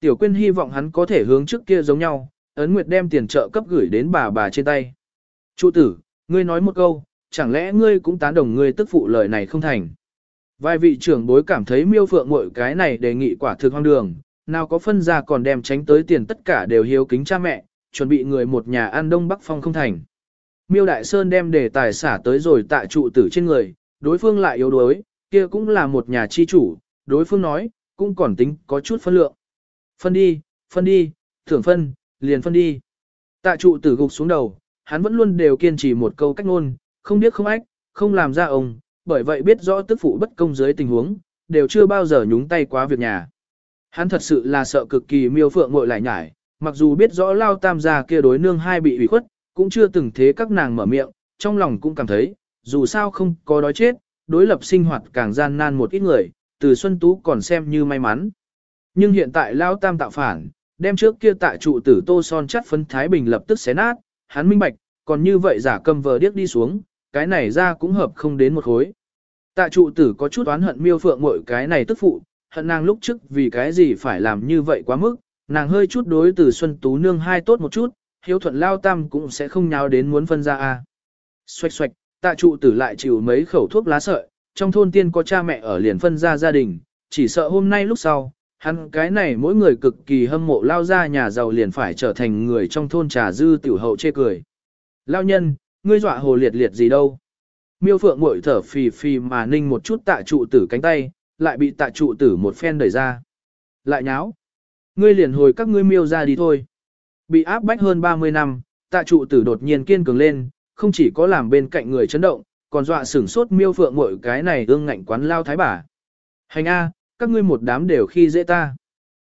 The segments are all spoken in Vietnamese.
Tiểu Quyên hy vọng hắn có thể hướng trước kia giống nhau, ấn nguyệt đem tiền trợ cấp gửi đến bà bà trên tay. Chủ tử, ngươi nói một câu, chẳng lẽ ngươi cũng tán đồng ngươi tức phụ lời này không thành. Vài vị trưởng bối cảm thấy miêu phượng mội cái này đề nghị quả thực hoang đường, nào có phân ra còn đem tránh tới tiền tất cả đều hiếu kính cha mẹ, chuẩn bị người một nhà ăn đông bắc phong không thành. Miêu Đại Sơn đem đề tài xả tới rồi tại trụ tử trên người, đối phương lại yếu đuối, kia cũng là một nhà chi chủ, đối phương nói, cũng còn tính có chút phân lượng. Phân đi, phân đi, thưởng phân, liền phân đi. Tạ trụ tử gục xuống đầu, hắn vẫn luôn đều kiên trì một câu cách ngôn, không biết không ách, không làm ra ông, bởi vậy biết rõ tức phụ bất công dưới tình huống, đều chưa bao giờ nhúng tay quá việc nhà. Hắn thật sự là sợ cực kỳ miêu phượng ngội lại nhải, mặc dù biết rõ lao tam gia kia đối nương hai bị ủy khuất, cũng chưa từng thế các nàng mở miệng, trong lòng cũng cảm thấy, dù sao không có đói chết, đối lập sinh hoạt càng gian nan một ít người, từ Xuân Tú còn xem như may mắn. Nhưng hiện tại lao tam tạo phản, đem trước kia tại trụ tử tô son chắt phấn Thái Bình lập tức xé nát, hắn minh bạch, còn như vậy giả cầm vờ điếc đi xuống, cái này ra cũng hợp không đến một khối. Tạ trụ tử có chút oán hận miêu phượng mội cái này tức phụ, hận nàng lúc trước vì cái gì phải làm như vậy quá mức, nàng hơi chút đối từ Xuân Tú nương hai tốt một chút, hiếu thuận lao tam cũng sẽ không nháo đến muốn phân ra a. Xoạch xoạch, tạ trụ tử lại chịu mấy khẩu thuốc lá sợi, trong thôn tiên có cha mẹ ở liền phân ra gia đình, chỉ sợ hôm nay lúc sau, hắn cái này mỗi người cực kỳ hâm mộ lao ra nhà giàu liền phải trở thành người trong thôn trà dư tiểu hậu chê cười. Lao nhân, ngươi dọa hồ liệt liệt gì đâu. Miêu phượng mội thở phì phì mà ninh một chút tạ trụ tử cánh tay, lại bị tạ trụ tử một phen đẩy ra. Lại nháo. Ngươi liền hồi các ngươi miêu ra đi thôi. Bị áp bách hơn 30 năm, tạ trụ tử đột nhiên kiên cường lên, không chỉ có làm bên cạnh người chấn động, còn dọa sửng sốt miêu phượng mội cái này ương ngạnh quán lao thái bà. Hành A, các ngươi một đám đều khi dễ ta.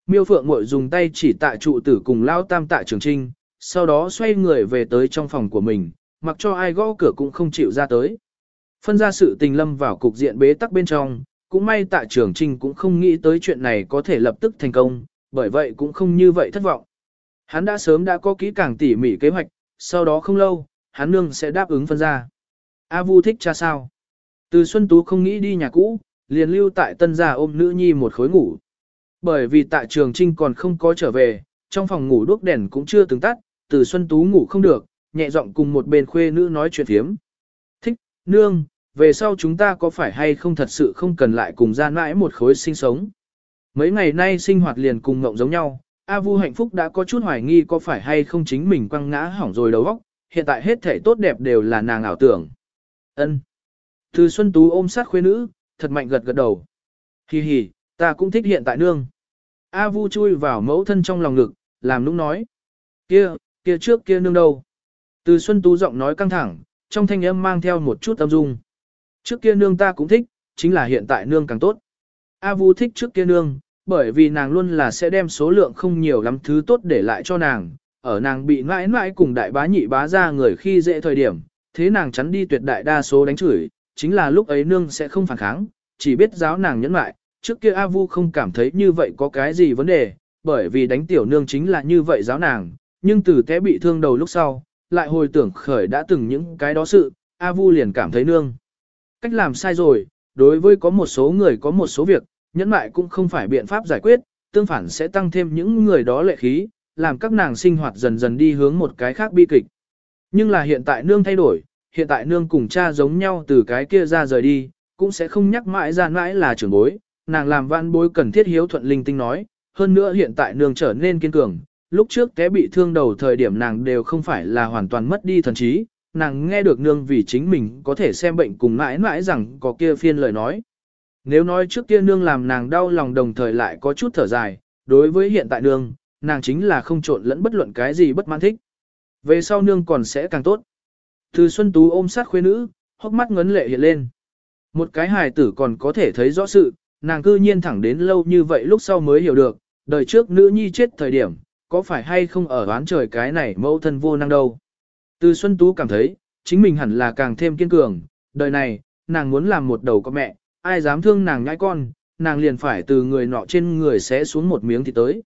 Miêu phượng mội dùng tay chỉ tạ trụ tử cùng lao tam tạ trường trinh, sau đó xoay người về tới trong phòng của mình, mặc cho ai gõ cửa cũng không chịu ra tới. Phân ra sự tình lâm vào cục diện bế tắc bên trong, cũng may tạ trường trinh cũng không nghĩ tới chuyện này có thể lập tức thành công, bởi vậy cũng không như vậy thất vọng. Hắn đã sớm đã có kỹ càng tỉ mỉ kế hoạch, sau đó không lâu, hắn nương sẽ đáp ứng phân ra. A Vu thích cha sao? Từ Xuân Tú không nghĩ đi nhà cũ, liền lưu tại tân gia ôm nữ nhi một khối ngủ. Bởi vì tại trường trinh còn không có trở về, trong phòng ngủ đuốc đèn cũng chưa từng tắt, từ Xuân Tú ngủ không được, nhẹ giọng cùng một bên khuê nữ nói chuyện thiếm. Thích, nương, về sau chúng ta có phải hay không thật sự không cần lại cùng ra mãi một khối sinh sống. Mấy ngày nay sinh hoạt liền cùng ngộng giống nhau, A Vu hạnh phúc đã có chút hoài nghi có phải hay không chính mình quăng ngã hỏng rồi đầu óc, hiện tại hết thể tốt đẹp đều là nàng ảo tưởng. Ân. Từ Xuân Tú ôm sát khuê nữ, thật mạnh gật gật đầu. Hi hi, ta cũng thích hiện tại nương. A Vu chui vào mẫu thân trong lòng ngực, làm nũng nói. Kia, kia trước kia nương đâu. Từ Xuân Tú giọng nói căng thẳng, trong thanh âm mang theo một chút âm dung. Trước kia nương ta cũng thích, chính là hiện tại nương càng tốt. A Vu thích trước kia nương, bởi vì nàng luôn là sẽ đem số lượng không nhiều lắm thứ tốt để lại cho nàng. Ở nàng bị mãi mãi cùng đại bá nhị bá ra người khi dễ thời điểm, thế nàng chắn đi tuyệt đại đa số đánh chửi, chính là lúc ấy nương sẽ không phản kháng, chỉ biết giáo nàng nhẫn lại Trước kia A Vu không cảm thấy như vậy có cái gì vấn đề, bởi vì đánh tiểu nương chính là như vậy giáo nàng, nhưng từ té bị thương đầu lúc sau, lại hồi tưởng khởi đã từng những cái đó sự, A Vu liền cảm thấy nương. Cách làm sai rồi, đối với có một số người có một số việc, nhẫn lại cũng không phải biện pháp giải quyết, tương phản sẽ tăng thêm những người đó lệ khí, làm các nàng sinh hoạt dần dần đi hướng một cái khác bi kịch. Nhưng là hiện tại nương thay đổi, hiện tại nương cùng cha giống nhau từ cái kia ra rời đi, cũng sẽ không nhắc mãi ra mãi là trưởng bối, nàng làm văn bối cần thiết hiếu thuận linh tinh nói, hơn nữa hiện tại nương trở nên kiên cường, lúc trước té bị thương đầu thời điểm nàng đều không phải là hoàn toàn mất đi thần trí, nàng nghe được nương vì chính mình có thể xem bệnh cùng mãi mãi rằng có kia phiên lời nói. Nếu nói trước kia nương làm nàng đau lòng đồng thời lại có chút thở dài, đối với hiện tại nương, nàng chính là không trộn lẫn bất luận cái gì bất mãn thích. Về sau nương còn sẽ càng tốt. Từ Xuân Tú ôm sát khuê nữ, hốc mắt ngấn lệ hiện lên. Một cái hài tử còn có thể thấy rõ sự, nàng cư nhiên thẳng đến lâu như vậy lúc sau mới hiểu được, đời trước nữ nhi chết thời điểm, có phải hay không ở đoán trời cái này mẫu thân vô năng đâu. Từ Xuân Tú cảm thấy, chính mình hẳn là càng thêm kiên cường, đời này, nàng muốn làm một đầu có mẹ, ai dám thương nàng nhãi con, nàng liền phải từ người nọ trên người sẽ xuống một miếng thì tới.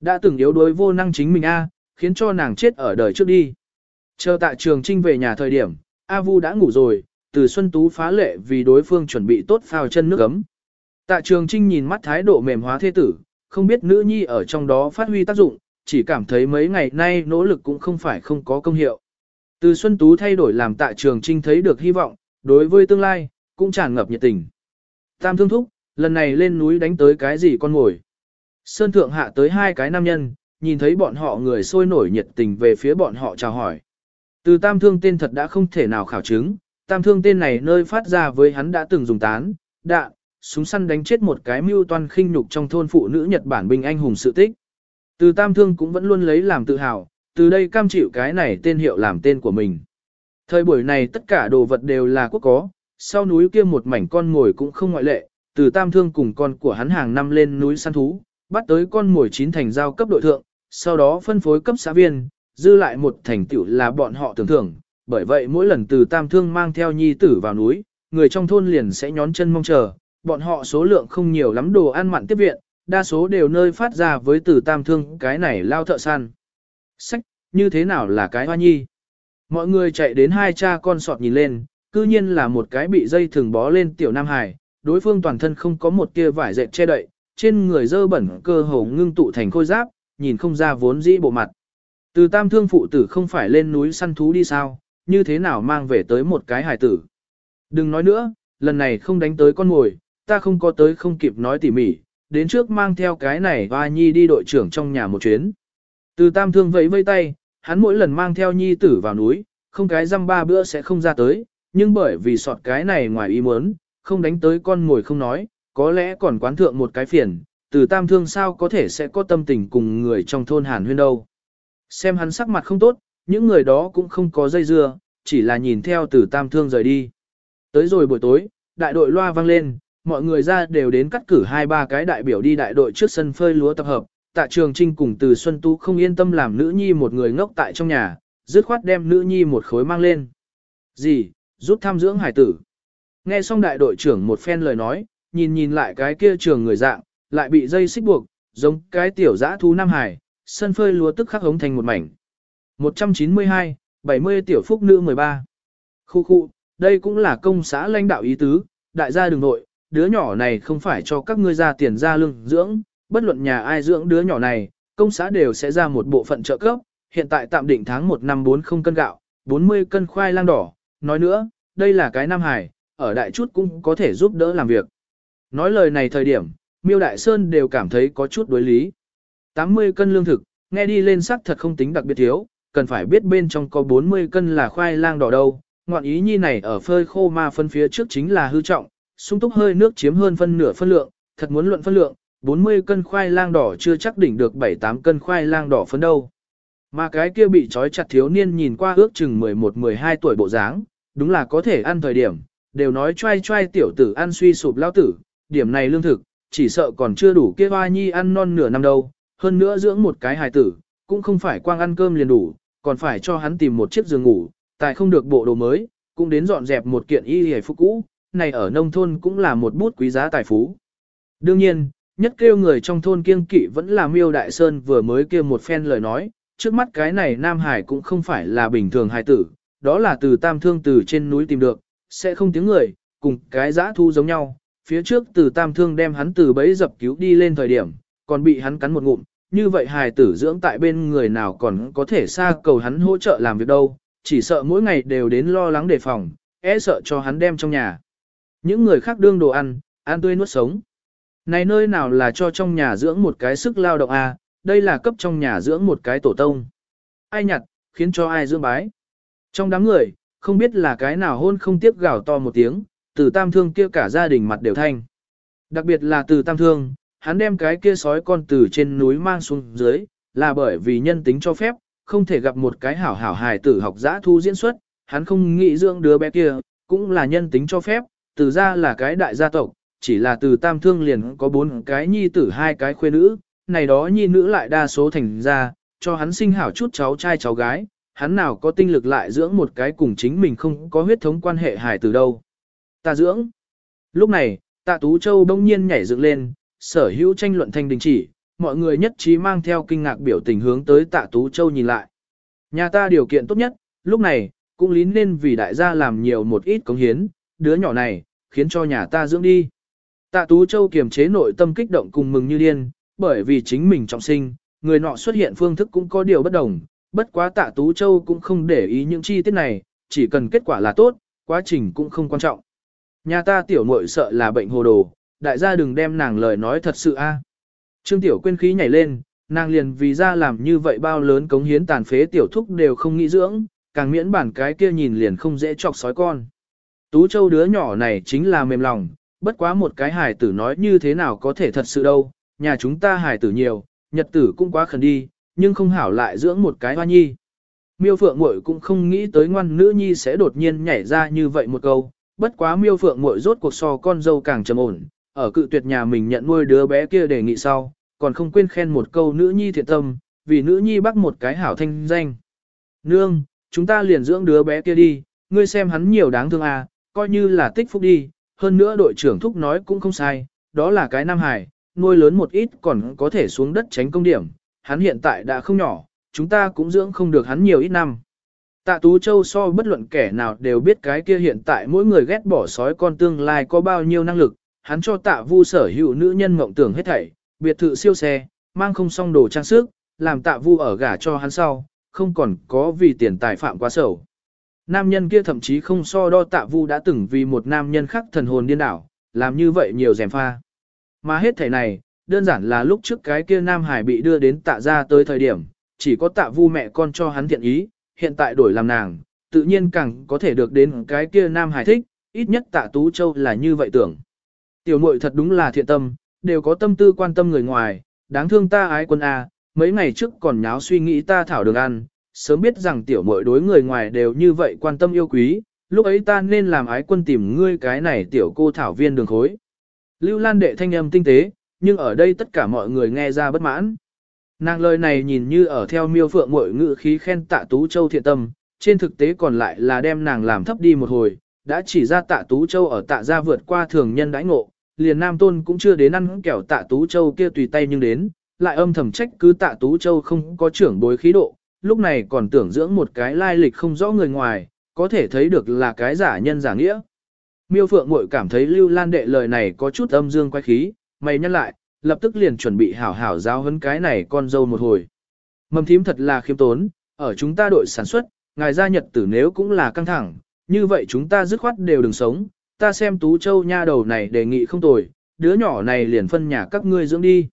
Đã từng yếu đuối vô năng chính mình a, khiến cho nàng chết ở đời trước đi. Chờ tại trường trinh về nhà thời điểm, A Vu đã ngủ rồi, từ Xuân Tú phá lệ vì đối phương chuẩn bị tốt phao chân nước ấm. Tạ trường trinh nhìn mắt thái độ mềm hóa thế tử, không biết nữ nhi ở trong đó phát huy tác dụng, chỉ cảm thấy mấy ngày nay nỗ lực cũng không phải không có công hiệu. Từ Xuân Tú thay đổi làm tạ trường trinh thấy được hy vọng, đối với tương lai, cũng tràn ngập nhiệt tình. Tam thương thúc, lần này lên núi đánh tới cái gì con ngồi. Sơn thượng hạ tới hai cái nam nhân, nhìn thấy bọn họ người sôi nổi nhiệt tình về phía bọn họ chào hỏi. Từ tam thương tên thật đã không thể nào khảo chứng, tam thương tên này nơi phát ra với hắn đã từng dùng tán, đạn, súng săn đánh chết một cái mưu toan khinh nhục trong thôn phụ nữ Nhật Bản binh anh hùng sự tích. Từ tam thương cũng vẫn luôn lấy làm tự hào, từ đây cam chịu cái này tên hiệu làm tên của mình. Thời buổi này tất cả đồ vật đều là quốc có, sau núi kia một mảnh con ngồi cũng không ngoại lệ, từ tam thương cùng con của hắn hàng năm lên núi săn thú, bắt tới con mồi chín thành giao cấp đội thượng, sau đó phân phối cấp xã viên, dư lại một thành tựu là bọn họ tưởng thưởng. Bởi vậy mỗi lần từ tam thương mang theo nhi tử vào núi, người trong thôn liền sẽ nhón chân mong chờ, bọn họ số lượng không nhiều lắm đồ ăn mặn tiếp viện, đa số đều nơi phát ra với từ tam thương cái này lao thợ săn. Sách, như thế nào là cái hoa nhi? Mọi người chạy đến hai cha con sọt nhìn lên, cư nhiên là một cái bị dây thường bó lên tiểu Nam Hải, đối phương toàn thân không có một tia vải dệt che đậy, trên người dơ bẩn cơ hồ ngưng tụ thành khôi giáp, nhìn không ra vốn dĩ bộ mặt. Từ tam thương phụ tử không phải lên núi săn thú đi sao, như thế nào mang về tới một cái hải tử. Đừng nói nữa, lần này không đánh tới con mồi, ta không có tới không kịp nói tỉ mỉ, đến trước mang theo cái này và nhi đi đội trưởng trong nhà một chuyến. Từ tam thương vẫy vây tay, hắn mỗi lần mang theo nhi tử vào núi, không cái răm ba bữa sẽ không ra tới, nhưng bởi vì sọt cái này ngoài ý muốn, không đánh tới con ngồi không nói, có lẽ còn quán thượng một cái phiền, từ tam thương sao có thể sẽ có tâm tình cùng người trong thôn hàn huyên đâu. Xem hắn sắc mặt không tốt, những người đó cũng không có dây dưa, chỉ là nhìn theo từ tam thương rời đi. Tới rồi buổi tối, đại đội loa vang lên, mọi người ra đều đến cắt cử hai ba cái đại biểu đi đại đội trước sân phơi lúa tập hợp. Tạ Trường Trinh cùng từ Xuân Tú không yên tâm làm nữ nhi một người ngốc tại trong nhà, dứt khoát đem nữ nhi một khối mang lên. Gì, giúp tham dưỡng hải tử. Nghe xong đại đội trưởng một phen lời nói, nhìn nhìn lại cái kia trường người dạng, lại bị dây xích buộc, giống cái tiểu dã thú Nam Hải, sân phơi lúa tức khắc hống thành một mảnh. 192, 70 tiểu phúc nữ 13. Khu khu, đây cũng là công xã lãnh đạo ý tứ, đại gia đừng nội, đứa nhỏ này không phải cho các ngươi ra tiền ra lương dưỡng, bất luận nhà ai dưỡng đứa nhỏ này, công xã đều sẽ ra một bộ phận trợ cấp, hiện tại tạm định tháng 1 năm 40 cân gạo, 40 cân khoai lang đỏ, nói nữa, đây là cái Nam Hải, ở đại chút cũng có thể giúp đỡ làm việc. Nói lời này thời điểm, Miêu Đại Sơn đều cảm thấy có chút đối lý. 80 cân lương thực, nghe đi lên sắc thật không tính đặc biệt thiếu, cần phải biết bên trong có 40 cân là khoai lang đỏ đâu. Ngọn ý nhi này ở phơi khô ma phân phía trước chính là hư trọng, sung túc hơi nước chiếm hơn phân nửa phân lượng, thật muốn luận phân lượng, 40 cân khoai lang đỏ chưa chắc đỉnh được 7-8 cân khoai lang đỏ phân đâu. Mà cái kia bị trói chặt thiếu niên nhìn qua ước chừng 11-12 tuổi bộ dáng, đúng là có thể ăn thời điểm, đều nói trai trai tiểu tử ăn suy sụp lao tử, điểm này lương thực, chỉ sợ còn chưa đủ kia hoa nhi ăn non nửa năm đâu, hơn nữa dưỡng một cái hài tử, cũng không phải quang ăn cơm liền đủ, còn phải cho hắn tìm một chiếc giường ngủ, tại không được bộ đồ mới, cũng đến dọn dẹp một kiện y hề phục cũ, này ở nông thôn cũng là một bút quý giá tài phú. Đương nhiên, nhất kêu người trong thôn kiêng kỵ vẫn là miêu đại sơn vừa mới kêu một phen lời nói, trước mắt cái này Nam Hải cũng không phải là bình thường hài tử, đó là từ tam thương từ trên núi tìm được, sẽ không tiếng người, cùng cái giã thu giống nhau. Phía trước từ tam thương đem hắn từ bấy dập cứu đi lên thời điểm, còn bị hắn cắn một ngụm, như vậy hài tử dưỡng tại bên người nào còn có thể xa cầu hắn hỗ trợ làm việc đâu, chỉ sợ mỗi ngày đều đến lo lắng đề phòng, e sợ cho hắn đem trong nhà. Những người khác đương đồ ăn, ăn tươi nuốt sống. Này nơi nào là cho trong nhà dưỡng một cái sức lao động à, đây là cấp trong nhà dưỡng một cái tổ tông. Ai nhặt, khiến cho ai dưỡng bái. Trong đám người, không biết là cái nào hôn không tiếp gào to một tiếng, từ tam thương kia cả gia đình mặt đều thanh. Đặc biệt là từ tam thương, hắn đem cái kia sói con từ trên núi mang xuống dưới, là bởi vì nhân tính cho phép, không thể gặp một cái hảo hảo hài tử học giã thu diễn xuất, hắn không nghĩ dưỡng đứa bé kia, cũng là nhân tính cho phép, từ ra là cái đại gia tộc, chỉ là từ tam thương liền có bốn cái nhi tử hai cái khuê nữ, này đó nhi nữ lại đa số thành ra, cho hắn sinh hảo chút cháu trai cháu gái, hắn nào có tinh lực lại dưỡng một cái cùng chính mình không có huyết thống quan hệ hài tử đâu. Ta dưỡng. Lúc này, tạ Tú Châu bỗng nhiên nhảy dựng lên, sở hữu tranh luận thanh đình chỉ, mọi người nhất trí mang theo kinh ngạc biểu tình hướng tới tạ Tú Châu nhìn lại. Nhà ta điều kiện tốt nhất, lúc này, cũng lín nên vì đại gia làm nhiều một ít cống hiến, đứa nhỏ này, khiến cho nhà ta dưỡng đi. Tạ Tú Châu kiềm chế nội tâm kích động cùng mừng như điên, bởi vì chính mình trọng sinh, người nọ xuất hiện phương thức cũng có điều bất đồng, bất quá tạ Tú Châu cũng không để ý những chi tiết này, chỉ cần kết quả là tốt, quá trình cũng không quan trọng. Nhà ta tiểu muội sợ là bệnh hồ đồ, đại gia đừng đem nàng lời nói thật sự a. Trương Tiểu Quyên khí nhảy lên, nàng liền vì ra làm như vậy bao lớn cống hiến tàn phế tiểu thúc đều không nghĩ dưỡng, càng miễn bản cái kia nhìn liền không dễ chọc sói con. Tú Châu đứa nhỏ này chính là mềm lòng, bất quá một cái hài tử nói như thế nào có thể thật sự đâu, nhà chúng ta hài tử nhiều, nhật tử cũng quá khẩn đi, nhưng không hảo lại dưỡng một cái hoa nhi. Miêu Phượng Muội cũng không nghĩ tới ngoan nữ nhi sẽ đột nhiên nhảy ra như vậy một câu, bất quá Miêu Phượng Muội rốt cuộc so con dâu càng trầm ổn, ở cự tuyệt nhà mình nhận nuôi đứa bé kia đề nghị sau, còn không quên khen một câu nữ nhi thiện tâm, vì nữ nhi bắt một cái hảo thanh danh. Nương, chúng ta liền dưỡng đứa bé kia đi, ngươi xem hắn nhiều đáng thương à, coi như là tích phúc đi, hơn nữa đội trưởng thúc nói cũng không sai, đó là cái Nam Hải, nuôi lớn một ít còn có thể xuống đất tránh công điểm, hắn hiện tại đã không nhỏ, chúng ta cũng dưỡng không được hắn nhiều ít năm. Tạ Tú Châu so bất luận kẻ nào đều biết cái kia hiện tại mỗi người ghét bỏ sói con tương lai có bao nhiêu năng lực, hắn cho tạ vu sở hữu nữ nhân mộng tưởng hết thảy, biệt thự siêu xe, mang không xong đồ trang sức, làm tạ vu ở gả cho hắn sau, không còn có vì tiền tài phạm quá sầu. Nam nhân kia thậm chí không so đo tạ vu đã từng vì một nam nhân khác thần hồn điên đảo, làm như vậy nhiều dèm pha. Mà hết thảy này, đơn giản là lúc trước cái kia Nam Hải bị đưa đến tạ ra tới thời điểm, chỉ có tạ vu mẹ con cho hắn thiện ý, hiện tại đổi làm nàng, tự nhiên càng có thể được đến cái kia Nam Hải thích, ít nhất tạ Tú Châu là như vậy tưởng. Tiểu muội thật đúng là thiện tâm, đều có tâm tư quan tâm người ngoài, đáng thương ta ái quân A, mấy ngày trước còn nháo suy nghĩ ta thảo đường ăn, sớm biết rằng tiểu muội đối người ngoài đều như vậy quan tâm yêu quý, lúc ấy ta nên làm ái quân tìm ngươi cái này tiểu cô thảo viên đường khối. Lưu Lan đệ thanh âm tinh tế, nhưng ở đây tất cả mọi người nghe ra bất mãn. Nàng lời này nhìn như ở theo miêu phượng mội ngự khí khen tạ Tú Châu thiện tâm, trên thực tế còn lại là đem nàng làm thấp đi một hồi, đã chỉ ra tạ Tú Châu ở tạ gia vượt qua thường nhân đãi ngộ, liền nam tôn cũng chưa đến ăn kẻo tạ Tú Châu kia tùy tay nhưng đến, lại âm thầm trách cứ tạ Tú Châu không có trưởng bối khí độ, lúc này còn tưởng dưỡng một cái lai lịch không rõ người ngoài, có thể thấy được là cái giả nhân giả nghĩa. Miêu Phượng Mội cảm thấy Lưu Lan đệ lời này có chút âm dương quay khí, mày nhắc lại, lập tức liền chuẩn bị hảo hảo giáo huấn cái này con dâu một hồi. Mầm thím thật là khiêm tốn, ở chúng ta đội sản xuất, ngài gia nhật tử nếu cũng là căng thẳng, như vậy chúng ta dứt khoát đều đừng sống, ta xem Tú Châu nha đầu này đề nghị không tồi, đứa nhỏ này liền phân nhà các ngươi dưỡng đi.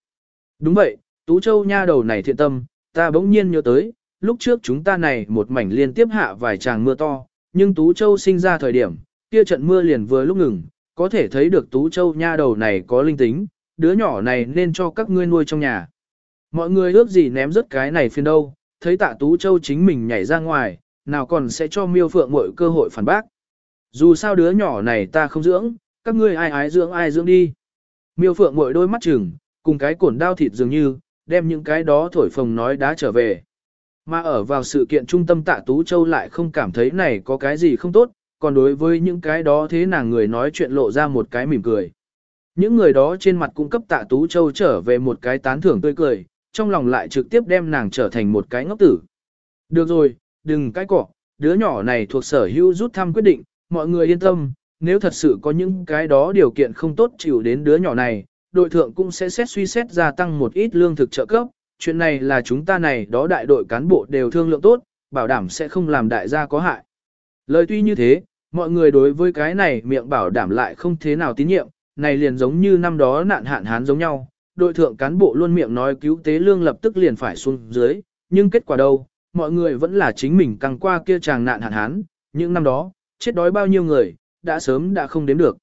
Đúng vậy, Tú Châu nha đầu này thiện tâm, ta bỗng nhiên nhớ tới, lúc trước chúng ta này một mảnh liên tiếp hạ vài tràng mưa to, nhưng Tú Châu sinh ra thời điểm, kia trận mưa liền vừa lúc ngừng, có thể thấy được Tú Châu nha đầu này có linh tính, đứa nhỏ này nên cho các ngươi nuôi trong nhà. Mọi người ước gì ném rớt cái này phiền đâu, thấy tạ Tú Châu chính mình nhảy ra ngoài, nào còn sẽ cho miêu phượng mọi cơ hội phản bác. Dù sao đứa nhỏ này ta không dưỡng, các ngươi ai ái dưỡng ai dưỡng đi. Miêu phượng mội đôi mắt chừng, cùng cái cổn đao thịt dường như, đem những cái đó thổi phồng nói đã trở về. Mà ở vào sự kiện trung tâm tạ Tú Châu lại không cảm thấy này có cái gì không tốt, còn đối với những cái đó thế nàng người nói chuyện lộ ra một cái mỉm cười. Những người đó trên mặt cung cấp tạ Tú Châu trở về một cái tán thưởng tươi cười, trong lòng lại trực tiếp đem nàng trở thành một cái ngốc tử. Được rồi, đừng cái cỏ, đứa nhỏ này thuộc sở hữu rút thăm quyết định, mọi người yên tâm, nếu thật sự có những cái đó điều kiện không tốt chịu đến đứa nhỏ này, đội thượng cũng sẽ xét suy xét gia tăng một ít lương thực trợ cấp, chuyện này là chúng ta này đó đại đội cán bộ đều thương lượng tốt, bảo đảm sẽ không làm đại gia có hại. Lời tuy như thế, mọi người đối với cái này miệng bảo đảm lại không thế nào tín nhiệm, này liền giống như năm đó nạn hạn hán giống nhau, đội thượng cán bộ luôn miệng nói cứu tế lương lập tức liền phải xuống dưới, nhưng kết quả đâu, mọi người vẫn là chính mình căng qua kia chàng nạn hạn hán, những năm đó, chết đói bao nhiêu người, đã sớm đã không đếm được.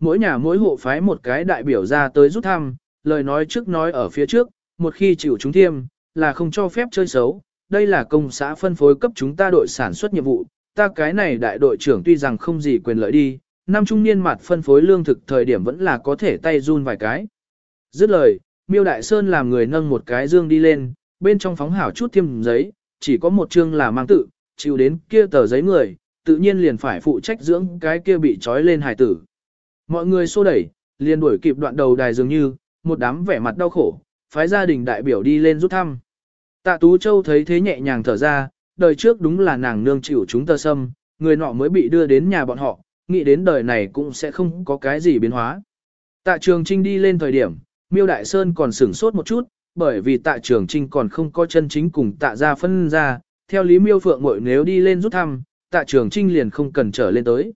Mỗi nhà mỗi hộ phái một cái đại biểu ra tới rút thăm, lời nói trước nói ở phía trước, một khi chịu chúng thiêm, là không cho phép chơi xấu, đây là công xã phân phối cấp chúng ta đội sản xuất nhiệm vụ, ta cái này đại đội trưởng tuy rằng không gì quyền lợi đi, năm trung niên mặt phân phối lương thực thời điểm vẫn là có thể tay run vài cái. Dứt lời, Miêu Đại Sơn làm người nâng một cái dương đi lên, bên trong phóng hảo chút thiêm giấy, chỉ có một chương là mang tự, chịu đến kia tờ giấy người, tự nhiên liền phải phụ trách dưỡng cái kia bị trói lên hải tử. Mọi người xô đẩy, liền đuổi kịp đoạn đầu đài dường như, một đám vẻ mặt đau khổ, phái gia đình đại biểu đi lên rút thăm. Tạ Tú Châu thấy thế nhẹ nhàng thở ra, đời trước đúng là nàng nương chịu chúng ta sâm, người nọ mới bị đưa đến nhà bọn họ, nghĩ đến đời này cũng sẽ không có cái gì biến hóa. Tạ Trường Trinh đi lên thời điểm, Miêu Đại Sơn còn sửng sốt một chút, bởi vì tạ trường trinh còn không có chân chính cùng tạ gia phân ra, theo lý miêu phượng mội nếu đi lên rút thăm, tạ trường trinh liền không cần trở lên tới.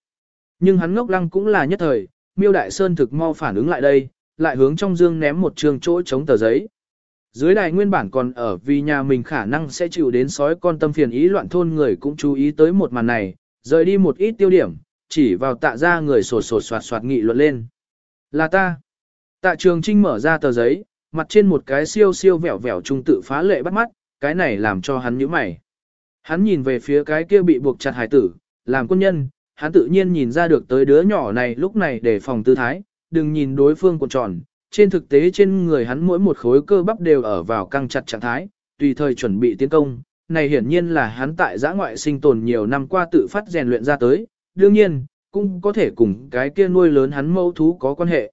Nhưng hắn ngốc lăng cũng là nhất thời, miêu đại sơn thực mau phản ứng lại đây, lại hướng trong dương ném một trường chỗ chống tờ giấy. Dưới đài nguyên bản còn ở vì nhà mình khả năng sẽ chịu đến sói con tâm phiền ý loạn thôn người cũng chú ý tới một màn này, rời đi một ít tiêu điểm, chỉ vào tạ ra người sổ sổ soạt soạt nghị luận lên. Là ta. Tạ trường trinh mở ra tờ giấy, mặt trên một cái siêu siêu vẻo vẻo trung tự phá lệ bắt mắt, cái này làm cho hắn nhíu mày. Hắn nhìn về phía cái kia bị buộc chặt hải tử, làm quân nhân, hắn tự nhiên nhìn ra được tới đứa nhỏ này lúc này để phòng tư thái, đừng nhìn đối phương cuộn tròn, trên thực tế trên người hắn mỗi một khối cơ bắp đều ở vào căng chặt trạng thái, tùy thời chuẩn bị tiến công. Này hiển nhiên là hắn tại giã ngoại sinh tồn nhiều năm qua tự phát rèn luyện ra tới, đương nhiên, cũng có thể cùng cái kia nuôi lớn hắn mâu thú có quan hệ.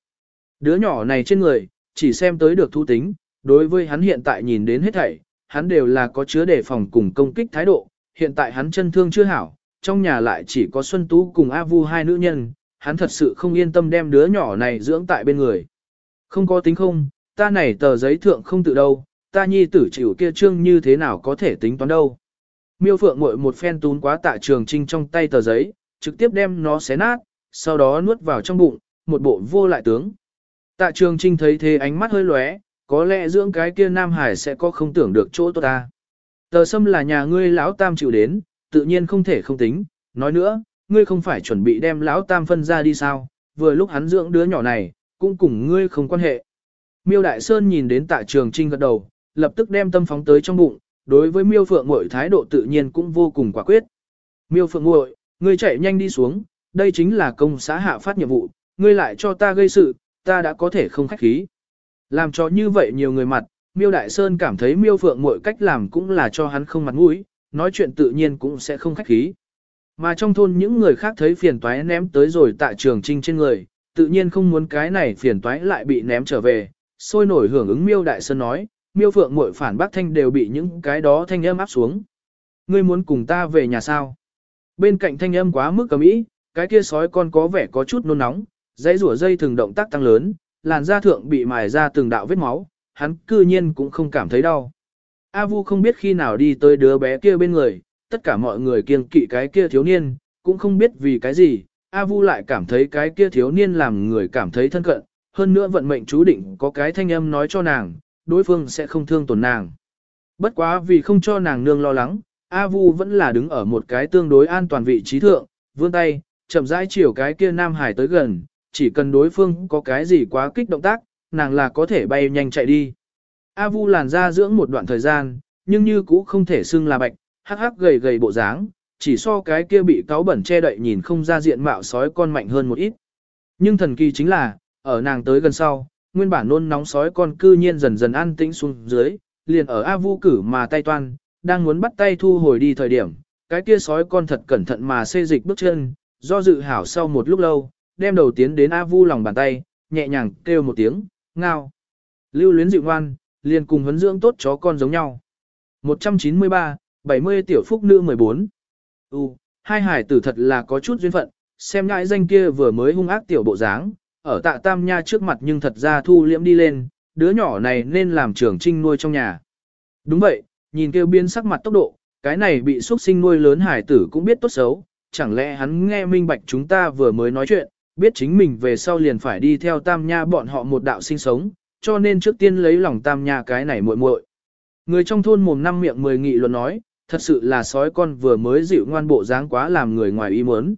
Đứa nhỏ này trên người, chỉ xem tới được thu tính, đối với hắn hiện tại nhìn đến hết thảy, hắn đều là có chứa đề phòng cùng công kích thái độ, hiện tại hắn chân thương chưa hảo, trong nhà lại chỉ có Xuân Tú cùng A Vu hai nữ nhân, hắn thật sự không yên tâm đem đứa nhỏ này dưỡng tại bên người. Không có tính không, ta này tờ giấy thượng không tự đâu, ta nhi tử chịu kia trương như thế nào có thể tính toán đâu. Miêu Phượng ngội một phen tún quá tạ trường trinh trong tay tờ giấy, trực tiếp đem nó xé nát, sau đó nuốt vào trong bụng, một bộ vô lại tướng. Tạ trường trinh thấy thế ánh mắt hơi lóe, có lẽ dưỡng cái kia Nam Hải sẽ có không tưởng được chỗ tốt ta. Tờ sâm là nhà ngươi lão tam chịu đến, tự nhiên không thể không tính, nói nữa, ngươi không phải chuẩn bị đem lão tam phân ra đi sao, vừa lúc hắn dưỡng đứa nhỏ này, cũng cùng ngươi không quan hệ. Miêu Đại Sơn nhìn đến tạ trường trinh gật đầu, lập tức đem tâm phóng tới trong bụng, đối với miêu phượng muội thái độ tự nhiên cũng vô cùng quả quyết. Miêu phượng muội, ngươi chạy nhanh đi xuống, đây chính là công xã hạ phát nhiệm vụ, ngươi lại cho ta gây sự, ta đã có thể không khách khí. Làm cho như vậy nhiều người mặt, Miêu Đại Sơn cảm thấy Miêu Phượng mọi cách làm cũng là cho hắn không mặt mũi, nói chuyện tự nhiên cũng sẽ không khách khí. Mà trong thôn những người khác thấy phiền toái ném tới rồi tại trường trinh trên người, tự nhiên không muốn cái này phiền toái lại bị ném trở về, sôi nổi hưởng ứng Miêu Đại Sơn nói, Miêu Phượng mọi phản bác thanh đều bị những cái đó thanh âm áp xuống. Ngươi muốn cùng ta về nhà sao? Bên cạnh thanh âm quá mức cầm ý, cái kia sói con có vẻ có chút nôn nóng, dãy rủa dây thường động tác tăng lớn, làn da thượng bị mài ra từng đạo vết máu, hắn cư nhiên cũng không cảm thấy đau. A Vu không biết khi nào đi tới đứa bé kia bên người, tất cả mọi người kiêng kỵ cái kia thiếu niên, cũng không biết vì cái gì, A Vu lại cảm thấy cái kia thiếu niên làm người cảm thấy thân cận, hơn nữa vận mệnh chú định có cái thanh âm nói cho nàng, đối phương sẽ không thương tổn nàng. Bất quá vì không cho nàng nương lo lắng, A Vu vẫn là đứng ở một cái tương đối an toàn vị trí thượng, vươn tay, chậm rãi chiều cái kia Nam Hải tới gần, chỉ cần đối phương có cái gì quá kích động tác, nàng là có thể bay nhanh chạy đi. A Vu làn da dưỡng một đoạn thời gian, nhưng như cũ không thể xưng là bạch, hắc hắc gầy gầy bộ dáng, chỉ so cái kia bị cáo bẩn che đậy nhìn không ra diện mạo sói con mạnh hơn một ít. Nhưng thần kỳ chính là, ở nàng tới gần sau, nguyên bản nôn nóng sói con cư nhiên dần dần an tĩnh xuống dưới, liền ở A Vu cử mà tay toan, đang muốn bắt tay thu hồi đi thời điểm, cái kia sói con thật cẩn thận mà xê dịch bước chân, do dự hảo sau một lúc lâu, đem đầu tiến đến A Vu lòng bàn tay, nhẹ nhàng kêu một tiếng, ngao. Lưu luyến dịu ngoan, liền cùng huấn dưỡng tốt chó con giống nhau. 193, 70 tiểu phúc nữ 14. U, hai hải tử thật là có chút duyên phận, xem ngại danh kia vừa mới hung ác tiểu bộ dáng, ở tạ tam nha trước mặt nhưng thật ra thu liễm đi lên, đứa nhỏ này nên làm trưởng trinh nuôi trong nhà. Đúng vậy, nhìn kêu biên sắc mặt tốc độ, cái này bị xuất sinh nuôi lớn hải tử cũng biết tốt xấu, chẳng lẽ hắn nghe minh bạch chúng ta vừa mới nói chuyện, biết chính mình về sau liền phải đi theo tam nha bọn họ một đạo sinh sống, cho nên trước tiên lấy lòng tam nha cái này muội muội. Người trong thôn mồm năm miệng mười nghị luận nói, thật sự là sói con vừa mới dịu ngoan bộ dáng quá làm người ngoài ý muốn.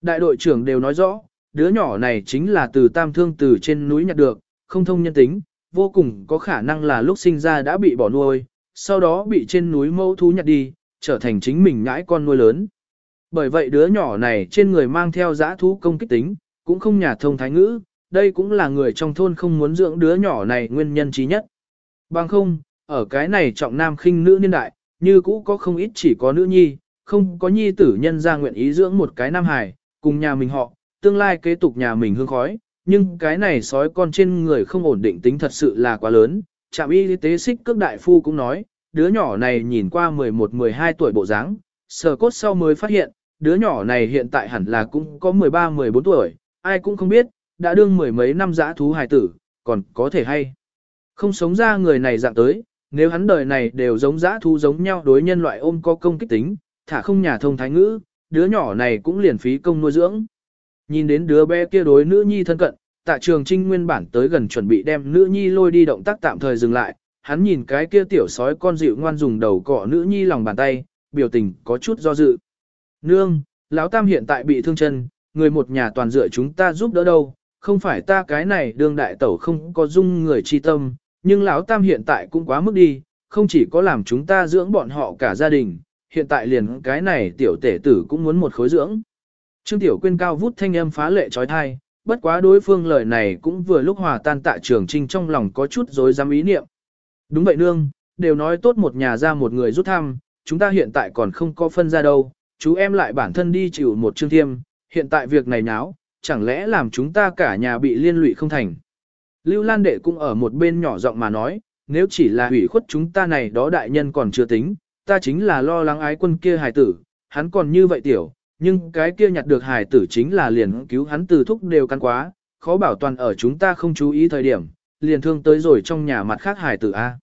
Đại đội trưởng đều nói rõ, đứa nhỏ này chính là từ tam thương từ trên núi nhặt được, không thông nhân tính, vô cùng có khả năng là lúc sinh ra đã bị bỏ nuôi, sau đó bị trên núi mẫu thú nhặt đi, trở thành chính mình nhãi con nuôi lớn. Bởi vậy đứa nhỏ này trên người mang theo giã thú công kích tính, cũng không nhà thông thái ngữ, đây cũng là người trong thôn không muốn dưỡng đứa nhỏ này nguyên nhân trí nhất. Bằng không, ở cái này trọng nam khinh nữ niên đại, như cũ có không ít chỉ có nữ nhi, không có nhi tử nhân ra nguyện ý dưỡng một cái nam hài, cùng nhà mình họ, tương lai kế tục nhà mình hương khói, nhưng cái này sói con trên người không ổn định tính thật sự là quá lớn. Trạm y tế xích cước đại phu cũng nói, đứa nhỏ này nhìn qua 11-12 tuổi bộ dáng, sờ cốt sau mới phát hiện, đứa nhỏ này hiện tại hẳn là cũng có 13-14 tuổi, ai cũng không biết, đã đương mười mấy năm giã thú hài tử, còn có thể hay. Không sống ra người này dạng tới, nếu hắn đời này đều giống dã thu giống nhau đối nhân loại ôm có công kích tính, thả không nhà thông thái ngữ, đứa nhỏ này cũng liền phí công nuôi dưỡng. Nhìn đến đứa bé kia đối nữ nhi thân cận, tạ trường trinh nguyên bản tới gần chuẩn bị đem nữ nhi lôi đi động tác tạm thời dừng lại, hắn nhìn cái kia tiểu sói con dịu ngoan dùng đầu cọ nữ nhi lòng bàn tay, biểu tình có chút do dự. Nương, lão tam hiện tại bị thương chân, người một nhà toàn dựa chúng ta giúp đỡ đâu, không phải ta cái này đương đại tẩu không có dung người chi tâm, nhưng lão tam hiện tại cũng quá mức đi, không chỉ có làm chúng ta dưỡng bọn họ cả gia đình, hiện tại liền cái này tiểu tể tử cũng muốn một khối dưỡng. Trương Tiểu Quyên cao vút thanh âm phá lệ trói thai, bất quá đối phương lời này cũng vừa lúc hòa tan tạ trường trinh trong lòng có chút dối dám ý niệm. Đúng vậy nương, đều nói tốt một nhà ra một người rút thăm, chúng ta hiện tại còn không có phân ra đâu, chú em lại bản thân đi chịu một chương thiêm, hiện tại việc này náo, chẳng lẽ làm chúng ta cả nhà bị liên lụy không thành. Lưu Lan Đệ cũng ở một bên nhỏ giọng mà nói, nếu chỉ là hủy khuất chúng ta này đó đại nhân còn chưa tính, ta chính là lo lắng ái quân kia hài tử, hắn còn như vậy tiểu, nhưng cái kia nhặt được hài tử chính là liền cứu hắn từ thúc đều căn quá, khó bảo toàn ở chúng ta không chú ý thời điểm, liền thương tới rồi trong nhà mặt khác hài tử A.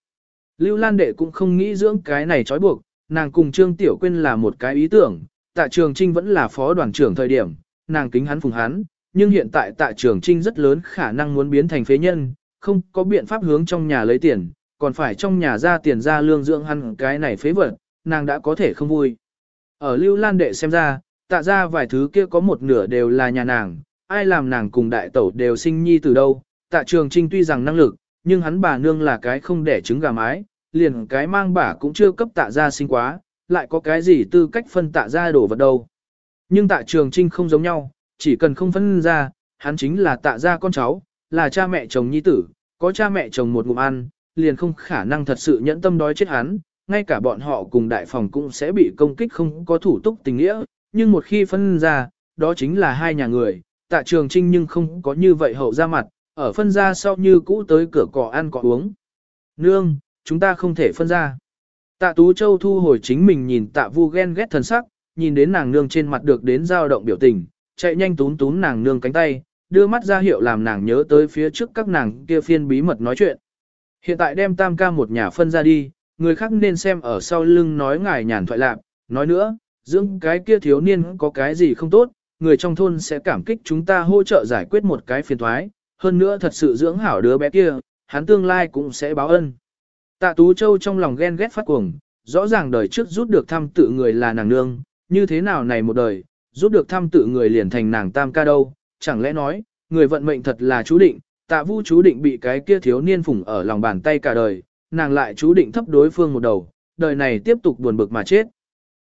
Lưu Lan Đệ cũng không nghĩ dưỡng cái này trói buộc, nàng cùng Trương Tiểu Quyên là một cái ý tưởng, tạ trường trinh vẫn là phó đoàn trưởng thời điểm, nàng kính hắn phùng hắn, nhưng hiện tại tạ trường trinh rất lớn khả năng muốn biến thành phế nhân, không có biện pháp hướng trong nhà lấy tiền, còn phải trong nhà ra tiền ra lương dưỡng hắn cái này phế vật, nàng đã có thể không vui. Ở Lưu Lan Đệ xem ra, tạ ra vài thứ kia có một nửa đều là nhà nàng, ai làm nàng cùng đại tẩu đều sinh nhi từ đâu, tạ trường trinh tuy rằng năng lực, nhưng hắn bà nương là cái không đẻ trứng gà mái, liền cái mang bả cũng chưa cấp tạ ra sinh quá, lại có cái gì tư cách phân tạ ra đổ vật đâu. Nhưng tạ trường trinh không giống nhau, chỉ cần không phân ra, hắn chính là tạ ra con cháu, là cha mẹ chồng nhi tử, có cha mẹ chồng một ngụm ăn, liền không khả năng thật sự nhẫn tâm đói chết hắn, ngay cả bọn họ cùng đại phòng cũng sẽ bị công kích không có thủ túc tình nghĩa, nhưng một khi phân ra, đó chính là hai nhà người, tạ trường trinh nhưng không có như vậy hậu ra mặt, ở phân ra sau như cũ tới cửa cỏ ăn cỏ uống. Nương, chúng ta không thể phân ra. Tạ Tú Châu thu hồi chính mình nhìn tạ vu ghen ghét thần sắc, nhìn đến nàng nương trên mặt được đến dao động biểu tình, chạy nhanh tún tún nàng nương cánh tay, đưa mắt ra hiệu làm nàng nhớ tới phía trước các nàng kia phiên bí mật nói chuyện. Hiện tại đem tam ca một nhà phân ra đi, người khác nên xem ở sau lưng nói ngài nhàn thoại lạc, nói nữa, dưỡng cái kia thiếu niên có cái gì không tốt, người trong thôn sẽ cảm kích chúng ta hỗ trợ giải quyết một cái phiền thoái, hơn nữa thật sự dưỡng hảo đứa bé kia, hắn tương lai cũng sẽ báo ân. Tạ Tú Châu trong lòng ghen ghét phát cuồng, rõ ràng đời trước rút được thăm tự người là nàng nương, như thế nào này một đời, rút được thăm tự người liền thành nàng tam ca đâu, chẳng lẽ nói, người vận mệnh thật là chú định, tạ vu chú định bị cái kia thiếu niên phủng ở lòng bàn tay cả đời, nàng lại chú định thấp đối phương một đầu, đời này tiếp tục buồn bực mà chết.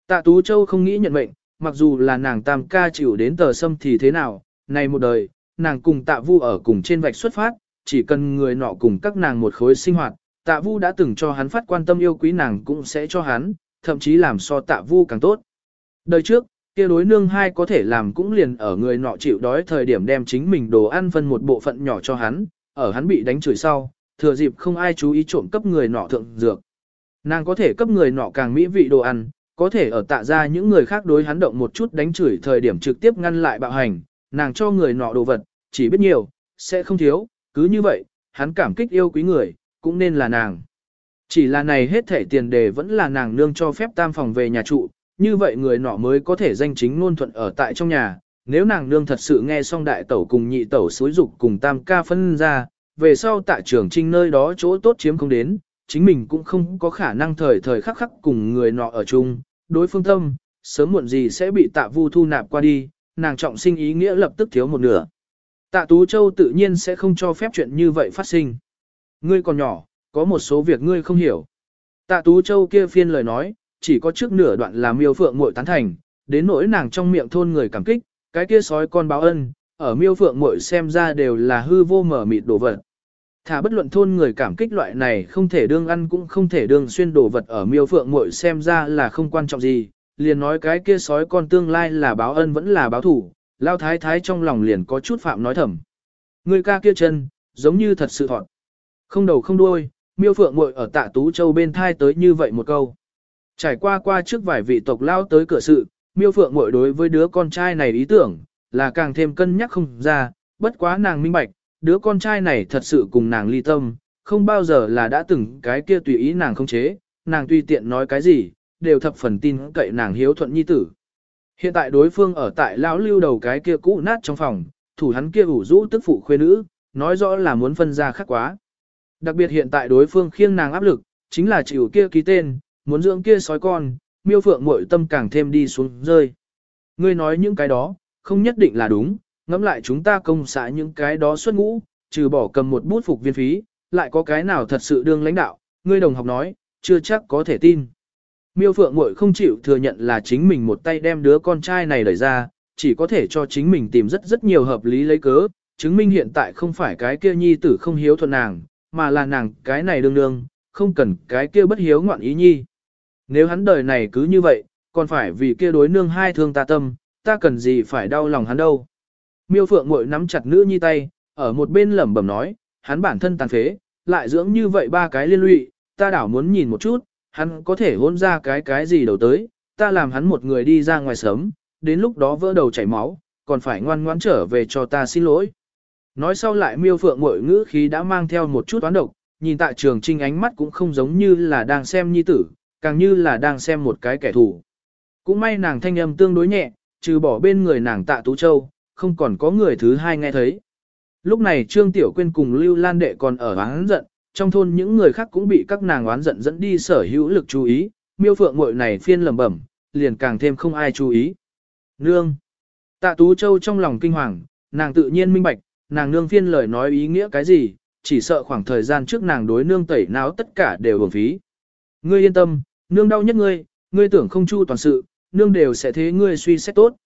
Tạ Tú Châu không nghĩ nhận mệnh, mặc dù là nàng tam ca chịu đến tờ sâm thì thế nào, này một đời, nàng cùng tạ vu ở cùng trên vạch xuất phát, chỉ cần người nọ cùng các nàng một khối sinh hoạt, tạ vu đã từng cho hắn phát quan tâm yêu quý nàng cũng sẽ cho hắn, thậm chí làm so tạ vu càng tốt. Đời trước, kia đối nương hai có thể làm cũng liền ở người nọ chịu đói thời điểm đem chính mình đồ ăn phân một bộ phận nhỏ cho hắn, ở hắn bị đánh chửi sau, thừa dịp không ai chú ý trộm cấp người nọ thượng dược. Nàng có thể cấp người nọ càng mỹ vị đồ ăn, có thể ở tạ ra những người khác đối hắn động một chút đánh chửi thời điểm trực tiếp ngăn lại bạo hành, nàng cho người nọ đồ vật, chỉ biết nhiều, sẽ không thiếu, cứ như vậy, hắn cảm kích yêu quý người, cũng nên là nàng. Chỉ là này hết thể tiền đề vẫn là nàng nương cho phép tam phòng về nhà trụ, như vậy người nọ mới có thể danh chính ngôn thuận ở tại trong nhà. Nếu nàng nương thật sự nghe xong đại tẩu cùng nhị tẩu xối dục cùng tam ca phân ra, về sau tại trường trinh nơi đó chỗ tốt chiếm không đến, chính mình cũng không có khả năng thời thời khắc khắc cùng người nọ ở chung, đối phương tâm, sớm muộn gì sẽ bị tạ vu thu nạp qua đi, nàng trọng sinh ý nghĩa lập tức thiếu một nửa. Tạ Tú Châu tự nhiên sẽ không cho phép chuyện như vậy phát sinh. Ngươi còn nhỏ, có một số việc ngươi không hiểu. Tạ Tú Châu kia phiên lời nói, chỉ có trước nửa đoạn là miêu phượng muội tán thành, đến nỗi nàng trong miệng thôn người cảm kích, cái kia sói con báo ân, ở miêu phượng muội xem ra đều là hư vô mở mịt đồ vật. Thả bất luận thôn người cảm kích loại này không thể đương ăn cũng không thể đương xuyên đồ vật ở miêu phượng muội xem ra là không quan trọng gì, liền nói cái kia sói con tương lai là báo ân vẫn là báo thủ, lao thái thái trong lòng liền có chút phạm nói thầm. Người ca kia chân, giống như thật sự thọt. Không đầu không đuôi, miêu phượng muội ở tạ tú châu bên thai tới như vậy một câu. Trải qua qua trước vài vị tộc lao tới cửa sự, miêu phượng muội đối với đứa con trai này ý tưởng, là càng thêm cân nhắc không ra, bất quá nàng minh bạch, đứa con trai này thật sự cùng nàng ly tâm, không bao giờ là đã từng cái kia tùy ý nàng không chế, nàng tùy tiện nói cái gì, đều thập phần tin cậy nàng hiếu thuận nhi tử. Hiện tại đối phương ở tại lão lưu đầu cái kia cũ nát trong phòng, thủ hắn kia ủ rũ tức phụ khuê nữ, nói rõ là muốn phân ra khác quá. Đặc biệt hiện tại đối phương khiêng nàng áp lực, chính là chịu kia ký tên, muốn dưỡng kia sói con, miêu phượng Mội tâm càng thêm đi xuống rơi. Ngươi nói những cái đó, không nhất định là đúng, ngẫm lại chúng ta công xã những cái đó xuất ngũ, trừ bỏ cầm một bút phục viên phí, lại có cái nào thật sự đương lãnh đạo, ngươi đồng học nói, chưa chắc có thể tin. Miêu Phượng Muội không chịu thừa nhận là chính mình một tay đem đứa con trai này đẩy ra, chỉ có thể cho chính mình tìm rất rất nhiều hợp lý lấy cớ, chứng minh hiện tại không phải cái kia nhi tử không hiếu thuận nàng, mà là nàng cái này đương đương, không cần cái kia bất hiếu ngoạn ý nhi. Nếu hắn đời này cứ như vậy, còn phải vì kia đối nương hai thương ta tâm, ta cần gì phải đau lòng hắn đâu. Miêu Phượng Muội nắm chặt nữ nhi tay, ở một bên lẩm bẩm nói, hắn bản thân tàn phế, lại dưỡng như vậy ba cái liên lụy, ta đảo muốn nhìn một chút, hắn có thể hôn ra cái cái gì đầu tới, ta làm hắn một người đi ra ngoài sớm, đến lúc đó vỡ đầu chảy máu, còn phải ngoan ngoãn trở về cho ta xin lỗi. Nói sau lại miêu phượng mội ngữ khí đã mang theo một chút toán độc, nhìn tại trường trinh ánh mắt cũng không giống như là đang xem nhi tử, càng như là đang xem một cái kẻ thù. Cũng may nàng thanh âm tương đối nhẹ, trừ bỏ bên người nàng tạ tú châu, không còn có người thứ hai nghe thấy. Lúc này Trương Tiểu Quyên cùng Lưu Lan Đệ còn ở oán giận, trong thôn những người khác cũng bị các nàng oán giận dẫn đi sở hữu lực chú ý, miêu phượng muội này phiên lẩm bẩm, liền càng thêm không ai chú ý. Nương! Tạ Tú Châu trong lòng kinh hoàng, nàng tự nhiên minh bạch, nàng nương phiên lời nói ý nghĩa cái gì, chỉ sợ khoảng thời gian trước nàng đối nương tẩy não tất cả đều hưởng phí. Ngươi yên tâm, nương đau nhất ngươi, ngươi tưởng không chu toàn sự, nương đều sẽ thế ngươi suy xét tốt.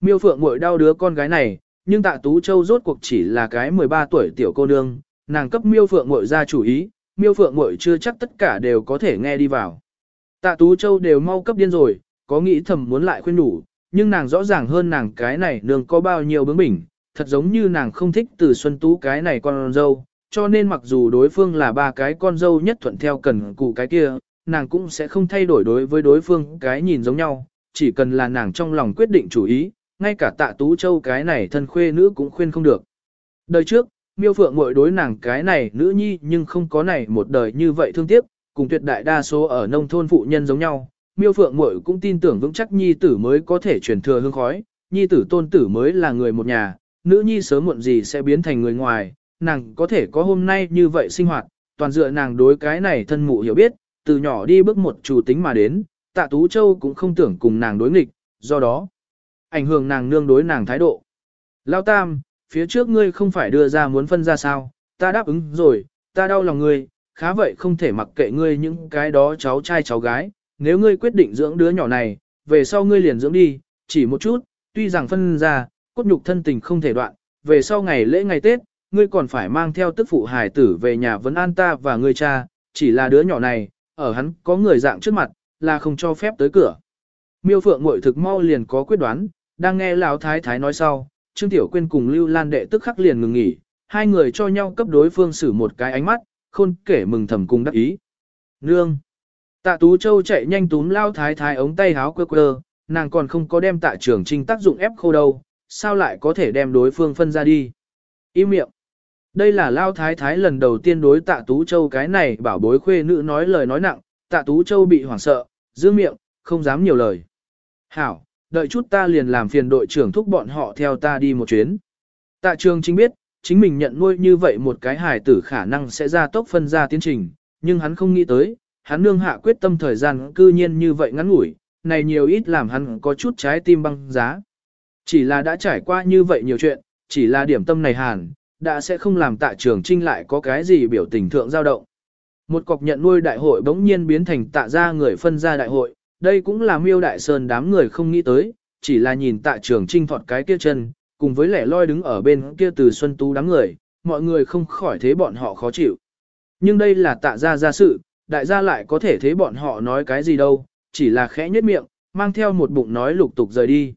Miêu Phượng muội đau đứa con gái này, nhưng Tạ Tú Châu rốt cuộc chỉ là cái 13 tuổi tiểu cô nương, nàng cấp Miêu Phượng muội ra chủ ý, Miêu Phượng muội chưa chắc tất cả đều có thể nghe đi vào. Tạ Tú Châu đều mau cấp điên rồi, có nghĩ thầm muốn lại khuyên đủ, nhưng nàng rõ ràng hơn nàng cái này nương có bao nhiêu bướng bỉnh, thật giống như nàng không thích từ Xuân Tú cái này con dâu, cho nên mặc dù đối phương là ba cái con dâu nhất thuận theo cần cụ cái kia, nàng cũng sẽ không thay đổi đối với đối phương cái nhìn giống nhau, chỉ cần là nàng trong lòng quyết định chủ ý, ngay cả tạ tú châu cái này thân khuê nữ cũng khuyên không được. Đời trước, miêu phượng mội đối nàng cái này nữ nhi nhưng không có này một đời như vậy thương tiếc, cùng tuyệt đại đa số ở nông thôn phụ nhân giống nhau. Miêu phượng mội cũng tin tưởng vững chắc nhi tử mới có thể truyền thừa hương khói, nhi tử tôn tử mới là người một nhà, nữ nhi sớm muộn gì sẽ biến thành người ngoài, nàng có thể có hôm nay như vậy sinh hoạt, toàn dựa nàng đối cái này thân mụ hiểu biết, từ nhỏ đi bước một chủ tính mà đến, tạ Tú Châu cũng không tưởng cùng nàng đối nghịch, do đó, ảnh hưởng nàng nương đối nàng thái độ. Lao Tam, phía trước ngươi không phải đưa ra muốn phân ra sao, ta đáp ứng rồi, ta đau lòng ngươi, khá vậy không thể mặc kệ ngươi những cái đó cháu trai cháu gái, nếu ngươi quyết định dưỡng đứa nhỏ này, về sau ngươi liền dưỡng đi, chỉ một chút, tuy rằng phân ra, cốt nhục thân tình không thể đoạn, về sau ngày lễ ngày Tết, ngươi còn phải mang theo tức phụ hài tử về nhà vấn an ta và ngươi cha, chỉ là đứa nhỏ này, ở hắn có người dạng trước mặt, là không cho phép tới cửa. Miêu Phượng muội thực mau liền có quyết đoán, đang nghe Lão Thái Thái nói sau, Trương Tiểu Quyên cùng Lưu Lan đệ tức khắc liền ngừng nghỉ, hai người cho nhau cấp đối phương xử một cái ánh mắt, khôn kể mừng thầm cùng đắc ý. Nương! Tạ Tú Châu chạy nhanh túm Lão Thái Thái ống tay háo quơ quơ, nàng còn không có đem tạ trưởng trinh tác dụng ép khô đâu, sao lại có thể đem đối phương phân ra đi. Im miệng! Đây là Lao Thái Thái lần đầu tiên đối tạ Tú Châu cái này bảo bối khuê nữ nói lời nói nặng, tạ Tú Châu bị hoảng sợ, giữ miệng, không dám nhiều lời. Hảo, đợi chút ta liền làm phiền đội trưởng thúc bọn họ theo ta đi một chuyến. Tạ trường chính biết, chính mình nhận nuôi như vậy một cái hài tử khả năng sẽ ra tốc phân ra tiến trình, nhưng hắn không nghĩ tới, hắn nương hạ quyết tâm thời gian cư nhiên như vậy ngắn ngủi, này nhiều ít làm hắn có chút trái tim băng giá. Chỉ là đã trải qua như vậy nhiều chuyện, chỉ là điểm tâm này hàn, đã sẽ không làm tạ trường trinh lại có cái gì biểu tình thượng dao động. Một cọc nhận nuôi đại hội bỗng nhiên biến thành tạ ra người phân ra đại hội, đây cũng là miêu đại sơn đám người không nghĩ tới, chỉ là nhìn tạ trường trinh thọt cái kia chân, cùng với lẻ loi đứng ở bên kia từ xuân tú đám người, mọi người không khỏi thế bọn họ khó chịu. Nhưng đây là tạ ra ra sự, đại gia lại có thể thế bọn họ nói cái gì đâu, chỉ là khẽ nhất miệng, mang theo một bụng nói lục tục rời đi.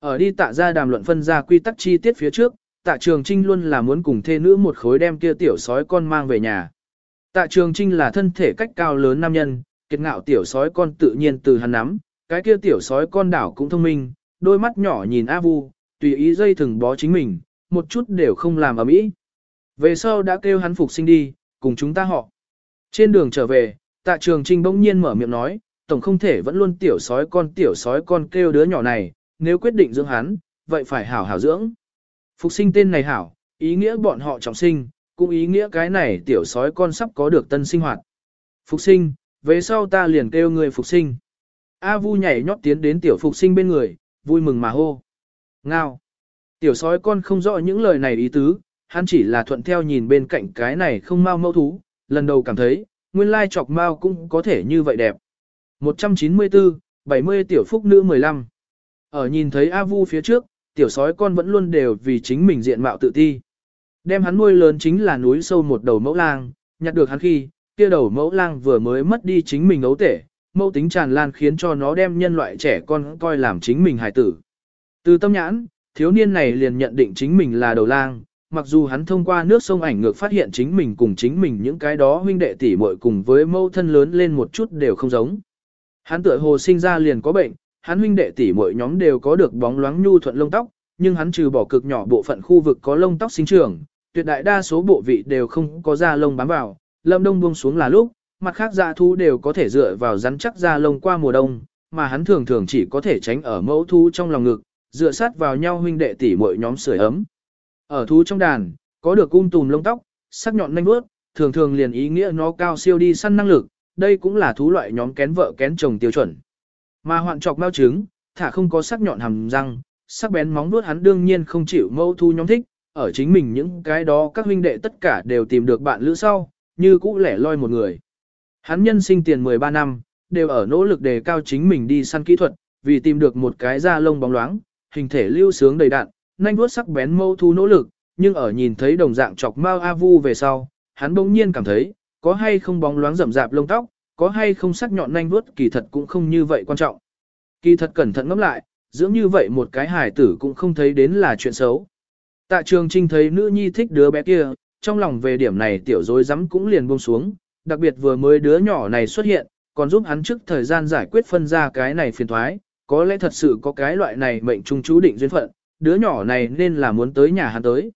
Ở đi tạ ra đàm luận phân ra quy tắc chi tiết phía trước, tạ trường trinh luôn là muốn cùng thê nữ một khối đem kia tiểu sói con mang về nhà. Tạ trường trinh là thân thể cách cao lớn nam nhân, kiệt ngạo tiểu sói con tự nhiên từ hắn nắm, cái kia tiểu sói con đảo cũng thông minh, đôi mắt nhỏ nhìn A Vu, tùy ý dây thừng bó chính mình, một chút đều không làm ở mỹ. Về sau đã kêu hắn phục sinh đi, cùng chúng ta họ. Trên đường trở về, tạ trường trinh bỗng nhiên mở miệng nói, tổng không thể vẫn luôn tiểu sói con tiểu sói con kêu đứa nhỏ này, nếu quyết định dưỡng hắn, vậy phải hảo hảo dưỡng. Phục sinh tên này hảo, ý nghĩa bọn họ trọng sinh, cũng ý nghĩa cái này tiểu sói con sắp có được tân sinh hoạt. Phục sinh, về sau ta liền kêu người phục sinh. A Vu nhảy nhót tiến đến tiểu phục sinh bên người, vui mừng mà hô. Ngao. Tiểu sói con không rõ những lời này ý tứ, hắn chỉ là thuận theo nhìn bên cạnh cái này không mau mâu thú, lần đầu cảm thấy, nguyên lai chọc mau cũng có thể như vậy đẹp. 194, 70 tiểu phúc nữ 15. Ở nhìn thấy A Vu phía trước, tiểu sói con vẫn luôn đều vì chính mình diện mạo tự ti. Đem hắn nuôi lớn chính là núi sâu một đầu mẫu lang, nhặt được hắn khi, kia đầu mẫu lang vừa mới mất đi chính mình ấu tể, mẫu tính tràn lan khiến cho nó đem nhân loại trẻ con coi làm chính mình hài tử. Từ tâm nhãn, thiếu niên này liền nhận định chính mình là đầu lang, mặc dù hắn thông qua nước sông ảnh ngược phát hiện chính mình cùng chính mình những cái đó huynh đệ tỷ muội cùng với mẫu thân lớn lên một chút đều không giống. Hắn tựa hồ sinh ra liền có bệnh, hắn huynh đệ tỷ muội nhóm đều có được bóng loáng nhu thuận lông tóc, nhưng hắn trừ bỏ cực nhỏ bộ phận khu vực có lông tóc sinh trưởng, tuyệt đại đa số bộ vị đều không có da lông bám vào, lâm đông buông xuống là lúc, mặt khác da thú đều có thể dựa vào rắn chắc da lông qua mùa đông, mà hắn thường thường chỉ có thể tránh ở mẫu thú trong lòng ngực, dựa sát vào nhau huynh đệ tỷ muội nhóm sưởi ấm. Ở thú trong đàn, có được cung tùm lông tóc, sắc nhọn nhanh bước, thường thường liền ý nghĩa nó cao siêu đi săn năng lực, đây cũng là thú loại nhóm kén vợ kén chồng tiêu chuẩn. Mà hoạn trọc mao trứng, thả không có sắc nhọn hàm răng, sắc bén móng vuốt hắn đương nhiên không chịu mâu thu nhóm thích, ở chính mình những cái đó các huynh đệ tất cả đều tìm được bạn lữ sau, như cũ lẻ loi một người. Hắn nhân sinh tiền 13 năm, đều ở nỗ lực đề cao chính mình đi săn kỹ thuật, vì tìm được một cái da lông bóng loáng, hình thể lưu sướng đầy đạn, nhanh vuốt sắc bén mâu thu nỗ lực, nhưng ở nhìn thấy đồng dạng chọc mao a vu về sau, hắn bỗng nhiên cảm thấy, có hay không bóng loáng rậm rạp lông tóc, có hay không sắc nhọn nhanh vuốt kỳ thật cũng không như vậy quan trọng. Kỳ thật cẩn thận ngẫm lại, dưỡng như vậy một cái hài tử cũng không thấy đến là chuyện xấu. Tạ trường trinh thấy nữ nhi thích đứa bé kia, trong lòng về điểm này tiểu dối rắm cũng liền buông xuống, đặc biệt vừa mới đứa nhỏ này xuất hiện, còn giúp hắn trước thời gian giải quyết phân ra cái này phiền thoái, có lẽ thật sự có cái loại này mệnh trung chú định duyên phận, đứa nhỏ này nên là muốn tới nhà hắn tới.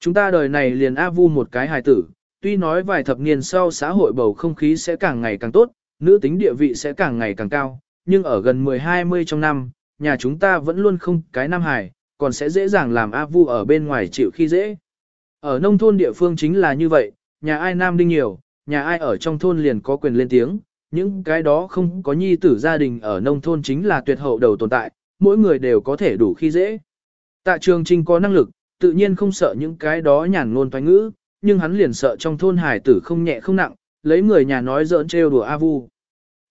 Chúng ta đời này liền A vu một cái hài tử, tuy nói vài thập niên sau xã hội bầu không khí sẽ càng ngày càng tốt, nữ tính địa vị sẽ càng ngày càng cao, nhưng ở gần 10-20 trong năm, nhà chúng ta vẫn luôn không cái nam hài, còn sẽ dễ dàng làm A vu ở bên ngoài chịu khi dễ. Ở nông thôn địa phương chính là như vậy, nhà ai nam đinh nhiều, nhà ai ở trong thôn liền có quyền lên tiếng, những cái đó không có nhi tử gia đình ở nông thôn chính là tuyệt hậu đầu tồn tại, mỗi người đều có thể đủ khi dễ. Tạ trường trinh có năng lực, tự nhiên không sợ những cái đó nhàn ngôn thoái ngữ, nhưng hắn liền sợ trong thôn hải tử không nhẹ không nặng, lấy người nhà nói giỡn trêu đùa A Vu.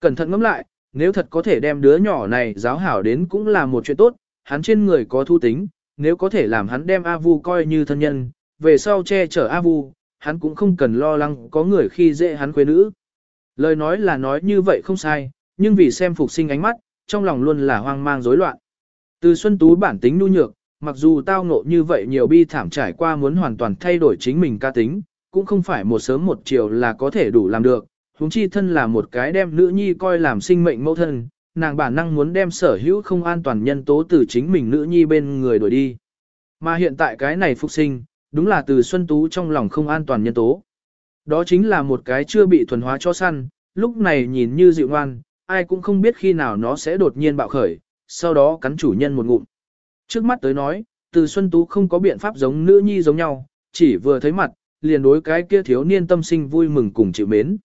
Cẩn thận ngẫm lại, nếu thật có thể đem đứa nhỏ này giáo hảo đến cũng là một chuyện tốt, hắn trên người có thu tính, nếu có thể làm hắn đem A Vu coi như thân nhân, về sau che chở A Vu, hắn cũng không cần lo lắng có người khi dễ hắn quê nữ. Lời nói là nói như vậy không sai, nhưng vì xem phục sinh ánh mắt, trong lòng luôn là hoang mang rối loạn. Từ Xuân Tú bản tính nhu nhược, mặc dù tao ngộ như vậy nhiều bi thảm trải qua muốn hoàn toàn thay đổi chính mình ca tính, cũng không phải một sớm một chiều là có thể đủ làm được, huống chi thân là một cái đem nữ nhi coi làm sinh mệnh mẫu thân, nàng bản năng muốn đem sở hữu không an toàn nhân tố từ chính mình nữ nhi bên người đổi đi. Mà hiện tại cái này phục sinh, đúng là từ Xuân Tú trong lòng không an toàn nhân tố. Đó chính là một cái chưa bị thuần hóa cho săn, lúc này nhìn như dịu ngoan, ai cũng không biết khi nào nó sẽ đột nhiên bạo khởi, sau đó cắn chủ nhân một ngụm. Trước mắt tới nói, từ Xuân Tú không có biện pháp giống nữ nhi giống nhau, chỉ vừa thấy mặt, liền đối cái kia thiếu niên tâm sinh vui mừng cùng chịu mến.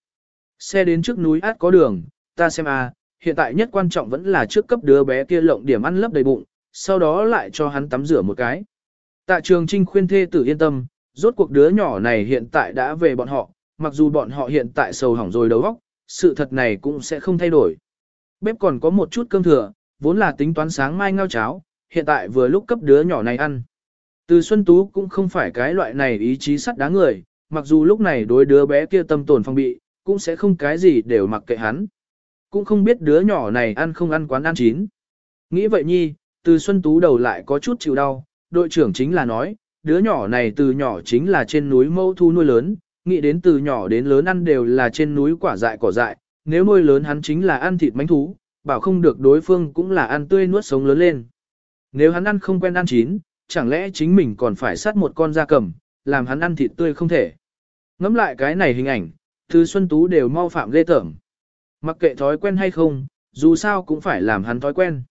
Xe đến trước núi át có đường, ta xem a, hiện tại nhất quan trọng vẫn là trước cấp đứa bé kia lộng điểm ăn lấp đầy bụng, sau đó lại cho hắn tắm rửa một cái. Tạ trường trinh khuyên thê tử yên tâm, rốt cuộc đứa nhỏ này hiện tại đã về bọn họ, mặc dù bọn họ hiện tại sầu hỏng rồi đầu óc, sự thật này cũng sẽ không thay đổi. Bếp còn có một chút cơm thừa, vốn là tính toán sáng mai ngao cháo, hiện tại vừa lúc cấp đứa nhỏ này ăn. Từ Xuân Tú cũng không phải cái loại này ý chí sắt đá người, mặc dù lúc này đối đứa bé kia tâm tồn phong bị, cũng sẽ không cái gì đều mặc kệ hắn. Cũng không biết đứa nhỏ này ăn không ăn quán ăn chín. Nghĩ vậy nhi, từ Xuân Tú đầu lại có chút chịu đau, đội trưởng chính là nói, đứa nhỏ này từ nhỏ chính là trên núi mâu thu nuôi lớn, nghĩ đến từ nhỏ đến lớn ăn đều là trên núi quả dại cỏ dại, nếu nuôi lớn hắn chính là ăn thịt mánh thú, bảo không được đối phương cũng là ăn tươi nuốt sống lớn lên. Nếu hắn ăn không quen ăn chín, chẳng lẽ chính mình còn phải sát một con da cầm, làm hắn ăn thịt tươi không thể. Ngắm lại cái này hình ảnh, thứ Xuân Tú đều mau phạm ghê tởm. Mặc kệ thói quen hay không, dù sao cũng phải làm hắn thói quen.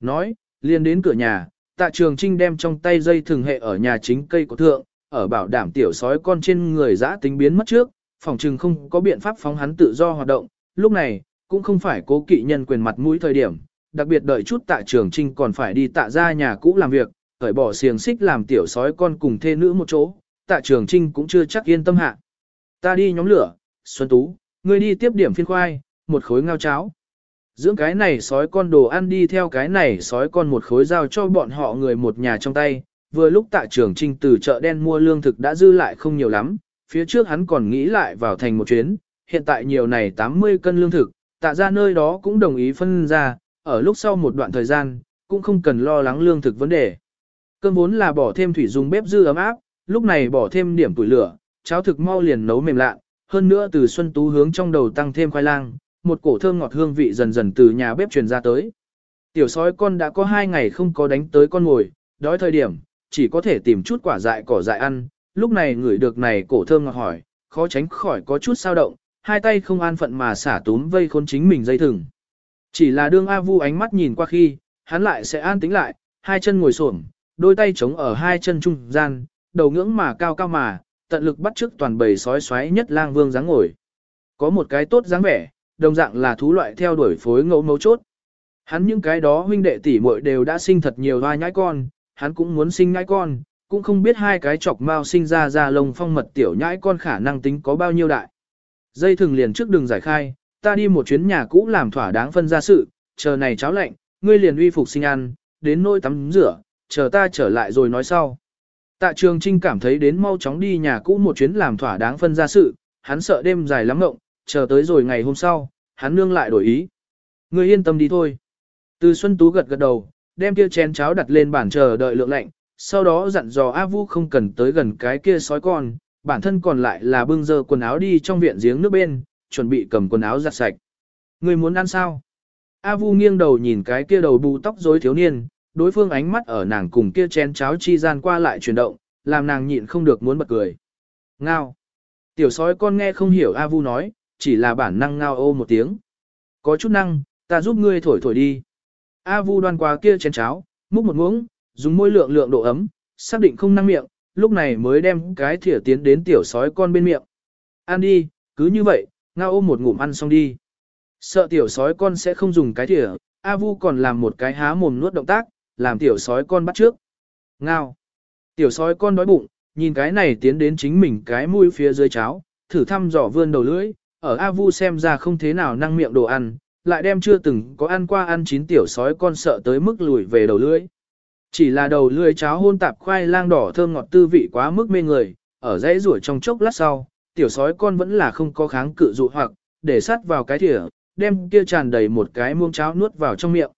Nói, liền đến cửa nhà, tạ trường trinh đem trong tay dây thường hệ ở nhà chính cây của thượng, ở bảo đảm tiểu sói con trên người dã tính biến mất trước, phòng trừng không có biện pháp phóng hắn tự do hoạt động, lúc này, cũng không phải cố kỵ nhân quyền mặt mũi thời điểm, đặc biệt đợi chút tạ trường trinh còn phải đi tạ ra nhà cũ làm việc, khởi bỏ xiềng xích làm tiểu sói con cùng thê nữ một chỗ, tạ trường trinh cũng chưa chắc yên tâm hạ. Ta đi nhóm lửa, Xuân Tú, ngươi đi tiếp điểm phiên khoai, một khối ngao cháo. Dưỡng cái này sói con đồ ăn đi theo cái này sói con một khối giao cho bọn họ người một nhà trong tay, vừa lúc tạ trường trinh từ chợ đen mua lương thực đã dư lại không nhiều lắm, phía trước hắn còn nghĩ lại vào thành một chuyến, hiện tại nhiều này 80 cân lương thực, tạ ra nơi đó cũng đồng ý phân ra, ở lúc sau một đoạn thời gian, cũng không cần lo lắng lương thực vấn đề. Cơm vốn là bỏ thêm thủy dùng bếp dư ấm áp, lúc này bỏ thêm điểm tuổi lửa, cháo thực mau liền nấu mềm lạ, hơn nữa từ xuân tú hướng trong đầu tăng thêm khoai lang, một cổ thơm ngọt hương vị dần dần từ nhà bếp truyền ra tới. Tiểu sói con đã có hai ngày không có đánh tới con ngồi, đói thời điểm, chỉ có thể tìm chút quả dại cỏ dại ăn, lúc này ngửi được này cổ thơm ngọt hỏi, khó tránh khỏi có chút sao động, hai tay không an phận mà xả túm vây khốn chính mình dây thừng. Chỉ là đương A Vu ánh mắt nhìn qua khi, hắn lại sẽ an tĩnh lại, hai chân ngồi xổm, đôi tay chống ở hai chân trung gian, đầu ngưỡng mà cao cao mà, tận lực bắt chước toàn bầy sói xoáy nhất lang vương dáng ngồi. Có một cái tốt dáng vẻ, đồng dạng là thú loại theo đuổi phối ngẫu mấu chốt. Hắn những cái đó huynh đệ tỷ muội đều đã sinh thật nhiều hoa nhãi con, hắn cũng muốn sinh nhãi con, cũng không biết hai cái chọc mao sinh ra ra lông phong mật tiểu nhãi con khả năng tính có bao nhiêu đại. Dây thường liền trước đường giải khai, ta đi một chuyến nhà cũ làm thỏa đáng phân ra sự, chờ này cháo lạnh, ngươi liền uy phục sinh ăn, đến nỗi tắm rửa, chờ ta trở lại rồi nói sau. Tạ trường trinh cảm thấy đến mau chóng đi nhà cũ một chuyến làm thỏa đáng phân ra sự, hắn sợ đêm dài lắm ngộng, chờ tới rồi ngày hôm sau, hắn nương lại đổi ý. Ngươi yên tâm đi thôi. Từ Xuân Tú gật gật đầu, đem kia chén cháo đặt lên bàn chờ đợi lượng lạnh, sau đó dặn dò A Vu không cần tới gần cái kia sói con, bản thân còn lại là bưng dơ quần áo đi trong viện giếng nước bên, chuẩn bị cầm quần áo giặt sạch. Người muốn ăn sao? A Vu nghiêng đầu nhìn cái kia đầu bù tóc rối thiếu niên, đối phương ánh mắt ở nàng cùng kia chén cháo chi gian qua lại chuyển động, làm nàng nhịn không được muốn bật cười. Ngao. Tiểu sói con nghe không hiểu A Vu nói, chỉ là bản năng ngao ô một tiếng. Có chút năng, ta giúp ngươi thổi thổi đi. A Vu đoan qua kia chén cháo, múc một muỗng, dùng môi lượng lượng độ ấm, xác định không năng miệng, lúc này mới đem cái thìa tiến đến tiểu sói con bên miệng. Ăn đi, cứ như vậy, ngao ôm một ngụm ăn xong đi. Sợ tiểu sói con sẽ không dùng cái thìa, A Vu còn làm một cái há mồm nuốt động tác, làm tiểu sói con bắt trước. Ngao. Tiểu sói con đói bụng, nhìn cái này tiến đến chính mình cái mũi phía dưới cháo, thử thăm dò vươn đầu lưỡi, ở A Vu xem ra không thế nào năng miệng đồ ăn, lại đem chưa từng có ăn qua ăn chín tiểu sói con sợ tới mức lùi về đầu lưỡi. Chỉ là đầu lưỡi cháo hôn tạp khoai lang đỏ thơm ngọt tư vị quá mức mê người, ở dãy rủi trong chốc lát sau, tiểu sói con vẫn là không có kháng cự dụ hoặc, để sát vào cái thìa, đem kia tràn đầy một cái muông cháo nuốt vào trong miệng.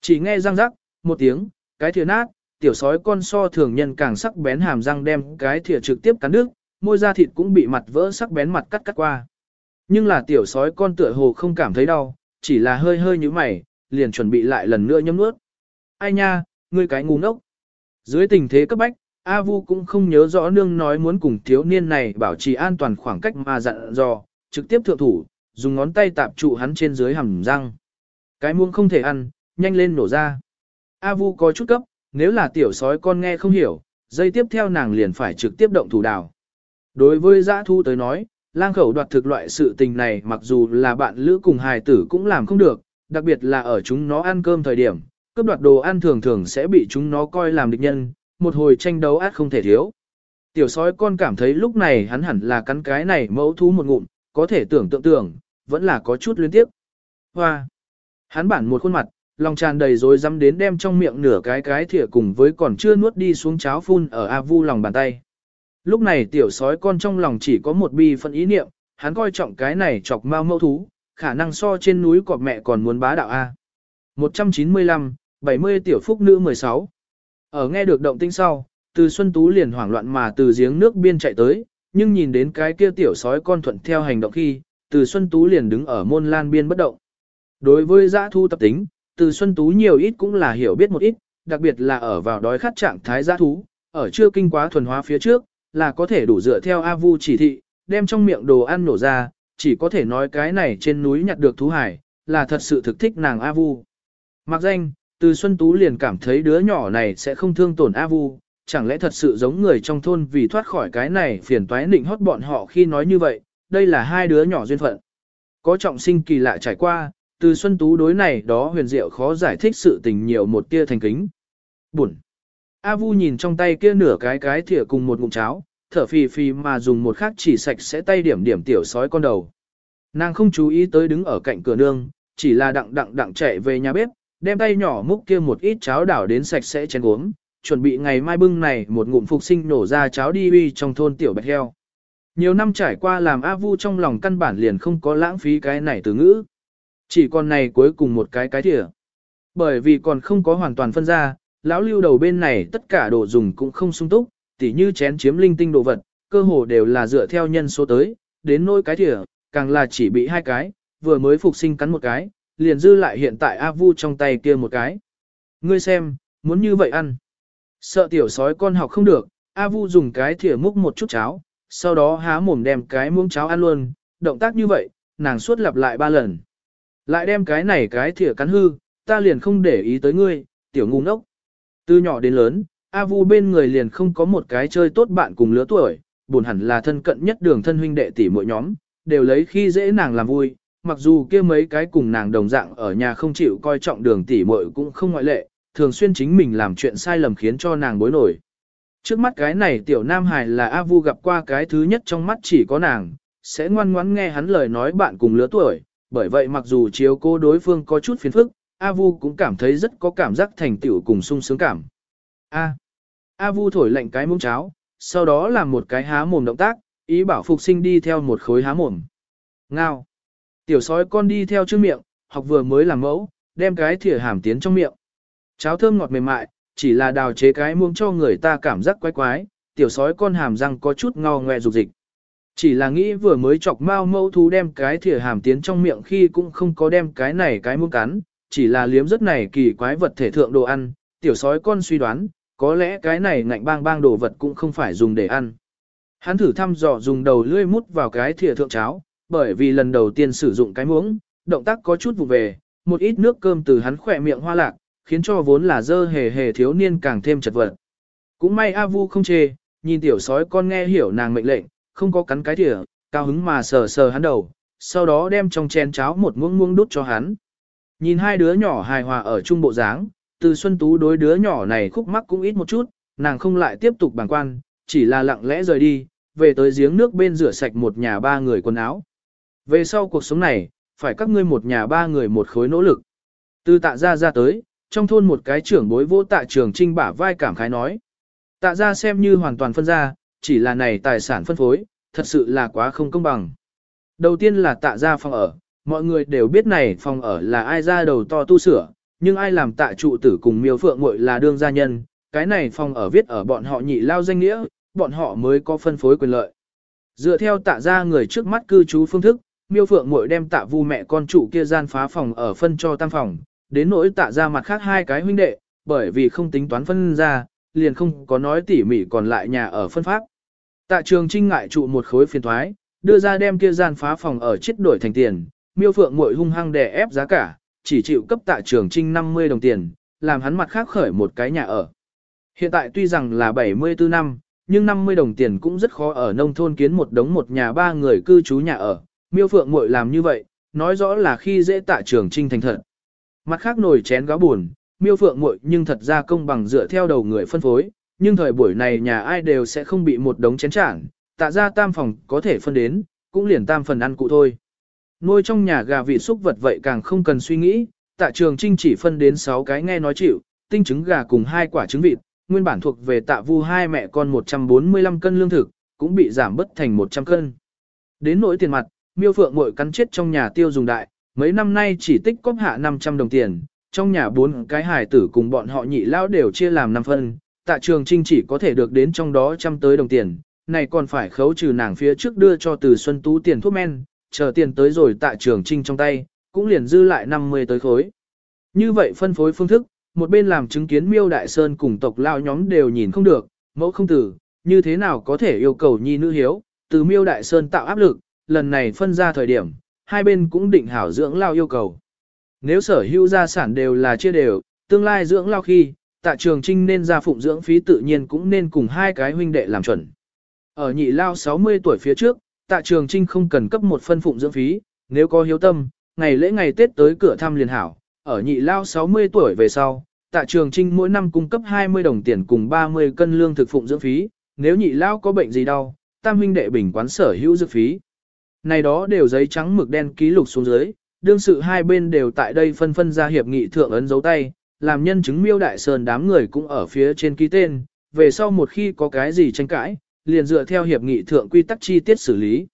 Chỉ nghe răng rắc, một tiếng, cái thìa nát, tiểu sói con so thường nhân càng sắc bén hàm răng đem cái thìa trực tiếp cắn nước, môi da thịt cũng bị mặt vỡ sắc bén mặt cắt cắt qua. Nhưng là tiểu sói con tựa hồ không cảm thấy đau, chỉ là hơi hơi như mày, liền chuẩn bị lại lần nữa nhấm nuốt. Ai nha, ngươi cái ngu ngốc. Dưới tình thế cấp bách, A Vu cũng không nhớ rõ nương nói muốn cùng thiếu niên này bảo trì an toàn khoảng cách mà dặn dò, trực tiếp thượng thủ, dùng ngón tay tạp trụ hắn trên dưới hàm răng. Cái muông không thể ăn, nhanh lên nổ ra. A Vu có chút cấp, nếu là tiểu sói con nghe không hiểu, dây tiếp theo nàng liền phải trực tiếp động thủ đào. Đối với giã thu tới nói, lang khẩu đoạt thực loại sự tình này mặc dù là bạn lữ cùng hài tử cũng làm không được, đặc biệt là ở chúng nó ăn cơm thời điểm, cướp đoạt đồ ăn thường thường sẽ bị chúng nó coi làm địch nhân, một hồi tranh đấu át không thể thiếu. Tiểu sói con cảm thấy lúc này hắn hẳn là cắn cái này mẫu thú một ngụm, có thể tưởng tượng tưởng, vẫn là có chút liên tiếp. Hoa! Hắn bản một khuôn mặt, lòng tràn đầy rồi dám đến đem trong miệng nửa cái cái thìa cùng với còn chưa nuốt đi xuống cháo phun ở A Vu lòng bàn tay. Lúc này tiểu sói con trong lòng chỉ có một bi phận ý niệm, hắn coi trọng cái này chọc mau mẫu thú, khả năng so trên núi cọp mẹ còn muốn bá đạo A. 195, 70 tiểu phúc nữ 16. Ở nghe được động tĩnh sau, từ Xuân Tú liền hoảng loạn mà từ giếng nước biên chạy tới, nhưng nhìn đến cái kia tiểu sói con thuận theo hành động khi, từ Xuân Tú liền đứng ở môn lan biên bất động. Đối với giã thu tập tính, từ Xuân Tú nhiều ít cũng là hiểu biết một ít, đặc biệt là ở vào đói khát trạng thái giã thú, ở chưa kinh quá thuần hóa phía trước, là có thể đủ dựa theo A Vu chỉ thị, đem trong miệng đồ ăn nổ ra, chỉ có thể nói cái này trên núi nhặt được thú hải, là thật sự thực thích nàng A Vu. Mặc danh, từ Xuân Tú liền cảm thấy đứa nhỏ này sẽ không thương tổn A Vu, chẳng lẽ thật sự giống người trong thôn vì thoát khỏi cái này phiền toái nịnh hót bọn họ khi nói như vậy, đây là hai đứa nhỏ duyên phận. Có trọng sinh kỳ lạ trải qua, từ Xuân Tú đối này đó huyền diệu khó giải thích sự tình nhiều một tia thành kính. Buồn. A Vu nhìn trong tay kia nửa cái cái thìa cùng một ngụm cháo, thở phì phì mà dùng một khắc chỉ sạch sẽ tay điểm điểm tiểu sói con đầu. Nàng không chú ý tới đứng ở cạnh cửa nương, chỉ là đặng đặng đặng chạy về nhà bếp, đem tay nhỏ múc kia một ít cháo đảo đến sạch sẽ chén uống, chuẩn bị ngày mai bưng này một ngụm phục sinh nổ ra cháo đi uy trong thôn tiểu bạch heo. Nhiều năm trải qua làm A Vu trong lòng căn bản liền không có lãng phí cái này từ ngữ. Chỉ còn này cuối cùng một cái cái thìa, Bởi vì còn không có hoàn toàn phân ra, lão lưu đầu bên này tất cả đồ dùng cũng không sung túc, tỉ như chén chiếm linh tinh đồ vật, cơ hồ đều là dựa theo nhân số tới, đến nỗi cái thìa càng là chỉ bị hai cái, vừa mới phục sinh cắn một cái, liền dư lại hiện tại A Vu trong tay kia một cái. Ngươi xem, muốn như vậy ăn. Sợ tiểu sói con học không được, A Vu dùng cái thìa múc một chút cháo, sau đó há mồm đem cái muỗng cháo ăn luôn, động tác như vậy, nàng suốt lặp lại ba lần. Lại đem cái này cái thìa cắn hư, ta liền không để ý tới ngươi, tiểu ngu ngốc. Từ nhỏ đến lớn, A Vu bên người liền không có một cái chơi tốt bạn cùng lứa tuổi, buồn hẳn là thân cận nhất đường thân huynh đệ tỷ mỗi nhóm, đều lấy khi dễ nàng làm vui, mặc dù kia mấy cái cùng nàng đồng dạng ở nhà không chịu coi trọng đường tỷ muội cũng không ngoại lệ, thường xuyên chính mình làm chuyện sai lầm khiến cho nàng bối nổi. Trước mắt cái này tiểu nam hài là A Vu gặp qua cái thứ nhất trong mắt chỉ có nàng, sẽ ngoan ngoãn nghe hắn lời nói bạn cùng lứa tuổi, bởi vậy mặc dù chiếu cô đối phương có chút phiền phức, A Vu cũng cảm thấy rất có cảm giác thành tựu cùng sung sướng cảm. A. A Vu thổi lạnh cái muỗng cháo, sau đó làm một cái há mồm động tác, ý bảo phục sinh đi theo một khối há mồm. Ngao. Tiểu sói con đi theo trước miệng, học vừa mới làm mẫu, đem cái thìa hàm tiến trong miệng. Cháo thơm ngọt mềm mại, chỉ là đào chế cái muông cho người ta cảm giác quái quái, tiểu sói con hàm răng có chút ngò ngoe rục dịch. Chỉ là nghĩ vừa mới chọc mau mẫu thú đem cái thìa hàm tiến trong miệng khi cũng không có đem cái này cái muông cắn, chỉ là liếm rất này kỳ quái vật thể thượng đồ ăn, tiểu sói con suy đoán, có lẽ cái này ngạnh bang bang đồ vật cũng không phải dùng để ăn. Hắn thử thăm dò dùng đầu lưỡi mút vào cái thìa thượng cháo, bởi vì lần đầu tiên sử dụng cái muỗng, động tác có chút vụ về, một ít nước cơm từ hắn khỏe miệng hoa lạc, khiến cho vốn là dơ hề hề thiếu niên càng thêm chật vật. Cũng may A Vu không chê, nhìn tiểu sói con nghe hiểu nàng mệnh lệnh, không có cắn cái thìa, cao hứng mà sờ sờ hắn đầu, sau đó đem trong chén cháo một muỗng muỗng đút cho hắn. Nhìn hai đứa nhỏ hài hòa ở chung bộ dáng, từ Xuân Tú đối đứa nhỏ này khúc mắc cũng ít một chút, nàng không lại tiếp tục bàng quan, chỉ là lặng lẽ rời đi, về tới giếng nước bên rửa sạch một nhà ba người quần áo. Về sau cuộc sống này, phải các ngươi một nhà ba người một khối nỗ lực. Từ tạ ra ra tới, trong thôn một cái trưởng bối vỗ tạ trường trinh bả vai cảm khái nói. Tạ ra xem như hoàn toàn phân ra, chỉ là này tài sản phân phối, thật sự là quá không công bằng. Đầu tiên là tạ ra phòng ở, mọi người đều biết này phòng ở là ai ra đầu to tu sửa, nhưng ai làm tạ trụ tử cùng miêu phượng muội là đương gia nhân, cái này phòng ở viết ở bọn họ nhị lao danh nghĩa, bọn họ mới có phân phối quyền lợi. Dựa theo tạ ra người trước mắt cư trú phương thức, miêu phượng muội đem tạ vu mẹ con chủ kia gian phá phòng ở phân cho tam phòng, đến nỗi tạ ra mặt khác hai cái huynh đệ, bởi vì không tính toán phân ra, liền không có nói tỉ mỉ còn lại nhà ở phân pháp. Tạ trường trinh ngại trụ một khối phiền thoái, đưa ra đem kia gian phá phòng ở chết đổi thành tiền, miêu phượng muội hung hăng đè ép giá cả, chỉ chịu cấp tạ trường trinh 50 đồng tiền, làm hắn mặt khác khởi một cái nhà ở. Hiện tại tuy rằng là 74 năm, nhưng 50 đồng tiền cũng rất khó ở nông thôn kiến một đống một nhà ba người cư trú nhà ở, miêu phượng muội làm như vậy, nói rõ là khi dễ tạ trường trinh thành thật. Mặt khác nồi chén gáo buồn, miêu phượng muội nhưng thật ra công bằng dựa theo đầu người phân phối, nhưng thời buổi này nhà ai đều sẽ không bị một đống chén chản, tạ ra tam phòng có thể phân đến, cũng liền tam phần ăn cụ thôi. Nuôi trong nhà gà vịt xúc vật vậy càng không cần suy nghĩ, tạ trường trinh chỉ phân đến 6 cái nghe nói chịu, tinh trứng gà cùng hai quả trứng vịt, nguyên bản thuộc về tạ vu hai mẹ con 145 cân lương thực, cũng bị giảm bất thành 100 cân. Đến nỗi tiền mặt, miêu phượng mội cắn chết trong nhà tiêu dùng đại, mấy năm nay chỉ tích cóp hạ 500 đồng tiền, trong nhà bốn cái hài tử cùng bọn họ nhị lao đều chia làm 5 phân, tạ trường trinh chỉ có thể được đến trong đó trăm tới đồng tiền, này còn phải khấu trừ nàng phía trước đưa cho từ Xuân Tú tiền thuốc men, chờ tiền tới rồi tạ trường trinh trong tay, cũng liền dư lại 50 tới khối. Như vậy phân phối phương thức, một bên làm chứng kiến miêu đại sơn cùng tộc lao nhóm đều nhìn không được, mẫu không tử, như thế nào có thể yêu cầu nhi nữ hiếu, từ miêu đại sơn tạo áp lực, lần này phân ra thời điểm, hai bên cũng định hảo dưỡng lao yêu cầu. Nếu sở hữu gia sản đều là chia đều, tương lai dưỡng lao khi, tạ trường trinh nên ra phụng dưỡng phí tự nhiên cũng nên cùng hai cái huynh đệ làm chuẩn. Ở nhị lao 60 tuổi phía trước, tạ trường trinh không cần cấp một phân phụng dưỡng phí, nếu có hiếu tâm, ngày lễ ngày Tết tới cửa thăm liền hảo, ở nhị lao 60 tuổi về sau, tạ trường trinh mỗi năm cung cấp 20 đồng tiền cùng 30 cân lương thực phụng dưỡng phí, nếu nhị lao có bệnh gì đau, tam huynh đệ bình quán sở hữu dược phí. Này đó đều giấy trắng mực đen ký lục xuống dưới, đương sự hai bên đều tại đây phân phân ra hiệp nghị thượng ấn dấu tay, làm nhân chứng miêu đại sơn đám người cũng ở phía trên ký tên, về sau một khi có cái gì tranh cãi, liền dựa theo hiệp nghị thượng quy tắc chi tiết xử lý.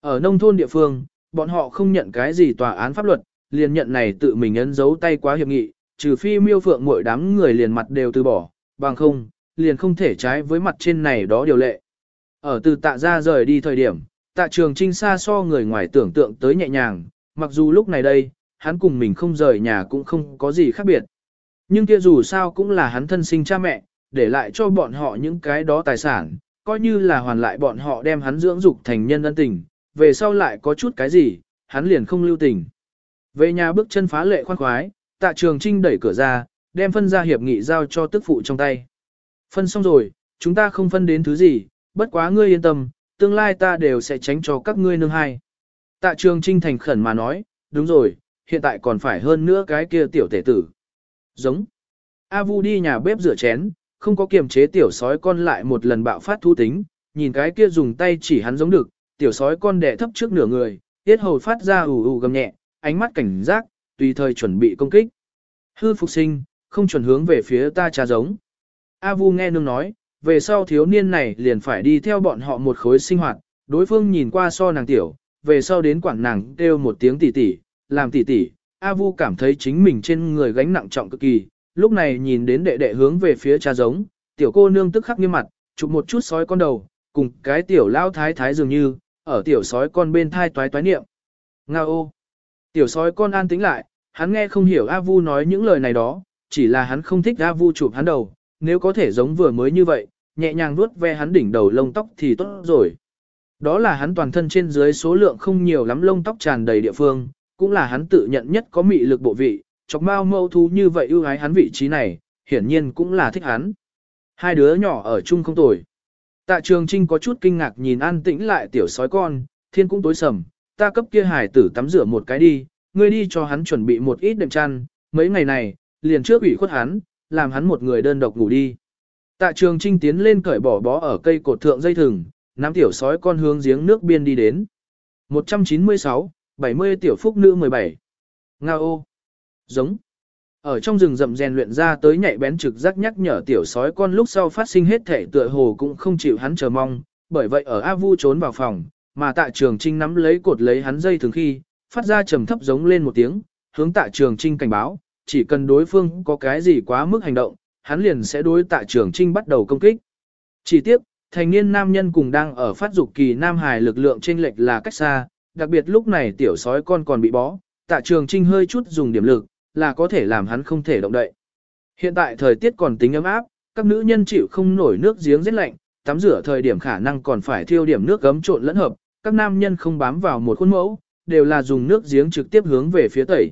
Ở nông thôn địa phương, bọn họ không nhận cái gì tòa án pháp luật, liền nhận này tự mình ấn dấu tay quá hiệp nghị, trừ phi miêu phượng mỗi đám người liền mặt đều từ bỏ, bằng không, liền không thể trái với mặt trên này đó điều lệ. Ở từ tạ ra rời đi thời điểm, tạ trường trinh xa so người ngoài tưởng tượng tới nhẹ nhàng, mặc dù lúc này đây, hắn cùng mình không rời nhà cũng không có gì khác biệt. Nhưng kia dù sao cũng là hắn thân sinh cha mẹ, để lại cho bọn họ những cái đó tài sản, coi như là hoàn lại bọn họ đem hắn dưỡng dục thành nhân ân tình, về sau lại có chút cái gì, hắn liền không lưu tình. Về nhà bước chân phá lệ khoan khoái, tạ trường trinh đẩy cửa ra, đem phân ra hiệp nghị giao cho tức phụ trong tay. Phân xong rồi, chúng ta không phân đến thứ gì, bất quá ngươi yên tâm, tương lai ta đều sẽ tránh cho các ngươi nương hai. Tạ trường trinh thành khẩn mà nói, đúng rồi, hiện tại còn phải hơn nữa cái kia tiểu tể tử. Giống. A Vu đi nhà bếp rửa chén, không có kiềm chế tiểu sói con lại một lần bạo phát thu tính, nhìn cái kia dùng tay chỉ hắn giống được, tiểu sói con đẻ thấp trước nửa người, tiết hầu phát ra ù ù gầm nhẹ, ánh mắt cảnh giác, tùy thời chuẩn bị công kích. Hư phục sinh, không chuẩn hướng về phía ta cha giống. A Vu nghe nương nói, về sau thiếu niên này liền phải đi theo bọn họ một khối sinh hoạt, đối phương nhìn qua so nàng tiểu, về sau đến quản nàng kêu một tiếng tỷ tỷ, làm tỷ tỷ, A Vu cảm thấy chính mình trên người gánh nặng trọng cực kỳ, lúc này nhìn đến đệ đệ hướng về phía cha giống, tiểu cô nương tức khắc nghiêm mặt, chụp một chút sói con đầu, cùng cái tiểu lao thái thái dường như, ở tiểu sói con bên thai toái toái niệm. Nga ô! Tiểu sói con an tĩnh lại, hắn nghe không hiểu A Vu nói những lời này đó, chỉ là hắn không thích A Vu chụp hắn đầu, nếu có thể giống vừa mới như vậy, nhẹ nhàng vuốt ve hắn đỉnh đầu lông tóc thì tốt rồi. Đó là hắn toàn thân trên dưới số lượng không nhiều lắm lông tóc tràn đầy địa phương, cũng là hắn tự nhận nhất có mị lực bộ vị, chọc mao mâu thú như vậy ưu ái hắn vị trí này, hiển nhiên cũng là thích hắn. Hai đứa nhỏ ở chung không tồi. Tạ trường trinh có chút kinh ngạc nhìn an tĩnh lại tiểu sói con, thiên cũng tối sầm, ta cấp kia hải tử tắm rửa một cái đi, ngươi đi cho hắn chuẩn bị một ít đệm chăn, mấy ngày này, liền trước ủy khuất hắn, làm hắn một người đơn độc ngủ đi. Tạ trường trinh tiến lên cởi bỏ bó ở cây cột thượng dây thừng, nắm tiểu sói con hướng giếng nước biên đi đến. 196, 70 tiểu phúc nữ 17. Nga ô. Giống. Ở trong rừng rậm rèn luyện ra tới nhạy bén trực giác nhắc nhở tiểu sói con lúc sau phát sinh hết thể tựa hồ cũng không chịu hắn chờ mong, bởi vậy ở A Vu trốn vào phòng, mà tạ trường trinh nắm lấy cột lấy hắn dây thường khi, phát ra trầm thấp giống lên một tiếng, hướng tạ trường trinh cảnh báo, chỉ cần đối phương có cái gì quá mức hành động, hắn liền sẽ đối tạ trường trinh bắt đầu công kích. Chỉ tiếp, thành niên nam nhân cùng đang ở phát dục kỳ nam hài lực lượng trên lệch là cách xa, đặc biệt lúc này tiểu sói con còn bị bó, tạ trường trinh hơi chút dùng điểm lực, là có thể làm hắn không thể động đậy. Hiện tại thời tiết còn tính ấm áp, các nữ nhân chịu không nổi nước giếng rất lạnh, tắm rửa thời điểm khả năng còn phải thiêu điểm nước gấm trộn lẫn hợp, các nam nhân không bám vào một khuôn mẫu, đều là dùng nước giếng trực tiếp hướng về phía tẩy.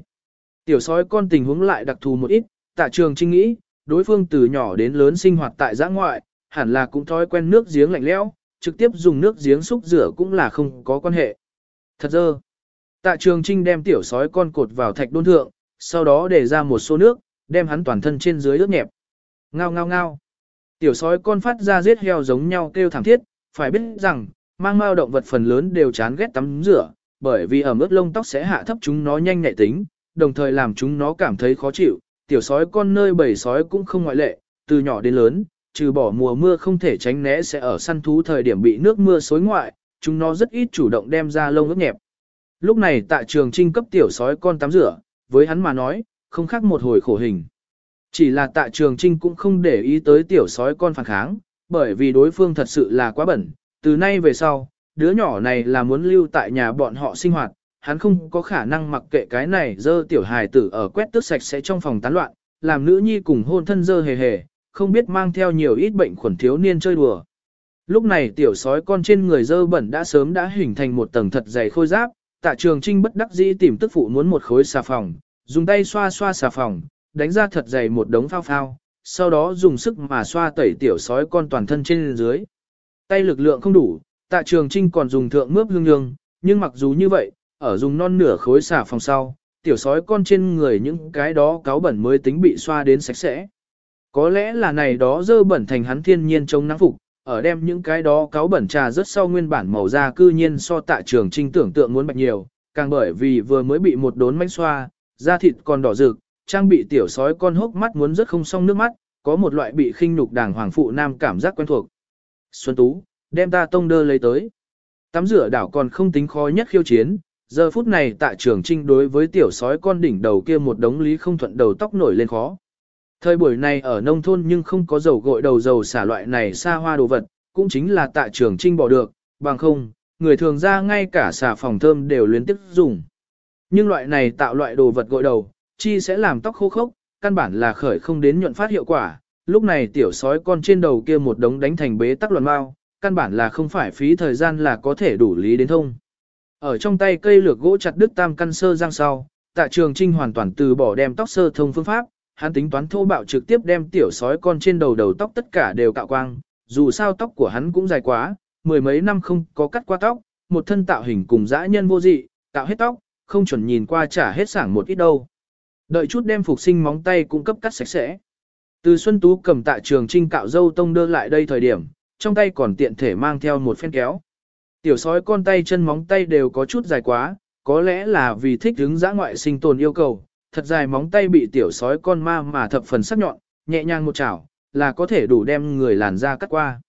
Tiểu sói con tình huống lại đặc thù một ít, tạ trường trinh nghĩ, đối phương từ nhỏ đến lớn sinh hoạt tại giã ngoại, hẳn là cũng thói quen nước giếng lạnh lẽo, trực tiếp dùng nước giếng xúc rửa cũng là không có quan hệ. Thật dơ. Tạ trường trinh đem tiểu sói con cột vào thạch đôn thượng, sau đó để ra một xô nước, đem hắn toàn thân trên dưới ướt nhẹp. Ngao ngao ngao. Tiểu sói con phát ra giết heo giống nhau kêu thảm thiết, phải biết rằng, mang mao động vật phần lớn đều chán ghét tắm rửa, bởi vì ở mức lông tóc sẽ hạ thấp chúng nó nhanh nhạy tính, đồng thời làm chúng nó cảm thấy khó chịu. Tiểu sói con nơi bầy sói cũng không ngoại lệ, từ nhỏ đến lớn, trừ bỏ mùa mưa không thể tránh né sẽ ở săn thú thời điểm bị nước mưa xối ngoại, chúng nó rất ít chủ động đem ra lông ướt nhẹp. Lúc này tại trường trinh cấp tiểu sói con tắm rửa, với hắn mà nói, không khác một hồi khổ hình. Chỉ là tạ trường trinh cũng không để ý tới tiểu sói con phản kháng, bởi vì đối phương thật sự là quá bẩn. Từ nay về sau, đứa nhỏ này là muốn lưu tại nhà bọn họ sinh hoạt, hắn không có khả năng mặc kệ cái này dơ tiểu hài tử ở quét tước sạch sẽ trong phòng tán loạn, làm nữ nhi cùng hôn thân dơ hề hề, không biết mang theo nhiều ít bệnh khuẩn thiếu niên chơi đùa. Lúc này tiểu sói con trên người dơ bẩn đã sớm đã hình thành một tầng thật dày khôi giáp, tạ trường trinh bất đắc dĩ tìm tức phụ muốn một khối xà phòng, dùng tay xoa xoa xà phòng, đánh ra thật dày một đống phao phao, sau đó dùng sức mà xoa tẩy tiểu sói con toàn thân trên dưới. Tay lực lượng không đủ, tạ trường trinh còn dùng thượng mướp hương nhương, nhưng mặc dù như vậy, ở dùng non nửa khối xà phòng sau, tiểu sói con trên người những cái đó cáo bẩn mới tính bị xoa đến sạch sẽ. Có lẽ là này đó dơ bẩn thành hắn thiên nhiên chống nắng phục, ở đem những cái đó cáo bẩn trà rất sau nguyên bản màu da cư nhiên so tạ trường trinh tưởng tượng muốn bạch nhiều, càng bởi vì vừa mới bị một đốn mánh xoa, da thịt còn đỏ rực, trang bị tiểu sói con hốc mắt muốn rất không xong nước mắt, có một loại bị khinh nhục đảng hoàng phụ nam cảm giác quen thuộc. Xuân Tú, đem ta tông đơ lấy tới. Tắm rửa đảo còn không tính khó nhất khiêu chiến, giờ phút này tạ trường trinh đối với tiểu sói con đỉnh đầu kia một đống lý không thuận đầu tóc nổi lên khó. Thời buổi này ở nông thôn nhưng không có dầu gội đầu dầu xả loại này xa hoa đồ vật, cũng chính là tạ trường trinh bỏ được, bằng không, người thường ra ngay cả xả phòng thơm đều luyến tiếp dùng. Nhưng loại này tạo loại đồ vật gội đầu, chi sẽ làm tóc khô khốc, căn bản là khởi không đến nhuận phát hiệu quả. Lúc này tiểu sói con trên đầu kia một đống đánh thành bế tắc luận mau, căn bản là không phải phí thời gian là có thể đủ lý đến thông. Ở trong tay cây lược gỗ chặt đứt tam căn sơ răng sau, tạ trường trinh hoàn toàn từ bỏ đem tóc sơ thông phương pháp, hắn tính toán thô bạo trực tiếp đem tiểu sói con trên đầu đầu tóc tất cả đều cạo quang, dù sao tóc của hắn cũng dài quá, mười mấy năm không có cắt qua tóc, một thân tạo hình cùng dã nhân vô dị, tạo hết tóc, không chuẩn nhìn qua trả hết sảng một ít đâu. Đợi chút đem phục sinh móng tay cũng cấp cắt sạch sẽ. Từ Xuân Tú cầm tạ trường trinh cạo dâu tông đưa lại đây thời điểm, trong tay còn tiện thể mang theo một phen kéo. Tiểu sói con tay chân móng tay đều có chút dài quá, có lẽ là vì thích hứng giã ngoại sinh tồn yêu cầu, thật dài móng tay bị tiểu sói con ma mà thập phần sắc nhọn, nhẹ nhàng một chảo, là có thể đủ đem người làn da cắt qua.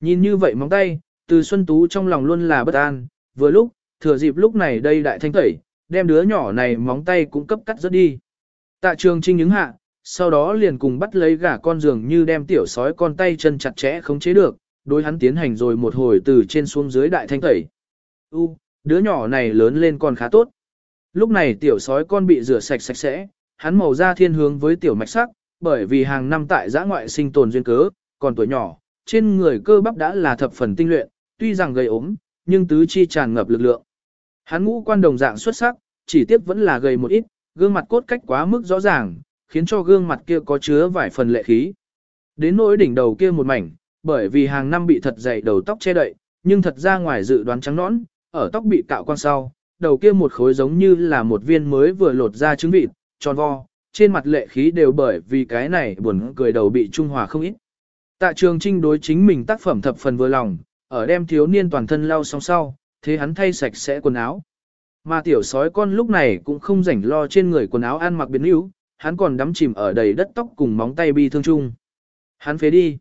Nhìn như vậy móng tay, từ Xuân Tú trong lòng luôn là bất an, vừa lúc, thừa dịp lúc này đây đại thanh tẩy, đem đứa nhỏ này móng tay cũng cấp cắt rất đi. Tạ trường trinh những hạ, sau đó liền cùng bắt lấy gà con giường như đem tiểu sói con tay chân chặt chẽ không chế được, đối hắn tiến hành rồi một hồi từ trên xuống dưới đại thanh tẩy. U, đứa nhỏ này lớn lên còn khá tốt. Lúc này tiểu sói con bị rửa sạch sạch sẽ, hắn màu da thiên hướng với tiểu mạch sắc, bởi vì hàng năm tại giã ngoại sinh tồn duyên cớ, còn tuổi nhỏ, trên người cơ bắp đã là thập phần tinh luyện, tuy rằng gầy ốm, nhưng tứ chi tràn ngập lực lượng. Hắn ngũ quan đồng dạng xuất sắc, chỉ tiếp vẫn là gầy một ít, gương mặt cốt cách quá mức rõ ràng, khiến cho gương mặt kia có chứa vài phần lệ khí. Đến nỗi đỉnh đầu kia một mảnh, bởi vì hàng năm bị thật dày đầu tóc che đậy, nhưng thật ra ngoài dự đoán trắng nõn, ở tóc bị cạo quan sau, đầu kia một khối giống như là một viên mới vừa lột ra trứng vịt, tròn vo, trên mặt lệ khí đều bởi vì cái này buồn cười đầu bị trung hòa không ít. Tạ trường trinh đối chính mình tác phẩm thập phần vừa lòng, ở đem thiếu niên toàn thân lau xong sau, thế hắn thay sạch sẽ quần áo. Mà tiểu sói con lúc này cũng không rảnh lo trên người quần áo ăn mặc biến yếu, hắn còn đắm chìm ở đầy đất tóc cùng móng tay bi thương chung. Hắn phế đi.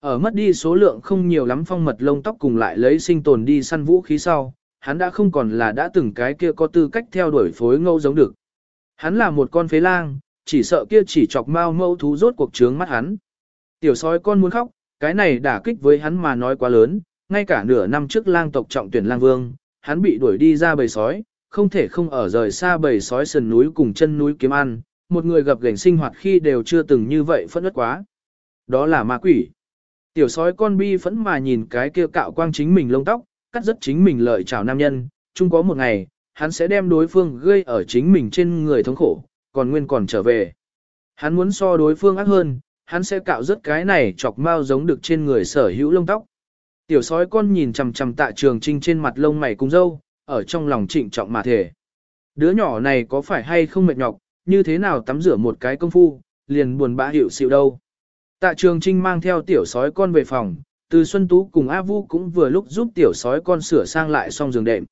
Ở mất đi số lượng không nhiều lắm phong mật lông tóc cùng lại lấy sinh tồn đi săn vũ khí sau, hắn đã không còn là đã từng cái kia có tư cách theo đuổi phối ngâu giống được. Hắn là một con phế lang, chỉ sợ kia chỉ chọc mau mâu thú rốt cuộc trướng mắt hắn. Tiểu sói con muốn khóc, cái này đả kích với hắn mà nói quá lớn, ngay cả nửa năm trước lang tộc trọng tuyển lang vương, hắn bị đuổi đi ra bầy sói, không thể không ở rời xa bầy sói sườn núi cùng chân núi kiếm ăn, một người gặp gành sinh hoạt khi đều chưa từng như vậy phẫn nứt quá. Đó là ma quỷ. Tiểu sói con bi phẫn mà nhìn cái kia cạo quang chính mình lông tóc, cắt rất chính mình lợi chào nam nhân, chung có một ngày, hắn sẽ đem đối phương gây ở chính mình trên người thống khổ, còn nguyên còn trở về. Hắn muốn so đối phương ác hơn, hắn sẽ cạo rất cái này chọc mau giống được trên người sở hữu lông tóc. Tiểu sói con nhìn chằm chằm tạ trường trinh trên mặt lông mày cùng dâu, ở trong lòng trịnh trọng mà thể. Đứa nhỏ này có phải hay không mệt nhọc, như thế nào tắm rửa một cái công phu, liền buồn bã hiểu xịu đâu. Tạ trường trinh mang theo tiểu sói con về phòng, từ Xuân Tú cùng A Vu cũng vừa lúc giúp tiểu sói con sửa sang lại xong giường đệm.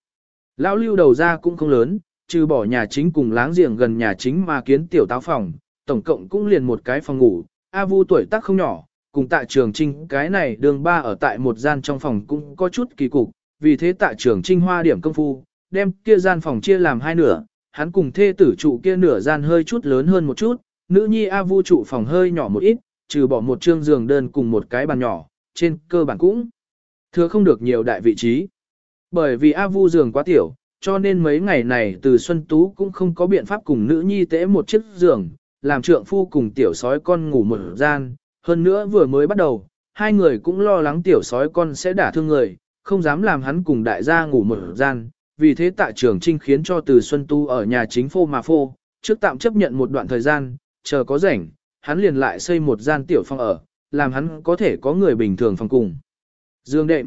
Lão lưu đầu ra cũng không lớn, trừ bỏ nhà chính cùng láng giềng gần nhà chính mà kiến tiểu táo phòng, tổng cộng cũng liền một cái phòng ngủ, A Vu tuổi tác không nhỏ, cùng tạ trường trinh cái này đường ba ở tại một gian trong phòng cũng có chút kỳ cục, vì thế tạ trường trinh hoa điểm công phu, đem kia gian phòng chia làm hai nửa, hắn cùng thê tử trụ kia nửa gian hơi chút lớn hơn một chút, nữ nhi A Vu trụ phòng hơi nhỏ một ít, trừ bỏ một trương giường đơn cùng một cái bàn nhỏ, trên cơ bản cũng thừa không được nhiều đại vị trí. Bởi vì A Vu giường quá tiểu, cho nên mấy ngày này từ Xuân Tú cũng không có biện pháp cùng nữ nhi tễ một chiếc giường, làm trượng phu cùng tiểu sói con ngủ một gian, hơn nữa vừa mới bắt đầu, hai người cũng lo lắng tiểu sói con sẽ đả thương người, không dám làm hắn cùng đại gia ngủ một gian, vì thế tạ trưởng trinh khiến cho từ Xuân Tu ở nhà chính phô mà phô, trước tạm chấp nhận một đoạn thời gian, chờ có rảnh, hắn liền lại xây một gian tiểu phòng ở, làm hắn có thể có người bình thường phòng cùng. Dương đệm.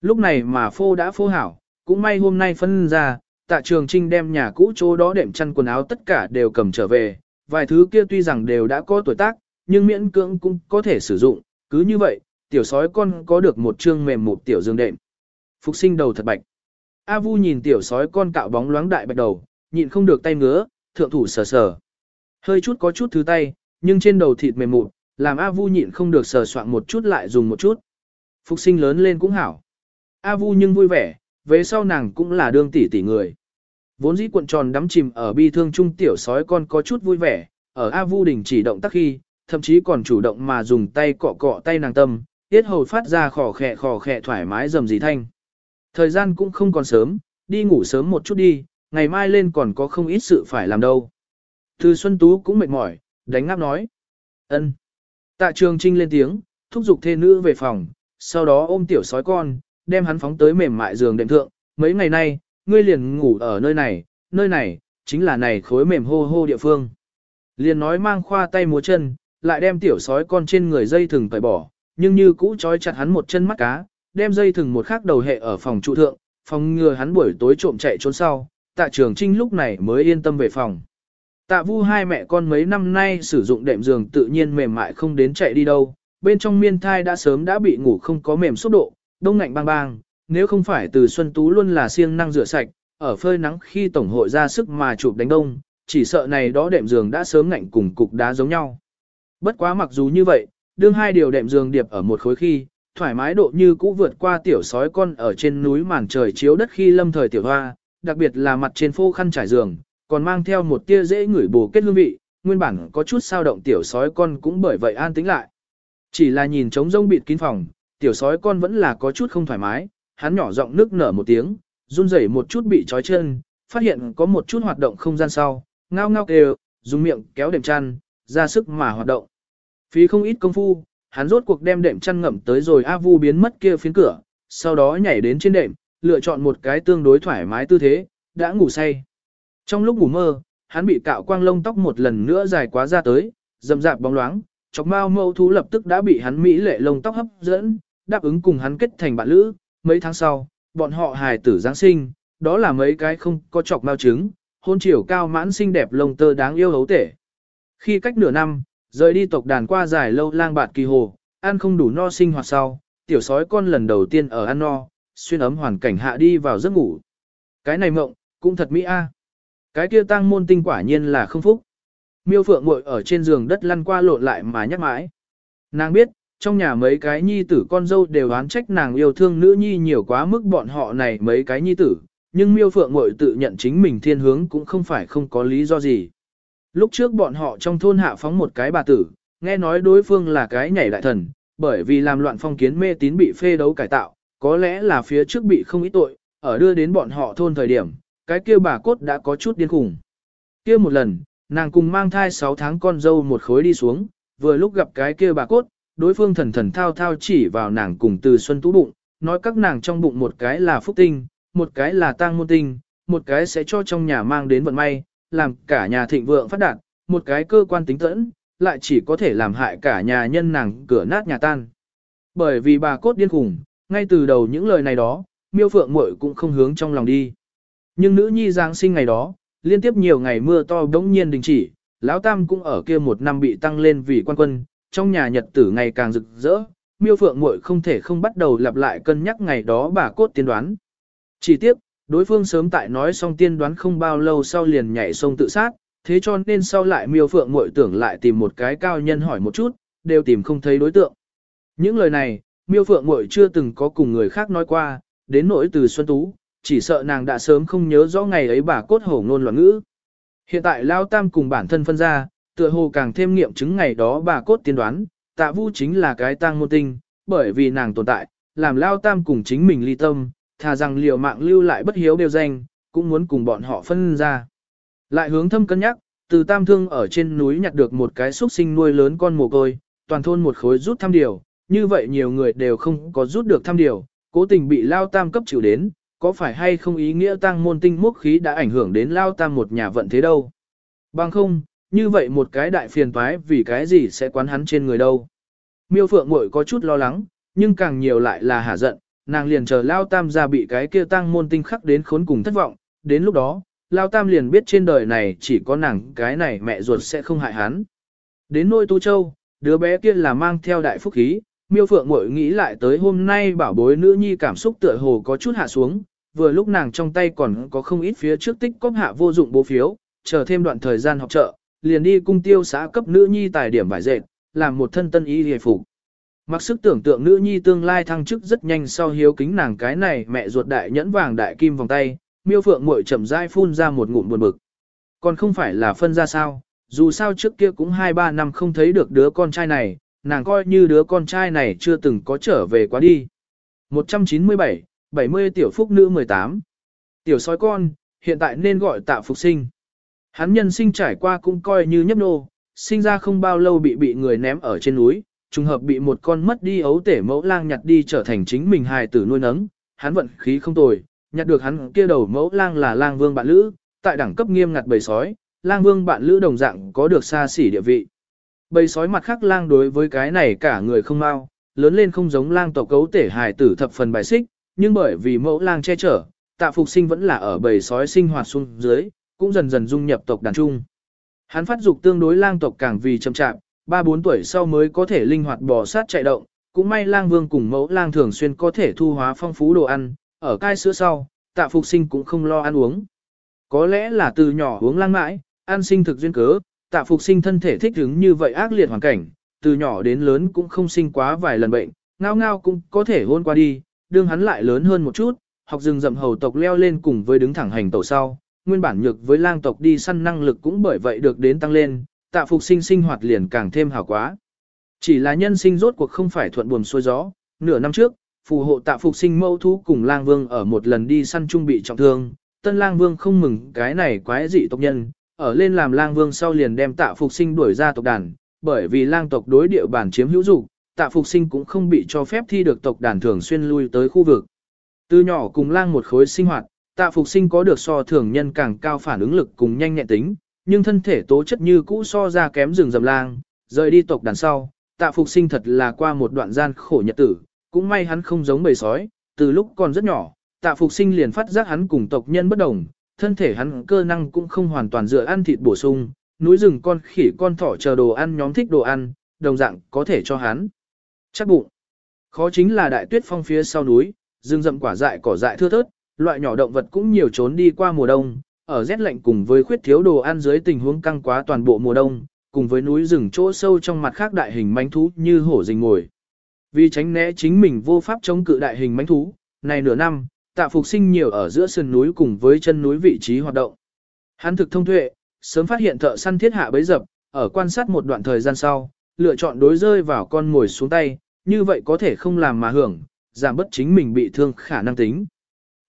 Lúc này mà phô đã phô hảo, cũng may hôm nay phân ra, tạ trường trinh đem nhà cũ chỗ đó đệm chăn quần áo tất cả đều cầm trở về, vài thứ kia tuy rằng đều đã có tuổi tác, nhưng miễn cưỡng cũng có thể sử dụng, cứ như vậy, tiểu sói con có được một chương mềm một tiểu dương đệm. Phục sinh đầu thật bạch. A Vu nhìn tiểu sói con cạo bóng loáng đại bạch đầu, nhịn không được tay ngứa, thượng thủ sờ sờ. Hơi chút có chút thứ tay, nhưng trên đầu thịt mềm mụn, làm A Vu nhịn không được sờ soạn một chút lại dùng một chút. Phục sinh lớn lên cũng hảo. A Vu nhưng vui vẻ, về sau nàng cũng là đương tỷ tỷ người. Vốn dĩ cuộn tròn đắm chìm ở bi thương trung tiểu sói con có chút vui vẻ, ở A Vu đình chỉ động tác khi, thậm chí còn chủ động mà dùng tay cọ cọ tay nàng tâm, tiết hầu phát ra khò khẹ khò khẹ thoải mái dầm dì thanh. Thời gian cũng không còn sớm, đi ngủ sớm một chút đi, ngày mai lên còn có không ít sự phải làm đâu. Từ Xuân Tú cũng mệt mỏi, đánh ngáp nói. ân. Tạ Trường Trinh lên tiếng, thúc giục thê nữ về phòng, sau đó ôm tiểu sói con, đem hắn phóng tới mềm mại giường đệm thượng. Mấy ngày nay, ngươi liền ngủ ở nơi này, nơi này, chính là này khối mềm hô hô địa phương. Liền nói mang khoa tay múa chân, lại đem tiểu sói con trên người dây thừng tẩy bỏ, nhưng như cũ trói chặt hắn một chân mắt cá, đem dây thừng một khắc đầu hệ ở phòng trụ thượng, phòng ngừa hắn buổi tối trộm chạy trốn sau, tạ trường trinh lúc này mới yên tâm về phòng. Tạ vu hai mẹ con mấy năm nay sử dụng đệm giường tự nhiên mềm mại không đến chạy đi đâu, bên trong miên thai đã sớm đã bị ngủ không có mềm xúc độ, đông ngạnh bang bang, nếu không phải từ Xuân Tú luôn là siêng năng rửa sạch, ở phơi nắng khi tổng hội ra sức mà chụp đánh đông, chỉ sợ này đó đệm giường đã sớm ngạnh cùng cục đá giống nhau. Bất quá mặc dù như vậy, đương hai điều đệm giường điệp ở một khối khi, thoải mái độ như cũ vượt qua tiểu sói con ở trên núi màn trời chiếu đất khi lâm thời tiểu hoa, đặc biệt là mặt trên phô khăn trải giường, còn mang theo một tia dễ ngửi bổ kết hương vị, nguyên bản có chút sao động tiểu sói con cũng bởi vậy an tĩnh lại. Chỉ là nhìn trống rông bịt kín phòng, tiểu sói con vẫn là có chút không thoải mái, hắn nhỏ giọng nước nở một tiếng, run rẩy một chút bị trói chân, phát hiện có một chút hoạt động không gian sau, ngao ngao kêu, dùng miệng kéo đệm chăn, ra sức mà hoạt động. Phí không ít công phu, hắn rốt cuộc đem đệm chăn ngậm tới rồi A Vu biến mất kia phiến cửa, sau đó nhảy đến trên đệm, lựa chọn một cái tương đối thoải mái tư thế, đã ngủ say. Trong lúc ngủ mơ, hắn bị cạo quang lông tóc một lần nữa dài quá ra tới, rậm rạp bóng loáng, chọc mao mâu thú lập tức đã bị hắn mỹ lệ lông tóc hấp dẫn, đáp ứng cùng hắn kết thành bạn lữ. Mấy tháng sau, bọn họ hài tử Giáng sinh, đó là mấy cái không có chọc mao trứng, hôn chiều cao mãn xinh đẹp lông tơ đáng yêu hấu tể. Khi cách nửa năm, rời đi tộc đàn qua dài lâu lang bạt kỳ hồ, ăn không đủ no sinh hoạt sau, tiểu sói con lần đầu tiên ở ăn no, xuyên ấm hoàn cảnh hạ đi vào giấc ngủ. Cái này mộng, cũng thật mỹ a. Cái kia tăng môn tinh quả nhiên là không phúc. Miêu phượng muội ở trên giường đất lăn qua lộn lại mà nhắc mãi. Nàng biết, trong nhà mấy cái nhi tử con dâu đều oán trách nàng yêu thương nữ nhi nhiều quá mức bọn họ này mấy cái nhi tử, nhưng miêu phượng muội tự nhận chính mình thiên hướng cũng không phải không có lý do gì. Lúc trước bọn họ trong thôn hạ phóng một cái bà tử, nghe nói đối phương là cái nhảy đại thần, bởi vì làm loạn phong kiến mê tín bị phê đấu cải tạo, có lẽ là phía trước bị không ít tội, ở đưa đến bọn họ thôn thời điểm, cái kia bà cốt đã có chút điên khủng. Kia một lần, nàng cùng mang thai 6 tháng con dâu một khối đi xuống, vừa lúc gặp cái kia bà cốt, đối phương thần thần thao thao chỉ vào nàng cùng từ xuân tú bụng, nói các nàng trong bụng một cái là phúc tinh, một cái là tang môn tinh, một cái sẽ cho trong nhà mang đến vận may, làm cả nhà thịnh vượng phát đạt, một cái cơ quan tính tẫn, lại chỉ có thể làm hại cả nhà nhân nàng cửa nát nhà tan. Bởi vì bà cốt điên khủng, ngay từ đầu những lời này đó, miêu phượng muội cũng không hướng trong lòng đi. Nhưng nữ nhi Giáng sinh ngày đó, liên tiếp nhiều ngày mưa to đống nhiên đình chỉ, lão tam cũng ở kia một năm bị tăng lên vì quan quân, trong nhà nhật tử ngày càng rực rỡ, miêu phượng muội không thể không bắt đầu lặp lại cân nhắc ngày đó bà cốt tiên đoán. Chỉ tiếp, đối phương sớm tại nói xong tiên đoán không bao lâu sau liền nhảy sông tự sát, thế cho nên sau lại miêu phượng muội tưởng lại tìm một cái cao nhân hỏi một chút, đều tìm không thấy đối tượng. Những lời này, miêu phượng muội chưa từng có cùng người khác nói qua, đến nỗi từ Xuân Tú, chỉ sợ nàng đã sớm không nhớ rõ ngày ấy bà cốt hổ ngôn loạn ngữ. Hiện tại Lao Tam cùng bản thân phân ra, tựa hồ càng thêm nghiệm chứng ngày đó bà cốt tiên đoán, tạ vu chính là cái tang môn tinh, bởi vì nàng tồn tại, làm Lao Tam cùng chính mình ly tâm, thà rằng liều mạng lưu lại bất hiếu đều danh, cũng muốn cùng bọn họ phân ra. Lại hướng thâm cân nhắc, từ Tam Thương ở trên núi nhặt được một cái xúc sinh nuôi lớn con mồ côi, toàn thôn một khối rút thăm điều, như vậy nhiều người đều không có rút được thăm điều, cố tình bị lao tam cấp chịu đến, có phải hay không ý nghĩa tăng môn tinh mốc khí đã ảnh hưởng đến lao tam một nhà vận thế đâu. Bằng không, như vậy một cái đại phiền toái vì cái gì sẽ quán hắn trên người đâu. Miêu Phượng muội có chút lo lắng, nhưng càng nhiều lại là hả giận, nàng liền chờ Lao Tam ra bị cái kia tăng môn tinh khắc đến khốn cùng thất vọng, đến lúc đó, Lao Tam liền biết trên đời này chỉ có nàng cái này mẹ ruột sẽ không hại hắn. Đến nôi Tu Châu, đứa bé kia là mang theo đại phúc khí, Miêu Phượng Mội nghĩ lại tới hôm nay bảo bối nữ nhi cảm xúc tựa hồ có chút hạ xuống, vừa lúc nàng trong tay còn có không ít phía trước tích cóp hạ vô dụng bố phiếu, chờ thêm đoạn thời gian học trợ, liền đi cung tiêu xã cấp nữ nhi tài điểm vải dệt, làm một thân tân y hề phục. Mặc sức tưởng tượng nữ nhi tương lai thăng chức rất nhanh sau hiếu kính nàng cái này mẹ ruột đại nhẫn vàng đại kim vòng tay, miêu phượng muội chậm rãi phun ra một ngụm buồn bực. Còn không phải là phân ra sao, dù sao trước kia cũng 2-3 năm không thấy được đứa con trai này, nàng coi như đứa con trai này chưa từng có trở về quá đi. 197, 70 tiểu phúc nữ 18. Tiểu sói con, hiện tại nên gọi tạ phục sinh. Hắn nhân sinh trải qua cũng coi như nhấp nô, sinh ra không bao lâu bị bị người ném ở trên núi, trùng hợp bị một con mất đi ấu tể mẫu lang nhặt đi trở thành chính mình hài tử nuôi nấng, hắn vận khí không tồi, nhặt được hắn kia đầu mẫu lang là lang vương bạn lữ, tại đẳng cấp nghiêm ngặt bầy sói, lang vương bạn lữ đồng dạng có được xa xỉ địa vị. Bầy sói mặt khác lang đối với cái này cả người không mau, lớn lên không giống lang tộc cấu tể hài tử thập phần bài xích, nhưng bởi vì mẫu lang che chở, tạ phục sinh vẫn là ở bầy sói sinh hoạt xuống dưới, cũng dần dần dung nhập tộc đàn trung. Hắn phát dục tương đối lang tộc càng vì chậm chạp, 3-4 tuổi sau mới có thể linh hoạt bò sát chạy động, cũng may lang vương cùng mẫu lang thường xuyên có thể thu hóa phong phú đồ ăn, ở cai sữa sau, tạ phục sinh cũng không lo ăn uống. Có lẽ là từ nhỏ uống lang mãi, ăn sinh thực duyên cớ, tạ phục sinh thân thể thích ứng như vậy ác liệt hoàn cảnh, từ nhỏ đến lớn cũng không sinh quá vài lần bệnh, ngao ngao cũng có thể hôn qua đi, đương hắn lại lớn hơn một chút, học rừng rậm hầu tộc leo lên cùng với đứng thẳng hành tẩu sau, nguyên bản nhược với lang tộc đi săn năng lực cũng bởi vậy được đến tăng lên, tạ phục sinh sinh hoạt liền càng thêm hào quá. Chỉ là nhân sinh rốt cuộc không phải thuận buồm xuôi gió, nửa năm trước, phù hộ tạ phục sinh mâu thú cùng lang vương ở một lần đi săn trung bị trọng thương, tân lang vương không mừng cái này quái dị tộc nhân, ở lên làm lang vương sau liền đem tạ phục sinh đuổi ra tộc đàn, bởi vì lang tộc đối địa bản chiếm hữu dục, tạ phục sinh cũng không bị cho phép thi được tộc đàn thường xuyên lui tới khu vực. Từ nhỏ cùng lang một khối sinh hoạt, tạ phục sinh có được so thường nhân càng cao phản ứng lực cùng nhanh nhẹn tính, nhưng thân thể tố chất như cũ so ra kém rừng rầm lang, rời đi tộc đàn sau, tạ phục sinh thật là qua một đoạn gian khổ nhật tử, cũng may hắn không giống bầy sói, từ lúc còn rất nhỏ, tạ phục sinh liền phát giác hắn cùng tộc nhân bất đồng, thân thể hắn cơ năng cũng không hoàn toàn dựa ăn thịt bổ sung, núi rừng con khỉ con thỏ chờ đồ ăn nhóm thích đồ ăn, đồng dạng có thể cho hắn. Chắc bụng. Khó chính là đại tuyết phong phía sau núi, rừng rậm quả dại cỏ dại thưa thớt, loại nhỏ động vật cũng nhiều trốn đi qua mùa đông, ở rét lạnh cùng với khuyết thiếu đồ ăn dưới tình huống căng quá toàn bộ mùa đông, cùng với núi rừng chỗ sâu trong mặt khác đại hình manh thú như hổ rình ngồi. Vì tránh né chính mình vô pháp chống cự đại hình manh thú, này nửa năm, tạ phục sinh nhiều ở giữa sườn núi cùng với chân núi vị trí hoạt động. Hắn thực thông tuệ, sớm phát hiện thợ săn thiết hạ bấy dập, ở quan sát một đoạn thời gian sau, lựa chọn đối rơi vào con ngồi xuống tay, như vậy có thể không làm mà hưởng, giảm bất chính mình bị thương khả năng tính.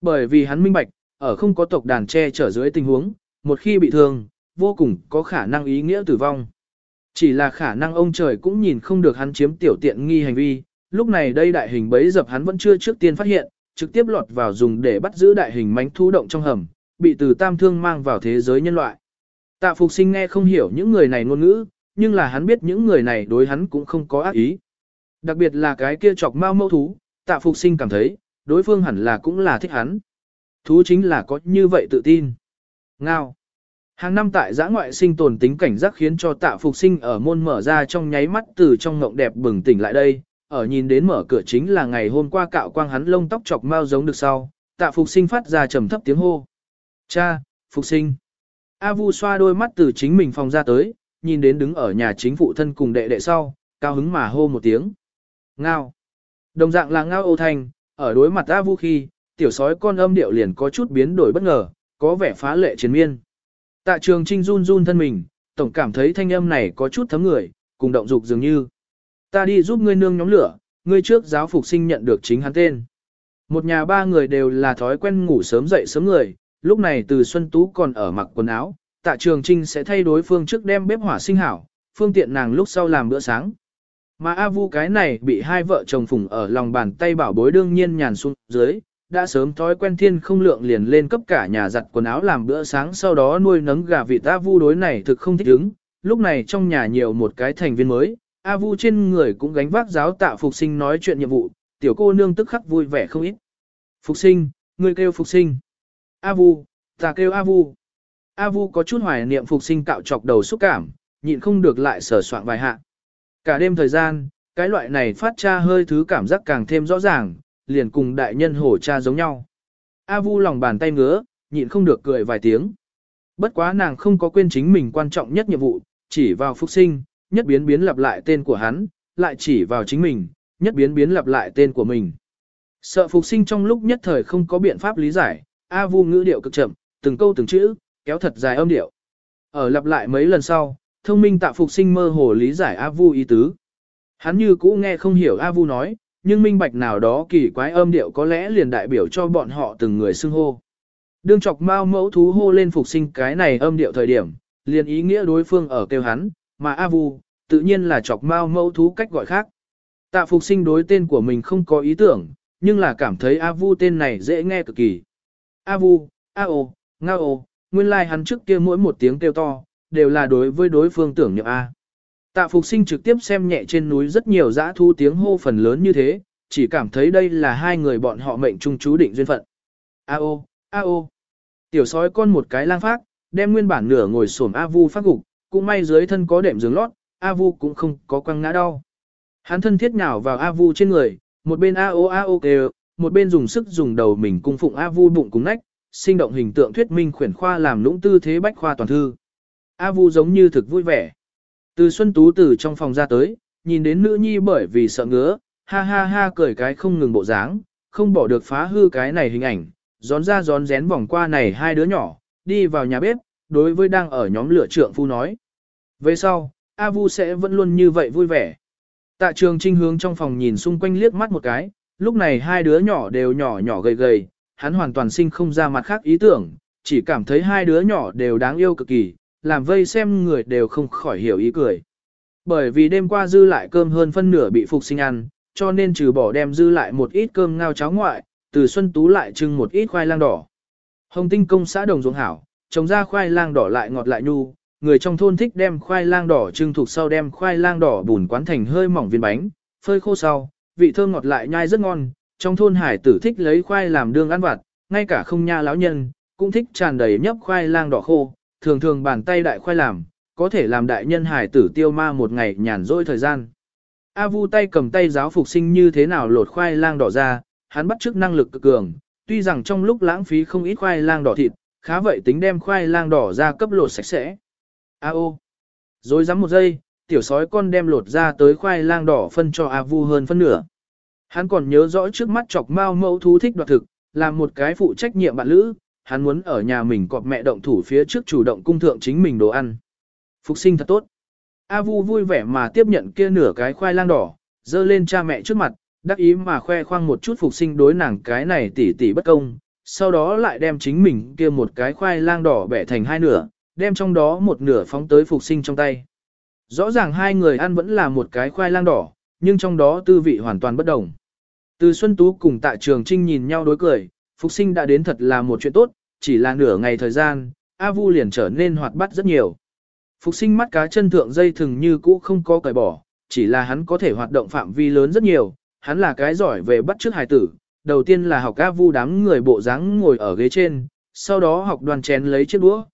Bởi vì hắn minh bạch, ở không có tộc đàn che chở dưới tình huống, một khi bị thương, vô cùng có khả năng ý nghĩa tử vong. Chỉ là khả năng ông trời cũng nhìn không được hắn chiếm tiểu tiện nghi hành vi, lúc này đây đại hình bấy dập hắn vẫn chưa trước tiên phát hiện, trực tiếp lọt vào dùng để bắt giữ đại hình mánh thú động trong hầm, bị từ tam thương mang vào thế giới nhân loại. Tạ Phục Sinh nghe không hiểu những người này ngôn ngữ, nhưng là hắn biết những người này đối hắn cũng không có ác ý. Đặc biệt là cái kia chọc mau mâu thú, Tạ Phục Sinh cảm thấy, đối phương hẳn là cũng là thích hắn. Thú chính là có như vậy tự tin. Ngao. Hàng năm tại giã ngoại sinh tồn tính cảnh giác khiến cho tạ phục sinh ở môn mở ra trong nháy mắt từ trong ngộng đẹp bừng tỉnh lại đây, ở nhìn đến mở cửa chính là ngày hôm qua cạo quang hắn lông tóc chọc mau giống được sau, tạ phục sinh phát ra trầm thấp tiếng hô. Cha, phục sinh. A Vu xoa đôi mắt từ chính mình phòng ra tới, nhìn đến đứng ở nhà chính phụ thân cùng đệ đệ sau, cao hứng mà hô một tiếng. Ngao. Đồng dạng là ngao ô thanh, ở đối mặt A Vu khi, tiểu sói con âm điệu liền có chút biến đổi bất ngờ, có vẻ phá lệ chiến miên. Tạ trường trinh run run thân mình, tổng cảm thấy thanh âm này có chút thấm người, cùng động dục dường như. Ta đi giúp ngươi nương nhóm lửa, ngươi trước giáo phục sinh nhận được chính hắn tên. Một nhà ba người đều là thói quen ngủ sớm dậy sớm người, lúc này từ Xuân Tú còn ở mặc quần áo, tạ trường trinh sẽ thay đối phương trước đem bếp hỏa sinh hảo, phương tiện nàng lúc sau làm bữa sáng. Mà A Vu cái này bị hai vợ chồng phùng ở lòng bàn tay bảo bối đương nhiên nhàn xuống dưới, đã sớm thói quen thiên không lượng liền lên cấp cả nhà giặt quần áo làm bữa sáng sau đó nuôi nấng gà vịt A Vu đối này thực không thích ứng, lúc này trong nhà nhiều một cái thành viên mới, A Vu trên người cũng gánh vác giáo tạ phục sinh nói chuyện nhiệm vụ, tiểu cô nương tức khắc vui vẻ không ít. Phục sinh, người kêu phục sinh. A Vu, ta kêu A Vu. A Vu có chút hoài niệm phục sinh cạo chọc đầu xúc cảm, nhịn không được lại sở soạn vài hạ. Cả đêm thời gian, cái loại này phát ra hơi thứ cảm giác càng thêm rõ ràng, liền cùng đại nhân hổ cha giống nhau. A Vu lòng bàn tay ngứa, nhịn không được cười vài tiếng. Bất quá nàng không có quên chính mình quan trọng nhất nhiệm vụ, chỉ vào phục sinh, nhất biến biến lặp lại tên của hắn, lại chỉ vào chính mình, nhất biến biến lặp lại tên của mình. Sợ phục sinh trong lúc nhất thời không có biện pháp lý giải, A Vu ngữ điệu cực chậm, từng câu từng chữ, kéo thật dài âm điệu. Ở lặp lại mấy lần sau, thông minh tạ phục sinh mơ hồ lý giải A Vu ý tứ. Hắn như cũ nghe không hiểu A Vu nói, nhưng minh bạch nào đó kỳ quái âm điệu có lẽ liền đại biểu cho bọn họ từng người xưng hô. Đương chọc mao mẫu thú hô lên phục sinh cái này âm điệu thời điểm, liền ý nghĩa đối phương ở kêu hắn, mà A Vu, tự nhiên là chọc mao mẫu thú cách gọi khác. Tạ phục sinh đối tên của mình không có ý tưởng, nhưng là cảm thấy A Vu tên này dễ nghe cực kỳ. A Vu, A O, Nga O, nguyên lai like hắn trước kia mỗi một tiếng kêu to, đều là đối với đối phương tưởng nhậm A. Tạ phục sinh trực tiếp xem nhẹ trên núi rất nhiều dã thu tiếng hô phần lớn như thế, chỉ cảm thấy đây là hai người bọn họ mệnh trung chú định duyên phận. A ô, A ô. Tiểu sói con một cái lang phát, đem nguyên bản nửa ngồi xổm A Vu phát gục, cũng may dưới thân có đệm giường lót, A Vu cũng không có quăng ngã đau. Hắn thân thiết nhào vào A Vu trên người, một bên A ô A ô kêu, một bên dùng sức dùng đầu mình cung phụng A Vu bụng cùng nách, sinh động hình tượng thuyết minh khuyển khoa làm lũng tư thế bách khoa toàn thư. A Vu giống như thực vui vẻ. Từ Xuân Tú từ trong phòng ra tới, nhìn đến nữ nhi bởi vì sợ ngứa, ha ha ha cười cái không ngừng bộ dáng, không bỏ được phá hư cái này hình ảnh, gión ra gión rén vòng qua này hai đứa nhỏ, đi vào nhà bếp, đối với đang ở nhóm lửa trượng phu nói. Về sau, A Vu sẽ vẫn luôn như vậy vui vẻ. Tạ trường trinh hướng trong phòng nhìn xung quanh liếc mắt một cái, lúc này hai đứa nhỏ đều nhỏ nhỏ gầy gầy, hắn hoàn toàn sinh không ra mặt khác ý tưởng, chỉ cảm thấy hai đứa nhỏ đều đáng yêu cực kỳ, làm vây xem người đều không khỏi hiểu ý cười. Bởi vì đêm qua dư lại cơm hơn phân nửa bị phục sinh ăn, cho nên trừ bỏ đem dư lại một ít cơm ngao cháo ngoại, từ Xuân Tú lại trưng một ít khoai lang đỏ. Hồng Tinh công xã Đồng ruộng Hảo, trồng ra khoai lang đỏ lại ngọt lại nhu, người trong thôn thích đem khoai lang đỏ trưng thuộc sau đem khoai lang đỏ bùn quán thành hơi mỏng viên bánh, phơi khô sau, vị thơm ngọt lại nhai rất ngon, trong thôn hải tử thích lấy khoai làm đương ăn vặt, ngay cả không nha lão nhân, cũng thích tràn đầy nhấp khoai lang đỏ khô, thường thường bàn tay đại khoai làm, có thể làm đại nhân hải tử tiêu ma một ngày nhàn rỗi thời gian. A Vu tay cầm tay giáo phục sinh như thế nào lột khoai lang đỏ ra, hắn bắt chước năng lực cực cường, tuy rằng trong lúc lãng phí không ít khoai lang đỏ thịt, khá vậy tính đem khoai lang đỏ ra cấp lột sạch sẽ. A ô. Rồi dám một giây, tiểu sói con đem lột ra tới khoai lang đỏ phân cho A Vu hơn phân nửa. Hắn còn nhớ rõ trước mắt chọc mao mẫu thú thích đoạt thực, làm một cái phụ trách nhiệm bạn lữ, hắn muốn ở nhà mình cọp mẹ động thủ phía trước chủ động cung thượng chính mình đồ ăn. Phục sinh thật tốt. A Vu vui vẻ mà tiếp nhận kia nửa cái khoai lang đỏ, dơ lên cha mẹ trước mặt, đắc ý mà khoe khoang một chút phục sinh đối nàng cái này tỉ tỉ bất công, sau đó lại đem chính mình kia một cái khoai lang đỏ bẻ thành hai nửa, đem trong đó một nửa phóng tới phục sinh trong tay. Rõ ràng hai người ăn vẫn là một cái khoai lang đỏ, nhưng trong đó tư vị hoàn toàn bất đồng. Từ Xuân Tú cùng Tạ Trường Trinh nhìn nhau đối cười, phục sinh đã đến thật là một chuyện tốt, chỉ là nửa ngày thời gian, A Vu liền trở nên hoạt bát rất nhiều. Phục sinh mắt cá chân thượng dây thừng như cũ không có cởi bỏ, chỉ là hắn có thể hoạt động phạm vi lớn rất nhiều, hắn là cái giỏi về bắt chước hài tử. Đầu tiên là học A Vu đám người bộ dáng ngồi ở ghế trên, sau đó học đoàn chén lấy chiếc đũa.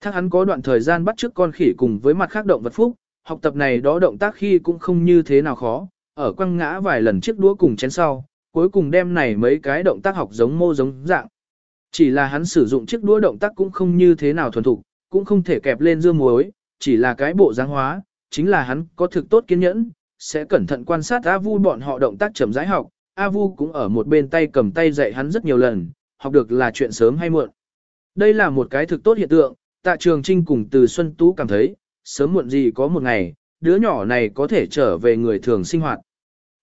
Thác hắn có đoạn thời gian bắt chước con khỉ cùng với mặt khác động vật phúc, học tập này đó động tác khi cũng không như thế nào khó, ở quăng ngã vài lần chiếc đũa cùng chén sau, cuối cùng đem này mấy cái động tác học giống mô giống dạng. Chỉ là hắn sử dụng chiếc đũa động tác cũng không như thế nào thuần thục, cũng không thể kẹp lên dưa muối, chỉ là cái bộ dáng hóa, chính là hắn có thực tốt kiên nhẫn, sẽ cẩn thận quan sát A Vu bọn họ động tác chậm rãi học, A Vu cũng ở một bên tay cầm tay dạy hắn rất nhiều lần, học được là chuyện sớm hay muộn. Đây là một cái thực tốt hiện tượng, tạ trường trinh cùng từ Xuân Tú cảm thấy, sớm muộn gì có một ngày, đứa nhỏ này có thể trở về người thường sinh hoạt.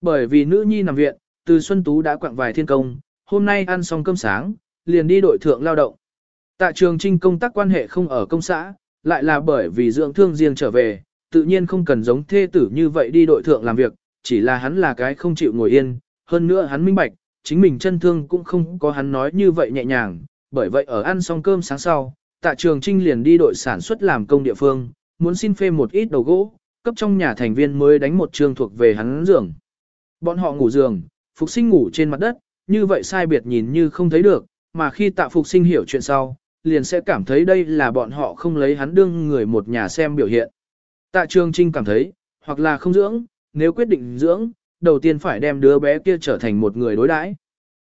Bởi vì nữ nhi nằm viện, từ Xuân Tú đã quặng vài thiên công, hôm nay ăn xong cơm sáng, liền đi đội thượng lao động. Tạ trường trinh công tác quan hệ không ở công xã, lại là bởi vì dưỡng thương riêng trở về, tự nhiên không cần giống thê tử như vậy đi đội thượng làm việc, chỉ là hắn là cái không chịu ngồi yên, hơn nữa hắn minh bạch, chính mình chân thương cũng không có hắn nói như vậy nhẹ nhàng, bởi vậy ở ăn xong cơm sáng sau, tạ trường trinh liền đi đội sản xuất làm công địa phương, muốn xin phê một ít đầu gỗ, cấp trong nhà thành viên mới đánh một trường thuộc về hắn giường. Bọn họ ngủ giường, Phục sinh ngủ trên mặt đất, như vậy sai biệt nhìn như không thấy được, mà khi tạ Phục sinh hiểu chuyện sau, liền sẽ cảm thấy đây là bọn họ không lấy hắn đương người một nhà xem biểu hiện. Tạ Trường Trinh cảm thấy, hoặc là không dưỡng, nếu quyết định dưỡng, đầu tiên phải đem đứa bé kia trở thành một người đối đãi.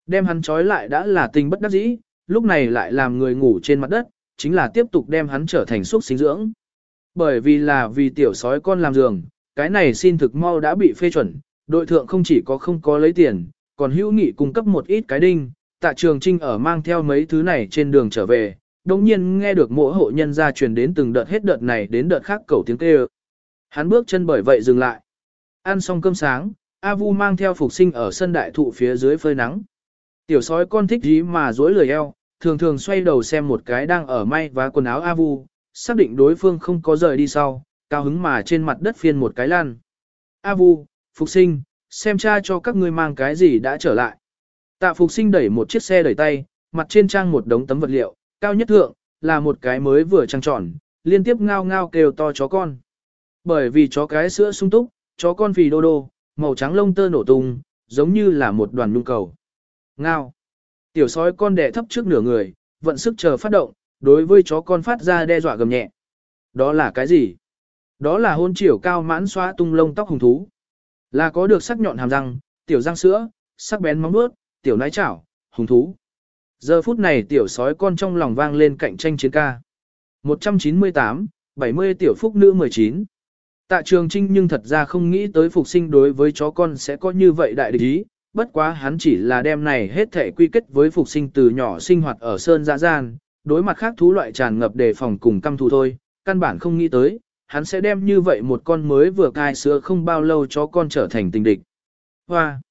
Đem hắn trói lại đã là tình bất đắc dĩ, lúc này lại làm người ngủ trên mặt đất, chính là tiếp tục đem hắn trở thành xúc sinh dưỡng. Bởi vì là vì tiểu sói con làm giường, cái này xin thực mau đã bị phê chuẩn, đội thượng không chỉ có không có lấy tiền, còn hữu nghị cung cấp một ít cái đinh, tạ trường trinh ở mang theo mấy thứ này trên đường trở về, đồng nhiên nghe được mỗi hộ nhân gia truyền đến từng đợt hết đợt này đến đợt khác cầu tiếng kêu. Hắn bước chân bởi vậy dừng lại. Ăn xong cơm sáng, A Vu mang theo phục sinh ở sân đại thụ phía dưới phơi nắng. Tiểu sói con thích gì mà dối lười eo, thường thường xoay đầu xem một cái đang ở may và quần áo A Vu, xác định đối phương không có rời đi sau, cao hứng mà trên mặt đất phiên một cái lan. A Vu, Phục sinh, xem cha cho các ngươi mang cái gì đã trở lại. Tạ Phục sinh đẩy một chiếc xe đẩy tay, mặt trên trang một đống tấm vật liệu, cao nhất thượng, là một cái mới vừa trăng tròn, liên tiếp ngao ngao kêu to chó con. Bởi vì chó cái sữa sung túc, chó con phì đô đô, màu trắng lông tơ nổ tung, giống như là một đoàn nung cầu. Ngao. Tiểu sói con đẻ thấp trước nửa người, vận sức chờ phát động, đối với chó con phát ra đe dọa gầm nhẹ. Đó là cái gì? Đó là hôn chiều cao mãn xóa tung lông tóc hùng thú. Là có được sắc nhọn hàm răng, tiểu răng sữa, sắc bén móng vuốt, tiểu nái chảo, hùng thú. Giờ phút này tiểu sói con trong lòng vang lên cạnh tranh chiến ca. 198, 70 tiểu phúc nữ 19. Tạ trường trinh nhưng thật ra không nghĩ tới phục sinh đối với chó con sẽ có như vậy đại địch ý, bất quá hắn chỉ là đem này hết thể quy kết với phục sinh từ nhỏ sinh hoạt ở sơn dạ gian, đối mặt khác thú loại tràn ngập đề phòng cùng căm thù thôi, căn bản không nghĩ tới, hắn sẽ đem như vậy một con mới vừa cai sữa không bao lâu cho con trở thành tình địch. Hoa!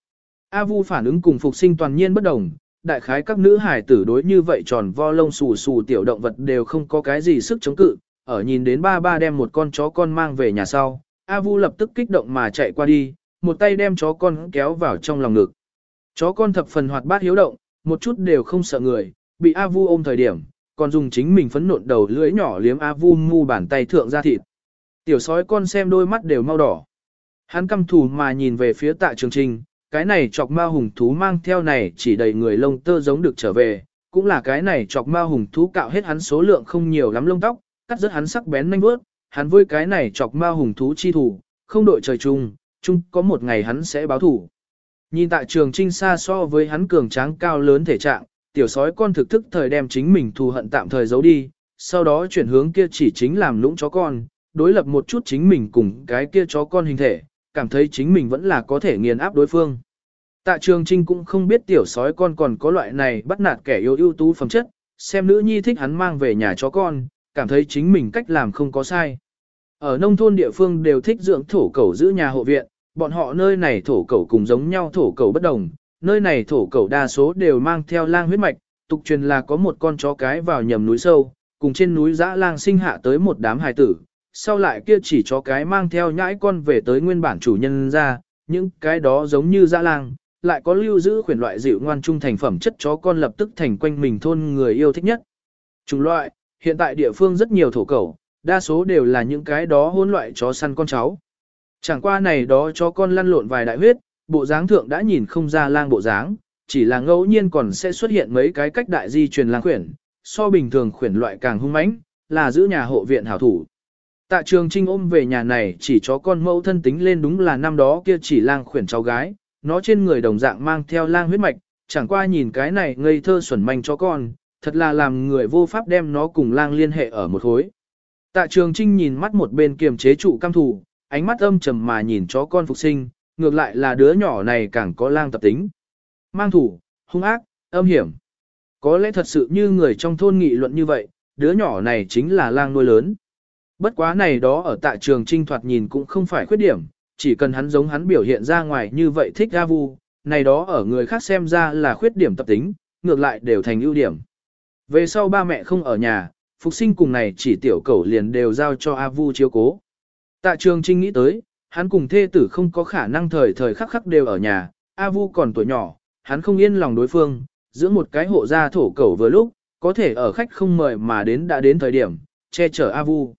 A Vu phản ứng cùng phục sinh toàn nhiên bất đồng, đại khái các nữ hải tử đối như vậy tròn vo lông xù xù tiểu động vật đều không có cái gì sức chống cự, ở nhìn đến ba ba đem một con chó con mang về nhà sau, A Vu lập tức kích động mà chạy qua đi, một tay đem chó con kéo vào trong lòng ngực. Chó con thập phần hoạt bát hiếu động, một chút đều không sợ người, bị A Vu ôm thời điểm, còn dùng chính mình phấn nộn đầu lưỡi nhỏ liếm A Vu mu bàn tay thượng ra thịt. Tiểu sói con xem đôi mắt đều mau đỏ. Hắn căm thù mà nhìn về phía tạ trường Trình. cái này chọc ma hùng thú mang theo này chỉ đầy người lông tơ giống được trở về, cũng là cái này chọc ma hùng thú cạo hết hắn số lượng không nhiều lắm lông tóc, cắt rất hắn sắc bén nhanh bước, hắn với cái này chọc ma hùng thú chi thủ, không đội trời chung, chung có một ngày hắn sẽ báo thủ. Nhìn tại trường trinh xa so với hắn cường tráng cao lớn thể trạng, tiểu sói con thực thức thời đem chính mình thù hận tạm thời giấu đi, sau đó chuyển hướng kia chỉ chính làm lũng chó con, đối lập một chút chính mình cùng cái kia chó con hình thể, cảm thấy chính mình vẫn là có thể nghiền áp đối phương. Tạ Trường Trinh cũng không biết tiểu sói con còn có loại này bắt nạt kẻ yêu ưu tú phẩm chất, xem nữ nhi thích hắn mang về nhà chó con, cảm thấy chính mình cách làm không có sai. Ở nông thôn địa phương đều thích dưỡng thổ cẩu giữ nhà hộ viện, bọn họ nơi này thổ cẩu cùng giống nhau thổ cẩu bất đồng, nơi này thổ cẩu đa số đều mang theo lang huyết mạch, tục truyền là có một con chó cái vào nhầm núi sâu, cùng trên núi dã lang sinh hạ tới một đám hài tử, sau lại kia chỉ chó cái mang theo nhãi con về tới nguyên bản chủ nhân ra, những cái đó giống như dã lang, lại có lưu giữ khuyển loại dịu ngoan trung thành phẩm chất chó con lập tức thành quanh mình thôn người yêu thích nhất. Chủng loại, hiện tại địa phương rất nhiều thổ cẩu, đa số đều là những cái đó hôn loại chó săn con cháu. Chẳng qua này đó chó con lăn lộn vài đại huyết, bộ dáng thượng đã nhìn không ra lang bộ dáng, chỉ là ngẫu nhiên còn sẽ xuất hiện mấy cái cách đại di truyền lang khuyển, so bình thường khuyển loại càng hung mãnh, là giữ nhà hộ viện hảo thủ. Tạ trường trinh ôm về nhà này chỉ chó con mẫu thân tính lên đúng là năm đó kia chỉ lang khuyển cháu gái, nó trên người đồng dạng mang theo lang huyết mạch, chẳng qua nhìn cái này ngây thơ xuẩn manh chó con, thật là làm người vô pháp đem nó cùng lang liên hệ ở một khối. Tạ trường trinh nhìn mắt một bên kiềm chế trụ cam thủ, ánh mắt âm trầm mà nhìn chó con phục sinh, ngược lại là đứa nhỏ này càng có lang tập tính. Mang thủ, hung ác, âm hiểm. Có lẽ thật sự như người trong thôn nghị luận như vậy, đứa nhỏ này chính là lang nuôi lớn. Bất quá này đó ở tại trường trinh thoạt nhìn cũng không phải khuyết điểm, chỉ cần hắn giống hắn biểu hiện ra ngoài như vậy thích A Vu, này đó ở người khác xem ra là khuyết điểm tập tính, ngược lại đều thành ưu điểm. Về sau ba mẹ không ở nhà, phục sinh cùng này chỉ tiểu cẩu liền đều giao cho A Vu chiếu cố. Tạ trường trinh nghĩ tới, hắn cùng thê tử không có khả năng thời thời khắc khắc đều ở nhà, A Vu còn tuổi nhỏ, hắn không yên lòng đối phương, giữa một cái hộ gia thổ cẩu vừa lúc, có thể ở khách không mời mà đến đã đến thời điểm, che chở A Vu.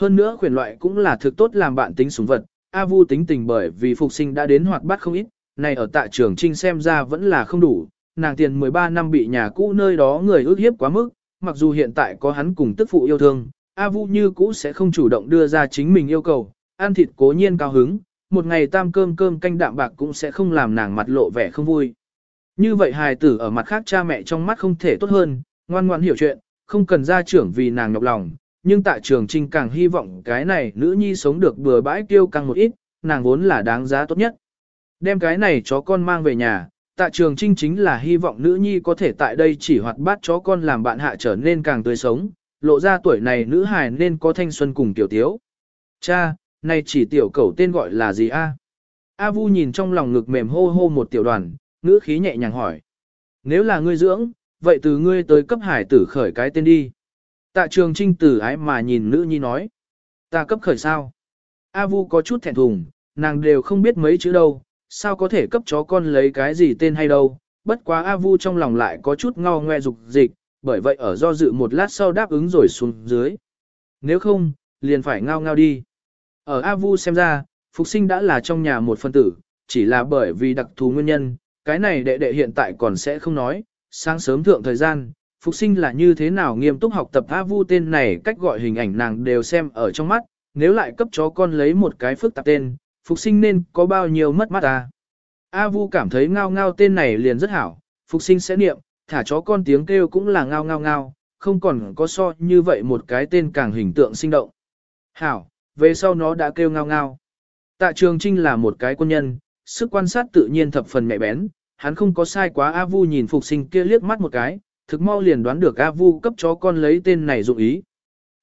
Hơn nữa khuyển loại cũng là thực tốt làm bạn tính súng vật, A Vu tính tình bởi vì phục sinh đã đến hoạt bát không ít, này ở tại trường trinh xem ra vẫn là không đủ, nàng tiền 13 năm bị nhà cũ nơi đó người ước hiếp quá mức, mặc dù hiện tại có hắn cùng tức phụ yêu thương, A Vu như cũ sẽ không chủ động đưa ra chính mình yêu cầu, ăn thịt cố nhiên cao hứng, một ngày tam cơm cơm canh đạm bạc cũng sẽ không làm nàng mặt lộ vẻ không vui. Như vậy hài tử ở mặt khác cha mẹ trong mắt không thể tốt hơn, ngoan ngoan hiểu chuyện, không cần ra trưởng vì nàng nhọc lòng, nhưng tại trường trinh càng hy vọng cái này nữ nhi sống được bừa bãi tiêu căng một ít, nàng vốn là đáng giá tốt nhất. Đem cái này chó con mang về nhà, tạ trường trinh chính là hy vọng nữ nhi có thể tại đây chỉ hoạt bát chó con làm bạn hạ trở nên càng tươi sống, lộ ra tuổi này nữ hài nên có thanh xuân cùng tiểu tiếu. Cha, này chỉ tiểu cẩu tên gọi là gì a? A Vu nhìn trong lòng ngực mềm hô hô một tiểu đoàn, ngữ khí nhẹ nhàng hỏi. Nếu là ngươi dưỡng, vậy từ ngươi tới cấp hải tử khởi cái tên đi. Tạ trường trinh tử ái mà nhìn nữ nhi nói. Ta cấp khởi sao? A Vu có chút thẹn thùng, nàng đều không biết mấy chữ đâu, sao có thể cấp chó con lấy cái gì tên hay đâu. Bất quá A Vu trong lòng lại có chút ngao ngoe dục dịch, bởi vậy ở do dự một lát sau đáp ứng rồi xuống dưới. Nếu không, liền phải ngao ngao đi. Ở A Vu xem ra, Phục sinh đã là trong nhà một phân tử, chỉ là bởi vì đặc thù nguyên nhân, cái này đệ đệ hiện tại còn sẽ không nói, sáng sớm thượng thời gian, Phục sinh là như thế nào nghiêm túc học tập A Vu tên này cách gọi hình ảnh nàng đều xem ở trong mắt, nếu lại cấp chó con lấy một cái phức tạp tên, Phục sinh nên có bao nhiêu mất mắt ta. A Vu cảm thấy ngao ngao tên này liền rất hảo, Phục sinh sẽ niệm, thả chó con tiếng kêu cũng là ngao ngao ngao, không còn có so như vậy một cái tên càng hình tượng sinh động. Hảo, về sau nó đã kêu ngao ngao. Tạ Trường Trinh là một cái quân nhân, sức quan sát tự nhiên thập phần mẹ bén, hắn không có sai quá A Vu nhìn phục sinh kia liếc mắt một cái, thực mau liền đoán được A Vu cấp chó con lấy tên này dụng ý.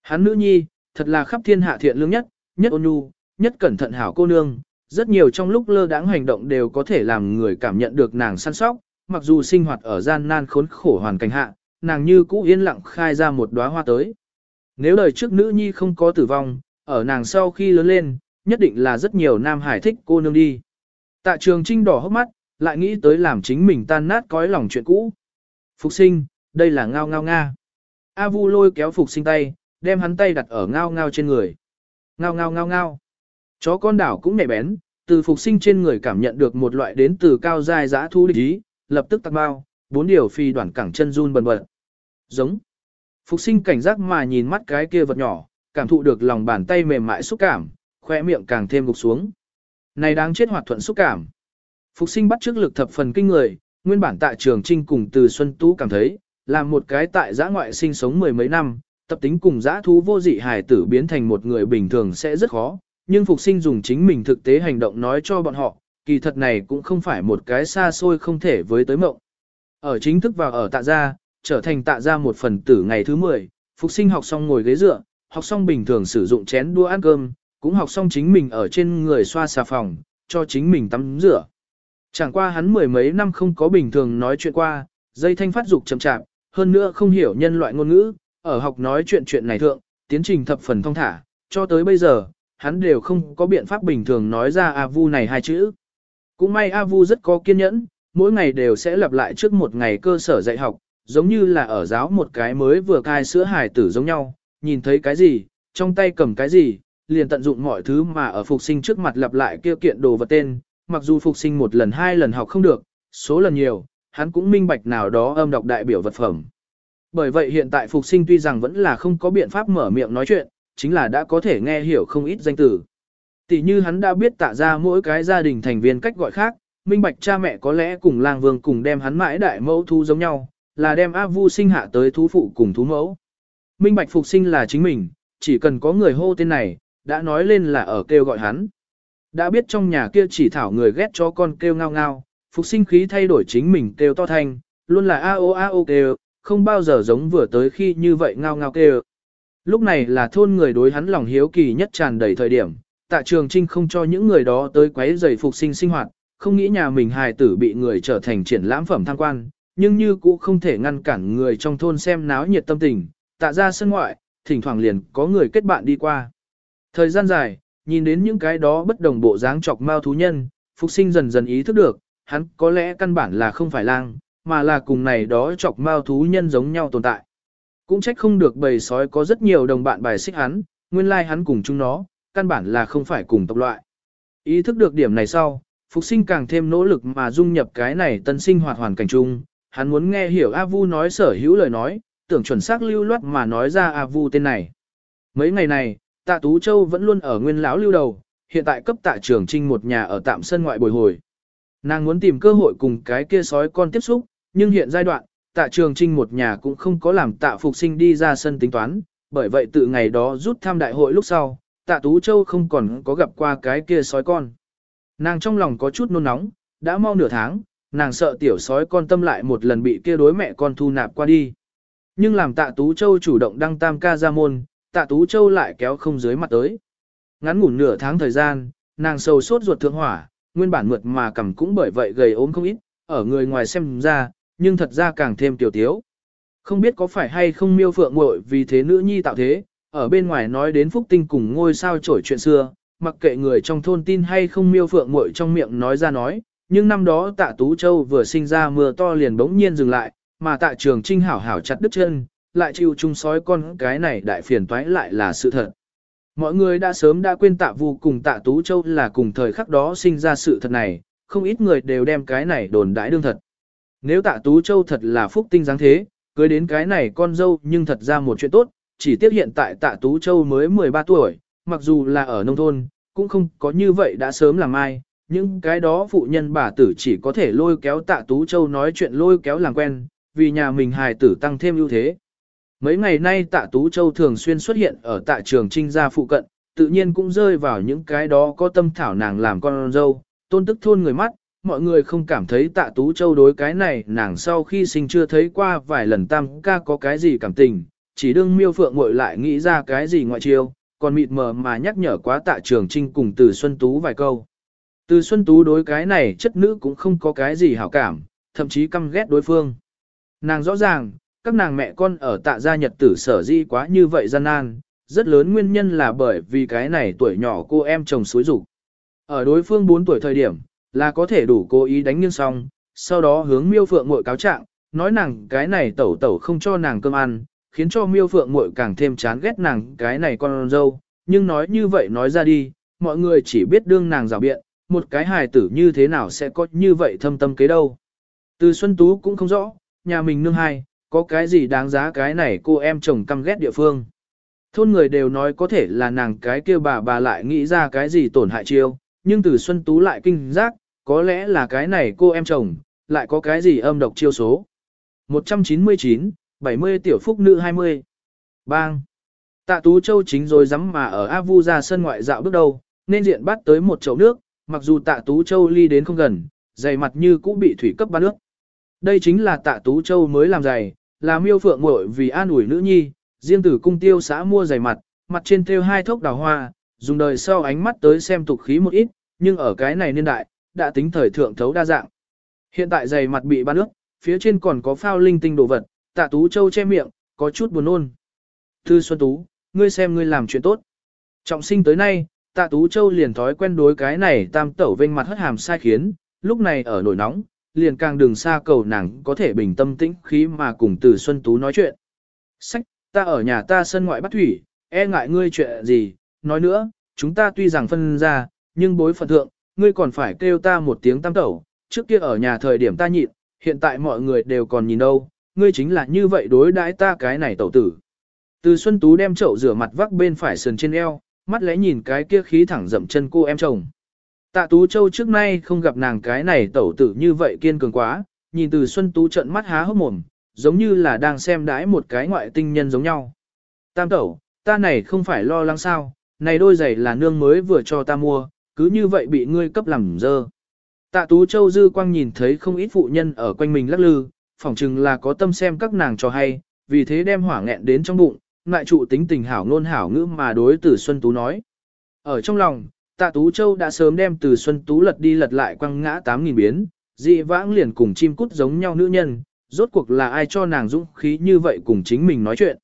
Hắn nữ nhi, thật là khắp thiên hạ thiện lương nhất, nhất ôn nhu, nhất cẩn thận hảo cô nương, rất nhiều trong lúc lơ đãng hành động đều có thể làm người cảm nhận được nàng săn sóc, mặc dù sinh hoạt ở gian nan khốn khổ hoàn cảnh hạ, nàng như cũ yên lặng khai ra một đóa hoa tới. Nếu đời trước nữ nhi không có tử vong, ở nàng sau khi lớn lên, nhất định là rất nhiều nam hải thích cô nương đi. Tạ trường trinh đỏ hốc mắt, lại nghĩ tới làm chính mình tan nát cõi lòng chuyện cũ. Phục sinh, đây là ngao ngao nga. A vu lôi kéo phục sinh tay, đem hắn tay đặt ở ngao ngao trên người. Ngao ngao ngao ngao. Chó con đảo cũng nhạy bén, từ phục sinh trên người cảm nhận được một loại đến từ cao dài giã thu địch ý, lập tức tăng bao, bốn điều phi đoạn cẳng chân run bần bật. Giống. Phục sinh cảnh giác mà nhìn mắt cái kia vật nhỏ, cảm thụ được lòng bàn tay mềm mại xúc cảm, khoe miệng càng thêm gục xuống. Này đáng chết hoạt thuận xúc cảm. Phục sinh bắt trước lực thập phần kinh người, nguyên bản tại trường trinh cùng từ Xuân Tú cảm thấy, là một cái tại giã ngoại sinh sống mười mấy năm, tập tính cùng giã thú vô dị hài tử biến thành một người bình thường sẽ rất khó, nhưng phục sinh dùng chính mình thực tế hành động nói cho bọn họ, kỳ thật này cũng không phải một cái xa xôi không thể với tới mộng. Ở chính thức vào ở tạ gia, trở thành tạ gia một phần tử ngày thứ 10, phục sinh học xong ngồi ghế dựa, học xong bình thường sử dụng chén đũa ăn cơm, cũng học xong chính mình ở trên người xoa xà phòng, cho chính mình tắm rửa. Chẳng qua hắn mười mấy năm không có bình thường nói chuyện qua, dây thanh phát dục chậm chạp, hơn nữa không hiểu nhân loại ngôn ngữ, ở học nói chuyện chuyện này thượng, tiến trình thập phần thông thả, cho tới bây giờ, hắn đều không có biện pháp bình thường nói ra A Vu này hai chữ. Cũng may A Vu rất có kiên nhẫn, mỗi ngày đều sẽ lặp lại trước một ngày cơ sở dạy học, giống như là ở giáo một cái mới vừa cai sữa hài tử giống nhau, nhìn thấy cái gì, trong tay cầm cái gì, liền tận dụng mọi thứ mà ở phục sinh trước mặt lặp lại kia kiện đồ vật tên, mặc dù phục sinh một lần hai lần học không được, số lần nhiều, hắn cũng minh bạch nào đó âm đọc đại biểu vật phẩm. Bởi vậy hiện tại phục sinh tuy rằng vẫn là không có biện pháp mở miệng nói chuyện, chính là đã có thể nghe hiểu không ít danh từ. Tỷ như hắn đã biết tạ ra mỗi cái gia đình thành viên cách gọi khác, minh bạch cha mẹ có lẽ cùng lang vương cùng đem hắn mãi đại mẫu thú giống nhau, là đem A Vu sinh hạ tới thú phụ cùng thú mẫu. Minh bạch phục sinh là chính mình, chỉ cần có người hô tên này, đã nói lên là ở kêu gọi hắn. Đã biết trong nhà kia chỉ thảo người ghét cho con kêu ngao ngao, phục sinh khí thay đổi chính mình kêu to thanh, luôn là a o a o kêu, không bao giờ giống vừa tới khi như vậy ngao ngao kêu. Lúc này là thôn người đối hắn lòng hiếu kỳ nhất tràn đầy thời điểm, tạ trường trinh không cho những người đó tới quấy giày phục sinh sinh hoạt, không nghĩ nhà mình hài tử bị người trở thành triển lãm phẩm tham quan, nhưng như cũng không thể ngăn cản người trong thôn xem náo nhiệt tâm tình, tạ ra sân ngoại, thỉnh thoảng liền có người kết bạn đi qua. Thời gian dài, nhìn đến những cái đó bất đồng bộ dáng chọc mao thú nhân, Phục sinh dần dần ý thức được, hắn có lẽ căn bản là không phải lang, mà là cùng này đó chọc mao thú nhân giống nhau tồn tại. Cũng trách không được bầy sói có rất nhiều đồng bạn bài xích hắn, nguyên lai like hắn cùng chúng nó, căn bản là không phải cùng tộc loại. Ý thức được điểm này sau, Phục sinh càng thêm nỗ lực mà dung nhập cái này tân sinh hoạt hoàn cảnh chung, hắn muốn nghe hiểu A Vu nói sở hữu lời nói, tưởng chuẩn xác lưu loát mà nói ra A Vu tên này. Mấy ngày này, Tạ Tú Châu vẫn luôn ở nguyên lão lưu đầu, hiện tại cấp Tạ Trường Trinh một nhà ở tạm sân ngoại bồi hồi. Nàng muốn tìm cơ hội cùng cái kia sói con tiếp xúc, nhưng hiện giai đoạn, Tạ Trường Trinh một nhà cũng không có làm Tạ Phục Sinh đi ra sân tính toán, bởi vậy từ ngày đó rút tham đại hội lúc sau, Tạ Tú Châu không còn có gặp qua cái kia sói con. Nàng trong lòng có chút nôn nóng, đã mau nửa tháng, nàng sợ tiểu sói con tâm lại một lần bị kia đối mẹ con thu nạp qua đi. Nhưng làm tạ Tú Châu chủ động đăng tam ca ra môn, tạ Tú Châu lại kéo không dưới mặt tới. Ngắn ngủn nửa tháng thời gian, nàng sầu sốt ruột thượng hỏa, nguyên bản mượt mà cầm cũng bởi vậy gầy ốm không ít, ở người ngoài xem ra, nhưng thật ra càng thêm tiểu tiếu. Không biết có phải hay không miêu phượng muội vì thế nữ nhi tạo thế, ở bên ngoài nói đến phúc tinh cùng ngôi sao trổi chuyện xưa, mặc kệ người trong thôn tin hay không miêu phượng muội trong miệng nói ra nói, nhưng năm đó tạ Tú Châu vừa sinh ra mưa to liền bỗng nhiên dừng lại, mà tạ trường trinh hảo hảo chặt đứt chân, lại chịu chung sói con cái này đại phiền toái lại là sự thật. Mọi người đã sớm đã quên tạ vu cùng tạ Tú Châu là cùng thời khắc đó sinh ra sự thật này, không ít người đều đem cái này đồn đãi đương thật. Nếu tạ Tú Châu thật là phúc tinh dáng thế, cưới đến cái này con dâu nhưng thật ra một chuyện tốt, chỉ tiếc hiện tại tạ Tú Châu mới 13 tuổi, mặc dù là ở nông thôn, cũng không có như vậy đã sớm làm ai, những cái đó phụ nhân bà tử chỉ có thể lôi kéo tạ Tú Châu nói chuyện lôi kéo làm quen, vì nhà mình hài tử tăng thêm ưu thế. Mấy ngày nay tạ Tú Châu thường xuyên xuất hiện ở tạ trường trinh gia phụ cận, tự nhiên cũng rơi vào những cái đó có tâm thảo nàng làm con dâu, tôn tức thôn người mắt, mọi người không cảm thấy tạ Tú Châu đối cái này nàng sau khi sinh chưa thấy qua vài lần tam ca có cái gì cảm tình, chỉ đương miêu phượng ngội lại nghĩ ra cái gì ngoại chiêu, còn mịt mờ mà nhắc nhở quá tạ trường trinh cùng từ Xuân Tú vài câu. Từ Xuân Tú đối cái này chất nữ cũng không có cái gì hảo cảm, thậm chí căm ghét đối phương. Nàng rõ ràng, các nàng mẹ con ở tạ gia nhật tử sở di quá như vậy gian nan, rất lớn nguyên nhân là bởi vì cái này tuổi nhỏ cô em chồng suối rủ. Ở đối phương 4 tuổi thời điểm, là có thể đủ cố ý đánh nghiêng xong, sau đó hướng miêu phượng muội cáo trạng, nói nàng cái này tẩu tẩu không cho nàng cơm ăn, khiến cho miêu phượng muội càng thêm chán ghét nàng cái này con dâu, nhưng nói như vậy nói ra đi, mọi người chỉ biết đương nàng rào biện, một cái hài tử như thế nào sẽ có như vậy thâm tâm kế đâu. Từ Xuân Tú cũng không rõ, nhà mình nương hai, có cái gì đáng giá cái này cô em chồng căm ghét địa phương. Thôn người đều nói có thể là nàng cái kia bà bà lại nghĩ ra cái gì tổn hại chiêu, nhưng từ Xuân Tú lại kinh giác, có lẽ là cái này cô em chồng, lại có cái gì âm độc chiêu số. 199, 70 tiểu phúc nữ 20. Bang. Tạ Tú Châu chính rồi dám mà ở A Vu ra sân ngoại dạo bước đầu, nên diện bắt tới một chậu nước, mặc dù Tạ Tú Châu ly đến không gần, dày mặt như cũng bị thủy cấp bắn nước. Đây chính là Tạ Tú Châu mới làm dày là miêu phượng muội vì an ủi nữ nhi, riêng tử cung tiêu xã mua giày mặt, mặt trên thêu hai thốc đào hoa, dùng đời sau ánh mắt tới xem tục khí một ít, nhưng ở cái này niên đại, đã tính thời thượng thấu đa dạng. Hiện tại giày mặt bị bắn nước, phía trên còn có phao linh tinh đồ vật, Tạ Tú Châu che miệng, có chút buồn nôn. Thư Xuân Tú, ngươi xem ngươi làm chuyện tốt. Trọng sinh tới nay, Tạ Tú Châu liền thói quen đối cái này tam tẩu vênh mặt hất hàm sai khiến, lúc này ở nổi nóng, liền càng đường xa cầu nàng có thể bình tâm tĩnh khí mà cùng từ Xuân Tú nói chuyện. Sách, ta ở nhà ta sân ngoại bắt thủy, e ngại ngươi chuyện gì, nói nữa, chúng ta tuy rằng phân ra, nhưng bối phận thượng, ngươi còn phải kêu ta một tiếng tam tẩu, trước kia ở nhà thời điểm ta nhịn, hiện tại mọi người đều còn nhìn đâu, ngươi chính là như vậy đối đãi ta cái này tẩu tử. Từ Xuân Tú đem chậu rửa mặt vắc bên phải sườn trên eo, mắt lẽ nhìn cái kia khí thẳng dậm chân cô em chồng. Tạ Tú Châu trước nay không gặp nàng cái này tẩu tử như vậy kiên cường quá, nhìn từ Xuân Tú trận mắt há hốc mồm, giống như là đang xem đãi một cái ngoại tinh nhân giống nhau. Tam tẩu, ta này không phải lo lắng sao, này đôi giày là nương mới vừa cho ta mua, cứ như vậy bị ngươi cấp làm dơ. Tạ Tú Châu dư quang nhìn thấy không ít phụ nhân ở quanh mình lắc lư, phỏng chừng là có tâm xem các nàng cho hay, vì thế đem hỏa nghẹn đến trong bụng, ngại trụ tính tình hảo ngôn hảo ngữ mà đối từ Xuân Tú nói. Ở trong lòng, Tạ Tú Châu đã sớm đem từ Xuân Tú lật đi lật lại quăng ngã 8.000 biến, dị vãng liền cùng chim cút giống nhau nữ nhân, rốt cuộc là ai cho nàng dũng khí như vậy cùng chính mình nói chuyện.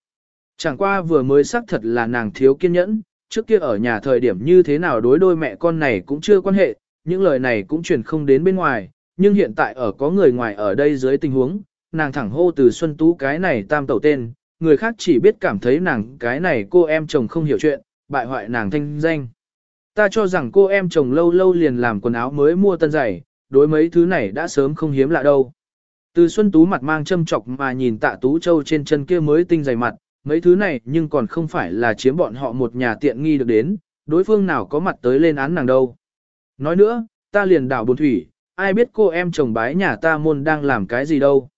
Chẳng qua vừa mới xác thật là nàng thiếu kiên nhẫn, trước kia ở nhà thời điểm như thế nào đối đôi mẹ con này cũng chưa quan hệ, những lời này cũng truyền không đến bên ngoài, nhưng hiện tại ở có người ngoài ở đây dưới tình huống, nàng thẳng hô từ Xuân Tú cái này tam tẩu tên, người khác chỉ biết cảm thấy nàng cái này cô em chồng không hiểu chuyện, bại hoại nàng thanh danh. Ta cho rằng cô em chồng lâu lâu liền làm quần áo mới mua tân giày, đối mấy thứ này đã sớm không hiếm lạ đâu. Từ Xuân Tú mặt mang châm chọc mà nhìn tạ Tú Châu trên chân kia mới tinh dày mặt, mấy thứ này nhưng còn không phải là chiếm bọn họ một nhà tiện nghi được đến, đối phương nào có mặt tới lên án nàng đâu. Nói nữa, ta liền đảo buồn thủy, ai biết cô em chồng bái nhà ta môn đang làm cái gì đâu.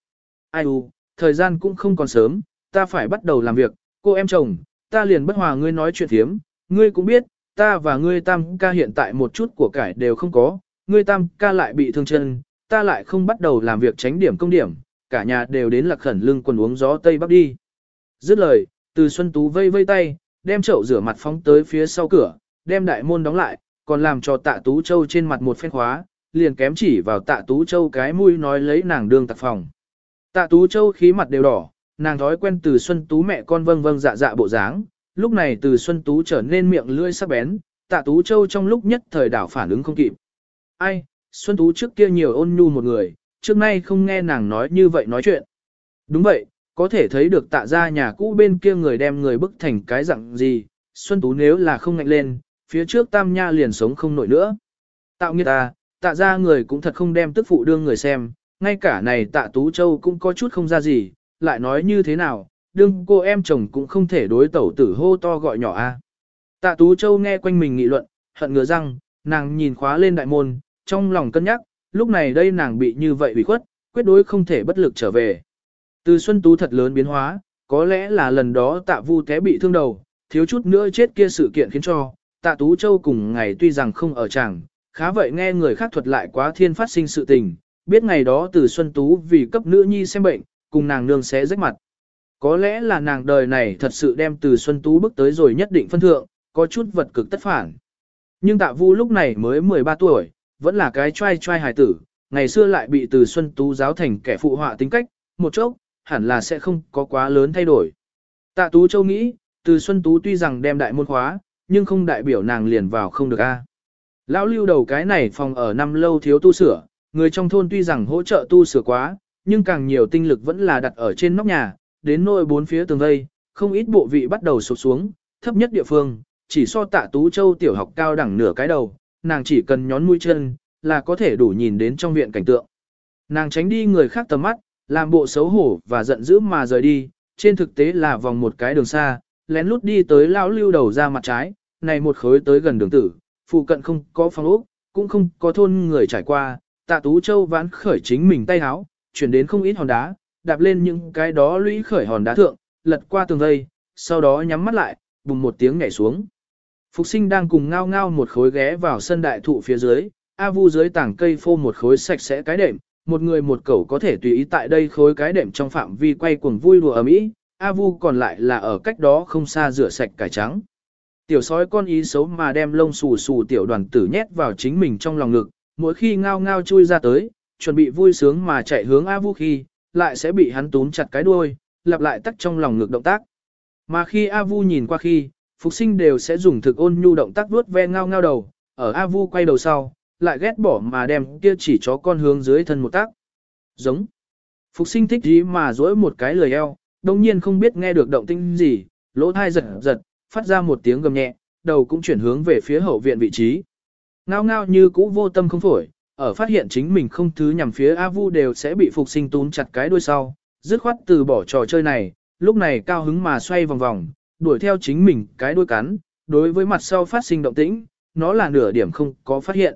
Ai u, thời gian cũng không còn sớm, ta phải bắt đầu làm việc, cô em chồng, ta liền bất hòa ngươi nói chuyện thiếm, ngươi cũng biết, ta và ngươi tam ca hiện tại một chút của cải đều không có, ngươi tam ca lại bị thương chân, ta lại không bắt đầu làm việc tránh điểm công điểm, cả nhà đều đến lạc khẩn lưng quần uống gió Tây Bắc đi. Dứt lời, từ Xuân Tú vây vây tay, đem chậu rửa mặt phóng tới phía sau cửa, đem đại môn đóng lại, còn làm cho tạ Tú Châu trên mặt một phen khóa, liền kém chỉ vào tạ Tú Châu cái mũi nói lấy nàng đương tạc phòng. Tạ Tú Châu khí mặt đều đỏ, nàng thói quen từ Xuân Tú mẹ con vâng vâng dạ dạ bộ dáng, lúc này từ Xuân Tú trở nên miệng lưỡi sắc bén, tạ Tú Châu trong lúc nhất thời đảo phản ứng không kịp. Ai, Xuân Tú trước kia nhiều ôn nhu một người, trước nay không nghe nàng nói như vậy nói chuyện. Đúng vậy, có thể thấy được tạ ra nhà cũ bên kia người đem người bức thành cái dạng gì, Xuân Tú nếu là không ngạnh lên, phía trước tam nha liền sống không nổi nữa. Tạo nghiệt ta, tạ ra người cũng thật không đem tức phụ đương người xem, ngay cả này tạ Tú Châu cũng có chút không ra gì, lại nói như thế nào, đương cô em chồng cũng không thể đối tẩu tử hô to gọi nhỏ a. Tạ Tú Châu nghe quanh mình nghị luận, hận ngừa răng, nàng nhìn khóa lên đại môn, trong lòng cân nhắc, lúc này đây nàng bị như vậy bị khuất, quyết đối không thể bất lực trở về. Từ Xuân Tú thật lớn biến hóa, có lẽ là lần đó tạ vu té bị thương đầu, thiếu chút nữa chết kia sự kiện khiến cho, tạ Tú Châu cùng ngày tuy rằng không ở chàng, khá vậy nghe người khác thuật lại quá thiên phát sinh sự tình, biết ngày đó từ Xuân Tú vì cấp nữ nhi xem bệnh, cùng nàng nương xé rách mặt. Có lẽ là nàng đời này thật sự đem từ Xuân Tú bước tới rồi nhất định phân thượng, có chút vật cực tất phản. Nhưng tạ vu lúc này mới 13 tuổi, vẫn là cái trai trai hài tử, ngày xưa lại bị từ Xuân Tú giáo thành kẻ phụ họa tính cách, một chốc, hẳn là sẽ không có quá lớn thay đổi. Tạ Tú Châu nghĩ, từ Xuân Tú tuy rằng đem đại môn khóa, nhưng không đại biểu nàng liền vào không được a. Lão lưu đầu cái này phòng ở năm lâu thiếu tu sửa, người trong thôn tuy rằng hỗ trợ tu sửa quá, nhưng càng nhiều tinh lực vẫn là đặt ở trên nóc nhà, đến nôi bốn phía tường vây, không ít bộ vị bắt đầu sụp xuống, thấp nhất địa phương, chỉ so tạ Tú Châu tiểu học cao đẳng nửa cái đầu, nàng chỉ cần nhón mũi chân, là có thể đủ nhìn đến trong viện cảnh tượng. Nàng tránh đi người khác tầm mắt, làm bộ xấu hổ và giận dữ mà rời đi, trên thực tế là vòng một cái đường xa, lén lút đi tới lão lưu đầu ra mặt trái, này một khối tới gần đường tử, phụ cận không có phòng ốc, cũng không có thôn người trải qua, tạ tú châu vãn khởi chính mình tay háo, chuyển đến không ít hòn đá, đạp lên những cái đó lũy khởi hòn đá thượng, lật qua tường vây, sau đó nhắm mắt lại, bùng một tiếng nhảy xuống. Phục sinh đang cùng ngao ngao một khối ghé vào sân đại thụ phía dưới, A Vu dưới tảng cây phô một khối sạch sẽ cái đệm, một người một cẩu có thể tùy ý tại đây khối cái đệm trong phạm vi quay cuồng vui đùa ở mỹ, A Vu còn lại là ở cách đó không xa rửa sạch cải trắng. Tiểu sói con ý xấu mà đem lông xù xù tiểu đoàn tử nhét vào chính mình trong lòng ngực, mỗi khi ngao ngao chui ra tới, chuẩn bị vui sướng mà chạy hướng A Vu khi, lại sẽ bị hắn túm chặt cái đuôi, lặp lại tắt trong lòng ngực động tác. Mà khi A Vu nhìn qua khi, Phục sinh đều sẽ dùng thực ôn nhu động tác vuốt ve ngao ngao đầu, ở A Vu quay đầu sau, lại ghét bỏ mà đem kia chỉ chó con hướng dưới thân một tác. Giống. Phục sinh thích gì mà dỗi một cái lười eo, đồng nhiên không biết nghe được động tinh gì, lỗ thai giật giật, phát ra một tiếng gầm nhẹ, đầu cũng chuyển hướng về phía hậu viện vị trí. Ngao ngao như cũ vô tâm không phổi, ở phát hiện chính mình không thứ nhằm phía A Vu đều sẽ bị phục sinh tún chặt cái đuôi sau, dứt khoát từ bỏ trò chơi này, lúc này cao hứng mà xoay vòng vòng, đuổi theo chính mình cái đuôi cắn, đối với mặt sau phát sinh động tĩnh, nó là nửa điểm không có phát hiện.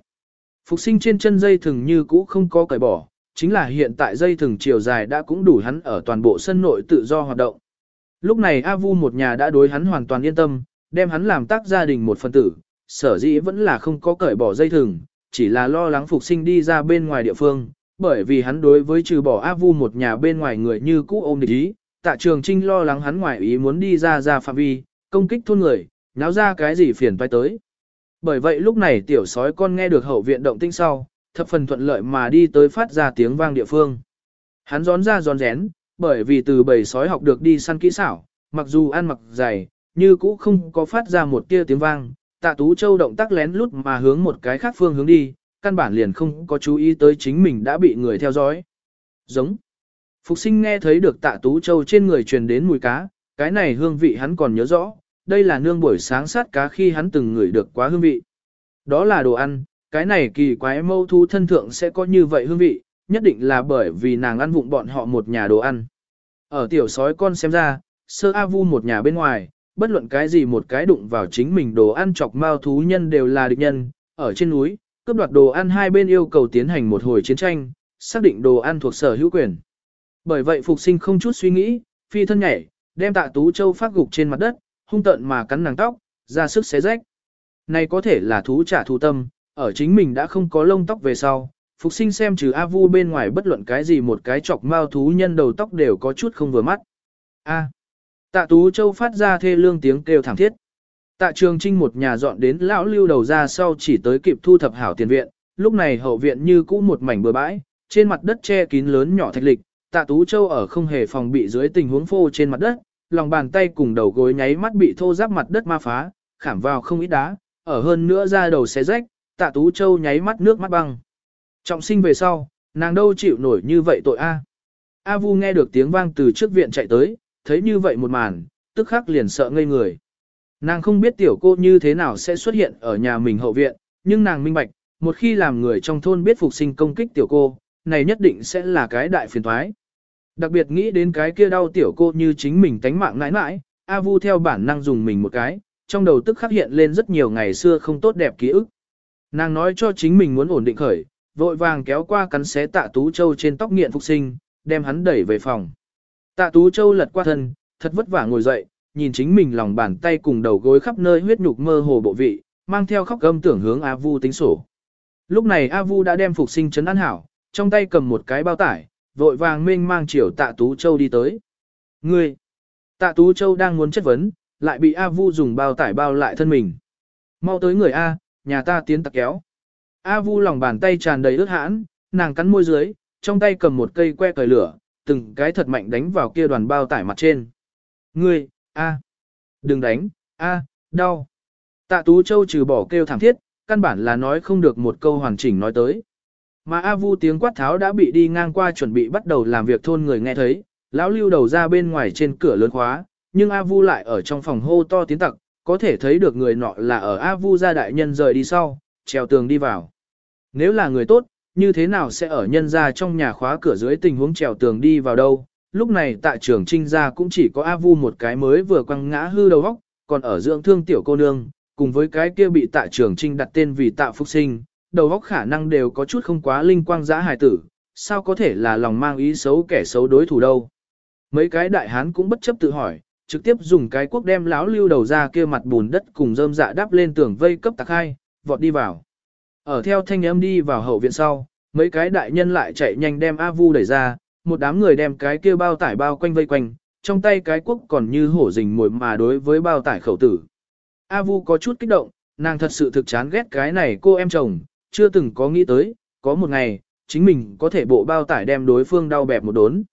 Phục sinh trên chân dây thừng như cũ không có cởi bỏ, chính là hiện tại dây thừng chiều dài đã cũng đủ hắn ở toàn bộ sân nội tự do hoạt động. Lúc này A Vu một nhà đã đối hắn hoàn toàn yên tâm, đem hắn làm tác gia đình một phần tử, sở dĩ vẫn là không có cởi bỏ dây thừng, chỉ là lo lắng phục sinh đi ra bên ngoài địa phương, bởi vì hắn đối với trừ bỏ A Vu một nhà bên ngoài người như cũ ôm địch ý, tạ trường trinh lo lắng hắn ngoài ý muốn đi ra ra phạm vi, công kích thôn người, náo ra cái gì phiền phải tới. Bởi vậy lúc này tiểu sói con nghe được hậu viện động tinh sau, thập phần thuận lợi mà đi tới phát ra tiếng vang địa phương. Hắn gión ra gión rén, bởi vì từ bầy sói học được đi săn kỹ xảo, mặc dù ăn mặc dày, như cũ không có phát ra một tia tiếng vang, tạ Tú Châu động tác lén lút mà hướng một cái khác phương hướng đi, căn bản liền không có chú ý tới chính mình đã bị người theo dõi. Giống. Phục sinh nghe thấy được tạ Tú Châu trên người truyền đến mùi cá, cái này hương vị hắn còn nhớ rõ, đây là nương buổi sáng sát cá khi hắn từng ngửi được quá hương vị. Đó là đồ ăn, cái này kỳ quái mâu thu thân thượng sẽ có như vậy hương vị, nhất định là bởi vì nàng ăn vụng bọn họ một nhà đồ ăn. Ở tiểu sói con xem ra, sơ A Vu một nhà bên ngoài, bất luận cái gì một cái đụng vào chính mình đồ ăn chọc mao thú nhân đều là địch nhân, ở trên núi, cướp đoạt đồ ăn hai bên yêu cầu tiến hành một hồi chiến tranh, xác định đồ ăn thuộc sở hữu quyền. Bởi vậy phục sinh không chút suy nghĩ, phi thân nhảy, đem tạ tú châu phát gục trên mặt đất, hung tợn mà cắn nàng tóc, ra sức xé rách. Này có thể là thú trả thù tâm, ở chính mình đã không có lông tóc về sau, phục sinh xem trừ A Vu bên ngoài bất luận cái gì một cái chọc mao thú nhân đầu tóc đều có chút không vừa mắt. A. Tạ Tú Châu phát ra thê lương tiếng kêu thảm thiết. Tạ Trường Trinh một nhà dọn đến lão lưu đầu ra sau chỉ tới kịp thu thập hảo tiền viện, lúc này hậu viện như cũ một mảnh bừa bãi, trên mặt đất che kín lớn nhỏ thạch lịch, Tạ Tú Châu ở không hề phòng bị dưới tình huống phô trên mặt đất, lòng bàn tay cùng đầu gối nháy mắt bị thô ráp mặt đất ma phá, khảm vào không ít đá, ở hơn nữa ra đầu xé rách, Tạ Tú Châu nháy mắt nước mắt băng. Trọng sinh về sau, nàng đâu chịu nổi như vậy tội a. A Vu nghe được tiếng vang từ trước viện chạy tới, thấy như vậy một màn, tức khắc liền sợ ngây người. Nàng không biết tiểu cô như thế nào sẽ xuất hiện ở nhà mình hậu viện, nhưng nàng minh bạch, một khi làm người trong thôn biết phục sinh công kích tiểu cô, này nhất định sẽ là cái đại phiền toái. Đặc biệt nghĩ đến cái kia đau tiểu cô như chính mình tánh mạng ngãi ngãi, A Vu theo bản năng dùng mình một cái, trong đầu tức khắc hiện lên rất nhiều ngày xưa không tốt đẹp ký ức. Nàng nói cho chính mình muốn ổn định khởi, vội vàng kéo qua cắn xé tạ Tú Châu trên tóc nghiện phục sinh, đem hắn đẩy về phòng. Tạ Tú Châu lật qua thân, thật vất vả ngồi dậy, nhìn chính mình lòng bàn tay cùng đầu gối khắp nơi huyết nhục mơ hồ bộ vị, mang theo khóc gâm tưởng hướng A Vu tính sổ. Lúc này A Vu đã đem phục sinh chấn an hảo, trong tay cầm một cái bao tải, vội vàng mênh mang chiều tạ Tú Châu đi tới. Ngươi! Tạ Tú Châu đang muốn chất vấn, lại bị A Vu dùng bao tải bao lại thân mình. Mau tới người A, nhà ta tiến tặc kéo. A Vu lòng bàn tay tràn đầy ướt hãn, nàng cắn môi dưới, trong tay cầm một cây que cởi lửa, từng cái thật mạnh đánh vào kia đoàn bao tải mặt trên. Ngươi, A. Đừng đánh, A, đau. Tạ Tú Châu trừ bỏ kêu thảm thiết, căn bản là nói không được một câu hoàn chỉnh nói tới. Mà A Vu tiếng quát tháo đã bị đi ngang qua chuẩn bị bắt đầu làm việc thôn người nghe thấy, lão lưu đầu ra bên ngoài trên cửa lớn khóa, nhưng A Vu lại ở trong phòng hô to tiếng tặc, có thể thấy được người nọ là ở A Vu gia đại nhân rời đi sau, trèo tường đi vào. Nếu là người tốt, như thế nào sẽ ở nhân gia trong nhà khóa cửa dưới tình huống trèo tường đi vào đâu? Lúc này tại trường trinh gia cũng chỉ có A Vu một cái mới vừa quăng ngã hư đầu góc, còn ở dưỡng thương tiểu cô nương, cùng với cái kia bị tạ trường trinh đặt tên vì tạ phúc sinh, đầu góc khả năng đều có chút không quá linh quang giã hài tử, sao có thể là lòng mang ý xấu kẻ xấu đối thủ đâu. Mấy cái đại hán cũng bất chấp tự hỏi, trực tiếp dùng cái quốc đem láo lưu đầu ra kia mặt bùn đất cùng rơm dạ đắp lên tường vây cấp tạc hai, vọt đi vào. Ở theo thanh âm đi vào hậu viện sau, mấy cái đại nhân lại chạy nhanh đem A Vu đẩy ra, một đám người đem cái kia bao tải bao quanh vây quanh, trong tay cái quốc còn như hổ rình mồi mà đối với bao tải khẩu tử. A Vu có chút kích động, nàng thật sự thực chán ghét cái này cô em chồng, chưa từng có nghĩ tới, có một ngày, chính mình có thể bộ bao tải đem đối phương đau bẹp một đốn.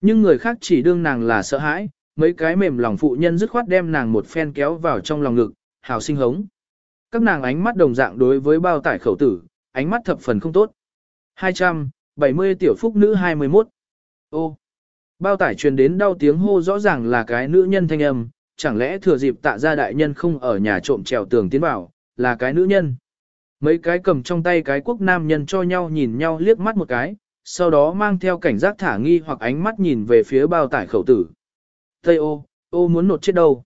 Nhưng người khác chỉ đương nàng là sợ hãi, mấy cái mềm lòng phụ nhân dứt khoát đem nàng một phen kéo vào trong lòng ngực, hào sinh hống. Các nàng ánh mắt đồng dạng đối với bao tải khẩu tử, ánh mắt thập phần không tốt. 270 tiểu phúc nữ 21. Ô, bao tải truyền đến đau tiếng hô rõ ràng là cái nữ nhân thanh âm, chẳng lẽ thừa dịp tạ gia đại nhân không ở nhà trộm trèo tường tiến vào, là cái nữ nhân. Mấy cái cầm trong tay cái quốc nam nhân cho nhau nhìn nhau liếc mắt một cái, sau đó mang theo cảnh giác thả nghi hoặc ánh mắt nhìn về phía bao tải khẩu tử. Tây ô, ô muốn nột chết đâu.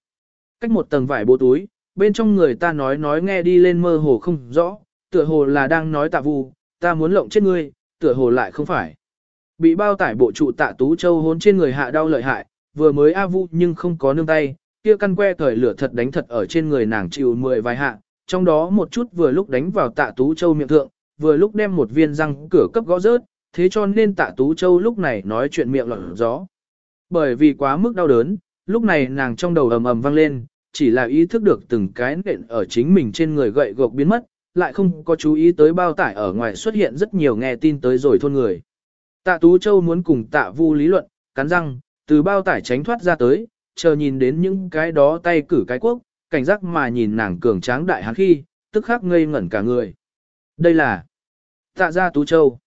Cách một tầng vải bố túi, bên trong người ta nói nói nghe đi lên mơ hồ không rõ, tựa hồ là đang nói tạ vu, ta muốn lộng chết ngươi, tựa hồ lại không phải. Bị bao tải bộ trụ tạ tú châu hốn trên người hạ đau lợi hại, vừa mới a vu nhưng không có nương tay, kia căn que thời lửa thật đánh thật ở trên người nàng chịu mười vài hạ, trong đó một chút vừa lúc đánh vào tạ tú châu miệng thượng, vừa lúc đem một viên răng cửa cấp gõ rớt, thế cho nên tạ tú châu lúc này nói chuyện miệng lọt gió. Bởi vì quá mức đau đớn, lúc này nàng trong đầu ầm ầm vang lên, chỉ là ý thức được từng cái nện ở chính mình trên người gậy gộc biến mất, lại không có chú ý tới bao tải ở ngoài xuất hiện rất nhiều nghe tin tới rồi thôn người. Tạ Tú Châu muốn cùng tạ vu lý luận, cắn răng, từ bao tải tránh thoát ra tới, chờ nhìn đến những cái đó tay cử cái quốc, cảnh giác mà nhìn nàng cường tráng đại hán khi, tức khắc ngây ngẩn cả người. Đây là tạ gia Tú Châu.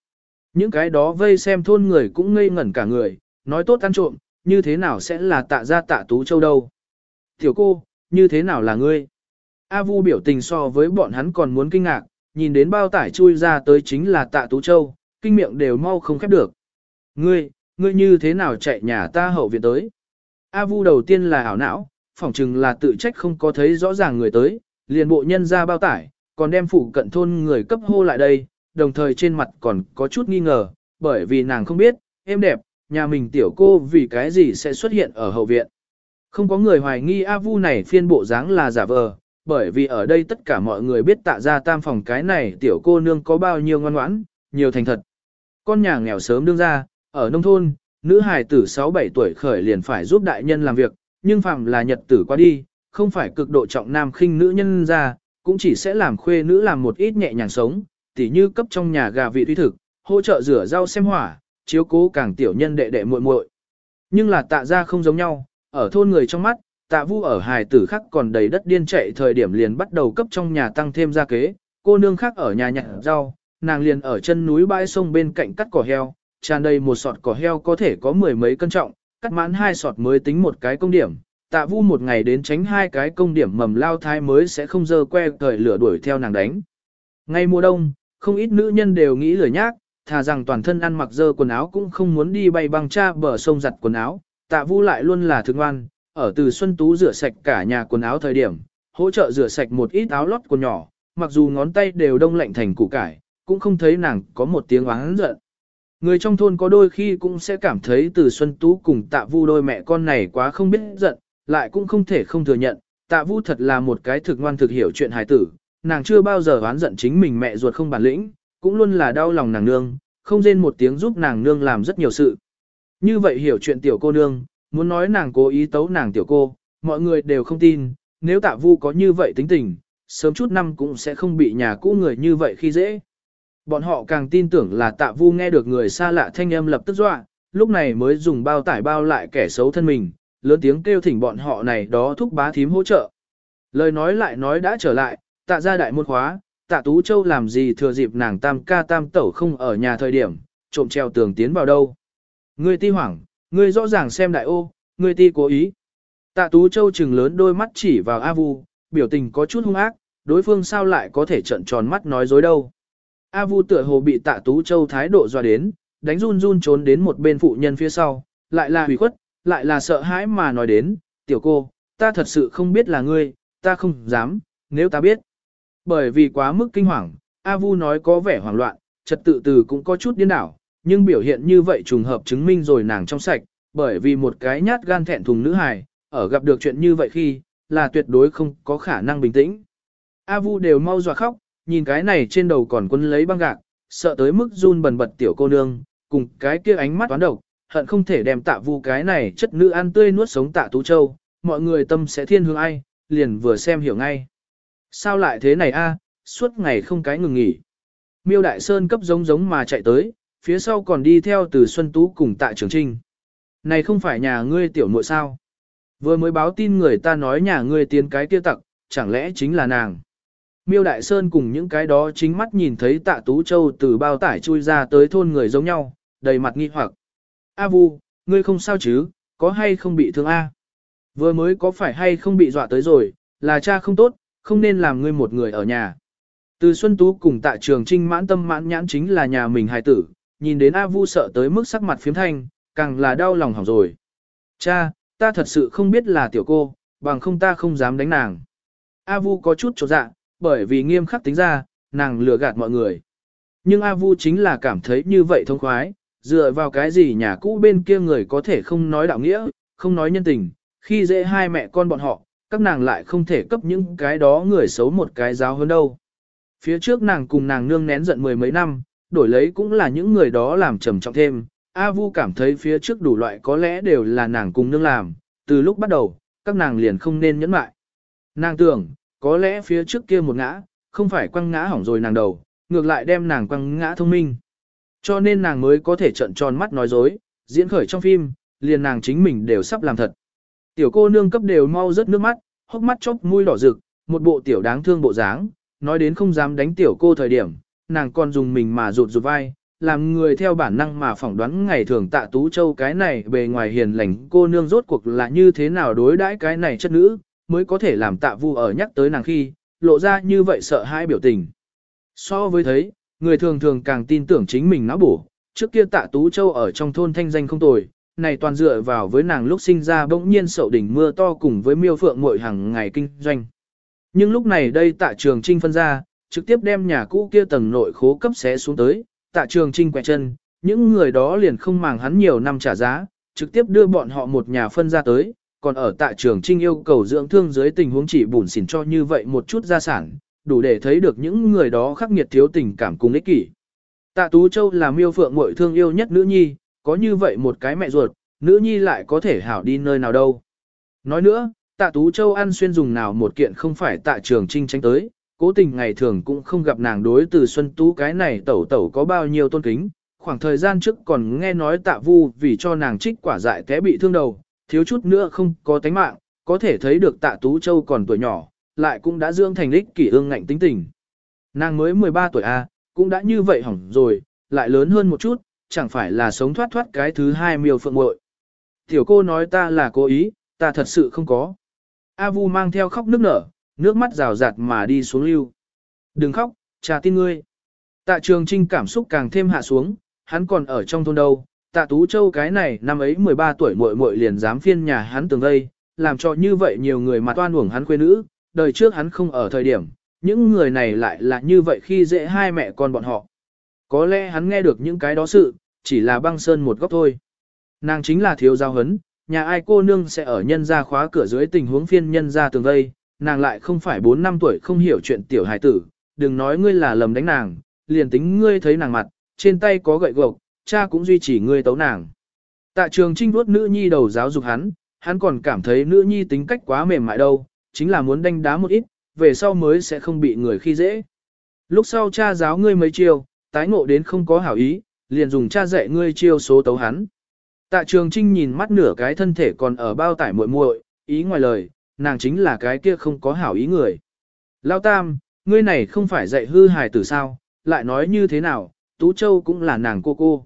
Những cái đó vây xem thôn người cũng ngây ngẩn cả người, nói tốt ăn trộm, như thế nào sẽ là tạ gia tạ Tú Châu đâu. Tiểu cô, như thế nào là ngươi? A Vu biểu tình so với bọn hắn còn muốn kinh ngạc, nhìn đến bao tải chui ra tới chính là tạ Tú Châu, kinh miệng đều mau không khép được. Ngươi, ngươi như thế nào chạy nhà ta hậu viện tới? A Vu đầu tiên là ảo não, phỏng chừng là tự trách không có thấy rõ ràng người tới, liền bộ nhân ra bao tải, còn đem phụ cận thôn người cấp hô lại đây, đồng thời trên mặt còn có chút nghi ngờ, bởi vì nàng không biết, em đẹp, nhà mình tiểu cô vì cái gì sẽ xuất hiện ở hậu viện. Không có người hoài nghi A Vu này phiên bộ dáng là giả vờ, bởi vì ở đây tất cả mọi người biết tạ ra tam phòng cái này tiểu cô nương có bao nhiêu ngoan ngoãn, nhiều thành thật. Con nhà nghèo sớm đương ra, ở nông thôn, nữ hài tử 6-7 tuổi khởi liền phải giúp đại nhân làm việc, nhưng phạm là nhật tử qua đi, không phải cực độ trọng nam khinh nữ nhân ra, cũng chỉ sẽ làm khuê nữ làm một ít nhẹ nhàng sống, tỉ như cấp trong nhà gà vị thủy thực, hỗ trợ rửa rau xem hỏa, chiếu cố càng tiểu nhân đệ đệ muội muội. Nhưng là tạ ra không giống nhau, ở thôn người trong mắt, tạ vu ở hài tử khác còn đầy đất điên chạy thời điểm liền bắt đầu cấp trong nhà tăng thêm gia kế, cô nương khác ở nhà nhặt rau, nàng liền ở chân núi bãi sông bên cạnh cắt cỏ heo, tràn đầy một sọt cỏ heo có thể có mười mấy cân trọng, cắt mãn hai sọt mới tính một cái công điểm. Tạ vu một ngày đến tránh hai cái công điểm mầm lao thai mới sẽ không dơ que cởi lửa đuổi theo nàng đánh. Ngay mùa đông, không ít nữ nhân đều nghĩ lửa nhác, thà rằng toàn thân ăn mặc dơ quần áo cũng không muốn đi bay băng cha bờ sông giặt quần áo. Tạ vu lại luôn là thương ngoan, ở từ Xuân Tú rửa sạch cả nhà quần áo thời điểm, hỗ trợ rửa sạch một ít áo lót của nhỏ, mặc dù ngón tay đều đông lạnh thành củ cải, cũng không thấy nàng có một tiếng oán giận. Người trong thôn có đôi khi cũng sẽ cảm thấy từ Xuân Tú cùng tạ vu đôi mẹ con này quá không biết giận, lại cũng không thể không thừa nhận, tạ vu thật là một cái thực ngoan thực hiểu chuyện hài tử, nàng chưa bao giờ oán giận chính mình mẹ ruột không bản lĩnh, cũng luôn là đau lòng nàng nương, không rên một tiếng giúp nàng nương làm rất nhiều sự. Như vậy hiểu chuyện tiểu cô nương, muốn nói nàng cố ý tấu nàng tiểu cô, mọi người đều không tin, nếu tạ vu có như vậy tính tình, sớm chút năm cũng sẽ không bị nhà cũ người như vậy khi dễ. Bọn họ càng tin tưởng là tạ vu nghe được người xa lạ thanh âm lập tức dọa, lúc này mới dùng bao tải bao lại kẻ xấu thân mình, lớn tiếng kêu thỉnh bọn họ này đó thúc bá thím hỗ trợ. Lời nói lại nói đã trở lại, tạ ra đại môn khóa, tạ Tú Châu làm gì thừa dịp nàng tam ca tam tẩu không ở nhà thời điểm, trộm treo tường tiến vào đâu. Ngươi ti hoảng, ngươi rõ ràng xem đại ô, ngươi ti cố ý. Tạ Tú Châu trừng lớn đôi mắt chỉ vào A Vu, biểu tình có chút hung ác, đối phương sao lại có thể trận tròn mắt nói dối đâu. A Vu tựa hồ bị Tạ Tú Châu thái độ dọa đến, đánh run run trốn đến một bên phụ nhân phía sau, lại là hủy khuất, lại là sợ hãi mà nói đến, tiểu cô, ta thật sự không biết là ngươi, ta không dám, nếu ta biết. Bởi vì quá mức kinh hoàng, A Vu nói có vẻ hoảng loạn, trật tự từ cũng có chút điên đảo, nhưng biểu hiện như vậy trùng hợp chứng minh rồi nàng trong sạch, bởi vì một cái nhát gan thẹn thùng nữ hài, ở gặp được chuyện như vậy khi, là tuyệt đối không có khả năng bình tĩnh. A Vu đều mau dọa khóc, nhìn cái này trên đầu còn quân lấy băng gạc, sợ tới mức run bần bật tiểu cô nương, cùng cái kia ánh mắt toán độc, hận không thể đem tạ vu cái này chất nữ ăn tươi nuốt sống tạ tú châu, mọi người tâm sẽ thiên hướng ai, liền vừa xem hiểu ngay. Sao lại thế này a? suốt ngày không cái ngừng nghỉ. Miêu Đại Sơn cấp giống giống mà chạy tới, phía sau còn đi theo từ Xuân Tú cùng tạ Trường Trinh. Này không phải nhà ngươi tiểu muội sao? Vừa mới báo tin người ta nói nhà ngươi tiến cái kia tặc, chẳng lẽ chính là nàng? Miêu Đại Sơn cùng những cái đó chính mắt nhìn thấy tạ Tú Châu từ bao tải chui ra tới thôn người giống nhau, đầy mặt nghi hoặc. A Vu, ngươi không sao chứ, có hay không bị thương A? Vừa mới có phải hay không bị dọa tới rồi, là cha không tốt, không nên làm ngươi một người ở nhà. Từ Xuân Tú cùng tạ trường trinh mãn tâm mãn nhãn chính là nhà mình hài tử, nhìn đến A Vu sợ tới mức sắc mặt phiếm thanh, càng là đau lòng hỏng rồi. Cha, ta thật sự không biết là tiểu cô, bằng không ta không dám đánh nàng. A Vu có chút trột dạ, bởi vì nghiêm khắc tính ra, nàng lừa gạt mọi người. Nhưng A Vu chính là cảm thấy như vậy thông khoái, dựa vào cái gì nhà cũ bên kia người có thể không nói đạo nghĩa, không nói nhân tình, khi dễ hai mẹ con bọn họ, các nàng lại không thể cấp những cái đó người xấu một cái giáo hơn đâu. Phía trước nàng cùng nàng nương nén giận mười mấy năm, đổi lấy cũng là những người đó làm trầm trọng thêm. A Vu cảm thấy phía trước đủ loại có lẽ đều là nàng cùng nương làm, từ lúc bắt đầu, các nàng liền không nên nhẫn mại. Nàng tưởng, có lẽ phía trước kia một ngã, không phải quăng ngã hỏng rồi nàng đầu, ngược lại đem nàng quăng ngã thông minh. Cho nên nàng mới có thể trận tròn mắt nói dối, diễn khởi trong phim, liền nàng chính mình đều sắp làm thật. Tiểu cô nương cấp đều mau rớt nước mắt, hốc mắt chốc mũi đỏ rực, một bộ tiểu đáng thương bộ dáng, nói đến không dám đánh tiểu cô thời điểm, nàng còn dùng mình mà rụt rụt vai, làm người theo bản năng mà phỏng đoán ngày thường tạ tú châu cái này bề ngoài hiền lành cô nương rốt cuộc là như thế nào đối đãi cái này chất nữ, mới có thể làm tạ vu ở nhắc tới nàng khi, lộ ra như vậy sợ hãi biểu tình. So với thấy, người thường thường càng tin tưởng chính mình não bổ, trước kia tạ tú châu ở trong thôn thanh danh không tồi, này toàn dựa vào với nàng lúc sinh ra bỗng nhiên sậu đỉnh mưa to cùng với miêu phượng muội hàng ngày kinh doanh. Nhưng lúc này đây tạ trường trinh phân ra, trực tiếp đem nhà cũ kia tầng nội khố cấp xé xuống tới, tạ trường trinh quẹt chân, những người đó liền không màng hắn nhiều năm trả giá, trực tiếp đưa bọn họ một nhà phân ra tới, còn ở tạ trường trinh yêu cầu dưỡng thương dưới tình huống chỉ bùn xỉn cho như vậy một chút gia sản, đủ để thấy được những người đó khắc nghiệt thiếu tình cảm cùng ích kỷ. Tạ Tú Châu là miêu phượng muội thương yêu nhất nữ nhi, có như vậy một cái mẹ ruột, nữ nhi lại có thể hảo đi nơi nào đâu. Nói nữa, tạ Tú Châu ăn xuyên dùng nào một kiện không phải tạ trường trinh tránh tới, cố tình ngày thường cũng không gặp nàng đối từ Xuân Tú cái này tẩu tẩu có bao nhiêu tôn kính. Khoảng thời gian trước còn nghe nói tạ vu vì cho nàng trích quả dại té bị thương đầu, thiếu chút nữa không có tánh mạng, có thể thấy được tạ Tú Châu còn tuổi nhỏ, lại cũng đã dưỡng thành lích kỷ ương ngạnh tính tình. Nàng mới 13 tuổi A, cũng đã như vậy hỏng rồi, lại lớn hơn một chút, chẳng phải là sống thoát thoát cái thứ hai miêu phượng muội. Tiểu cô nói ta là cố ý, ta thật sự không có. A Vu mang theo khóc nước nở, nước mắt rào rạt mà đi xuống lưu. Đừng khóc, cha tin ngươi. Tạ trường trinh cảm xúc càng thêm hạ xuống, hắn còn ở trong thôn đâu. Tạ Tú Châu cái này năm ấy 13 tuổi muội muội liền dám phiên nhà hắn tường vây, làm cho như vậy nhiều người mà toan uổng hắn quê nữ, đời trước hắn không ở thời điểm, những người này lại là như vậy khi dễ hai mẹ con bọn họ. Có lẽ hắn nghe được những cái đó sự, chỉ là băng sơn một góc thôi. Nàng chính là thiếu giao hấn, nhà ai cô nương sẽ ở nhân ra khóa cửa dưới tình huống phiên nhân ra tường vây, nàng lại không phải 4 năm tuổi không hiểu chuyện tiểu hài tử, đừng nói ngươi là lầm đánh nàng, liền tính ngươi thấy nàng mặt, trên tay có gậy gộc, cha cũng duy trì ngươi tấu nàng. Tạ trường trinh vuốt nữ nhi đầu giáo dục hắn, hắn còn cảm thấy nữ nhi tính cách quá mềm mại đâu, chính là muốn đánh đá một ít, về sau mới sẽ không bị người khi dễ. Lúc sau cha giáo ngươi mấy chiêu, tái ngộ đến không có hảo ý, liền dùng cha dạy ngươi chiêu số tấu hắn. Tạ Trường Trinh nhìn mắt nửa cái thân thể còn ở bao tải muội muội, ý ngoài lời, nàng chính là cái kia không có hảo ý người. Lao Tam, ngươi này không phải dạy hư hài tử sao, lại nói như thế nào, Tú Châu cũng là nàng cô cô.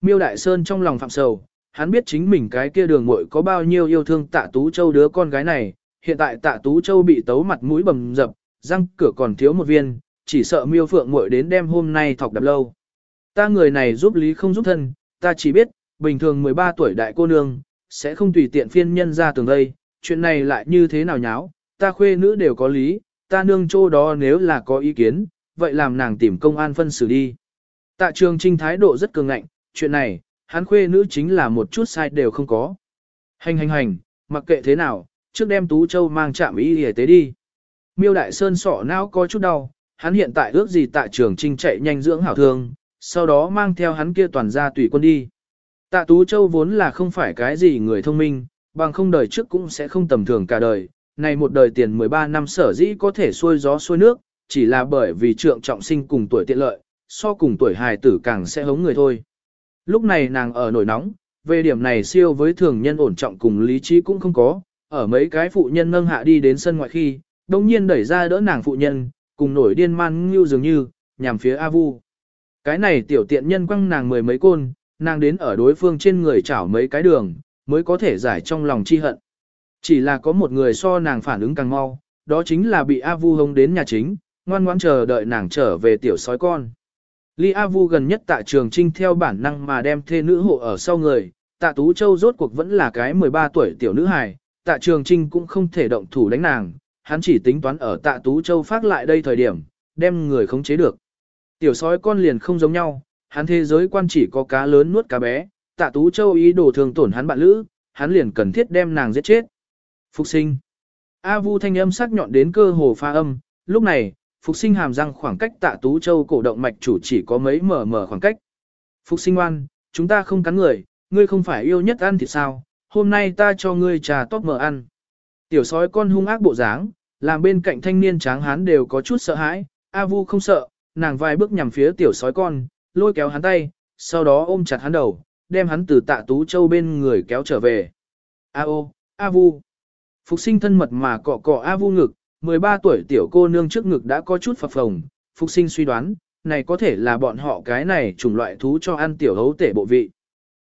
Miêu Đại Sơn trong lòng phạm sầu, hắn biết chính mình cái kia đường muội có bao nhiêu yêu thương tạ Tú Châu đứa con gái này, hiện tại tạ Tú Châu bị tấu mặt mũi bầm dập, răng cửa còn thiếu một viên, chỉ sợ miêu phượng muội đến đêm hôm nay thọc đập lâu. Ta người này giúp lý không giúp thân, ta chỉ biết, bình thường 13 tuổi đại cô nương, sẽ không tùy tiện phiên nhân ra tường đây, chuyện này lại như thế nào nháo, ta khuê nữ đều có lý, ta nương chỗ đó nếu là có ý kiến, vậy làm nàng tìm công an phân xử đi. Tạ trường trinh thái độ rất cường ngạnh, chuyện này, hắn khuê nữ chính là một chút sai đều không có. Hành hành hành, mặc kệ thế nào, trước đem Tú Châu mang chạm ý y tế đi. Miêu Đại Sơn sọ não có chút đau, hắn hiện tại ước gì tạ trường trinh chạy nhanh dưỡng hảo thương, sau đó mang theo hắn kia toàn ra tùy quân đi. Tạ Tú Châu vốn là không phải cái gì người thông minh, bằng không đời trước cũng sẽ không tầm thường cả đời, này một đời tiền 13 năm sở dĩ có thể xuôi gió xuôi nước, chỉ là bởi vì trượng trọng sinh cùng tuổi tiện lợi, so cùng tuổi hài tử càng sẽ hống người thôi. Lúc này nàng ở nổi nóng, về điểm này siêu với thường nhân ổn trọng cùng lý trí cũng không có, ở mấy cái phụ nhân nâng hạ đi đến sân ngoại khi, đồng nhiên đẩy ra đỡ nàng phụ nhân, cùng nổi điên man như dường như, nhằm phía A Vu. Cái này tiểu tiện nhân quăng nàng mười mấy côn, nàng đến ở đối phương trên người chảo mấy cái đường, mới có thể giải trong lòng chi hận. Chỉ là có một người so nàng phản ứng càng mau, đó chính là bị A Vu hông đến nhà chính, ngoan ngoãn chờ đợi nàng trở về tiểu sói con. Ly A Vu gần nhất tạ trường trinh theo bản năng mà đem thê nữ hộ ở sau người, tạ Tú Châu rốt cuộc vẫn là cái 13 tuổi tiểu nữ hài, tạ trường trinh cũng không thể động thủ đánh nàng, hắn chỉ tính toán ở tạ Tú Châu phát lại đây thời điểm, đem người khống chế được. Tiểu sói con liền không giống nhau, hắn thế giới quan chỉ có cá lớn nuốt cá bé, tạ Tú Châu ý đồ thường tổn hắn bạn lữ, hắn liền cần thiết đem nàng giết chết. Phục sinh. A Vu thanh âm sắc nhọn đến cơ hồ pha âm, lúc này, Phục sinh hàm răng khoảng cách tạ Tú Châu cổ động mạch chủ chỉ có mấy mở mở khoảng cách. Phục sinh oan, chúng ta không cắn người, ngươi không phải yêu nhất ăn thì sao, hôm nay ta cho ngươi trà tốt mở ăn. Tiểu sói con hung ác bộ dáng, làm bên cạnh thanh niên tráng hán đều có chút sợ hãi, A Vu không sợ, nàng vài bước nhằm phía tiểu sói con, lôi kéo hắn tay, sau đó ôm chặt hắn đầu, đem hắn từ tạ Tú Châu bên người kéo trở về. A ô, A Vu. Phục sinh thân mật mà cọ cọ A Vu ngực, 13 tuổi tiểu cô nương trước ngực đã có chút phập phồng, Phục sinh suy đoán, này có thể là bọn họ cái này chủng loại thú cho ăn tiểu hấu tể bộ vị.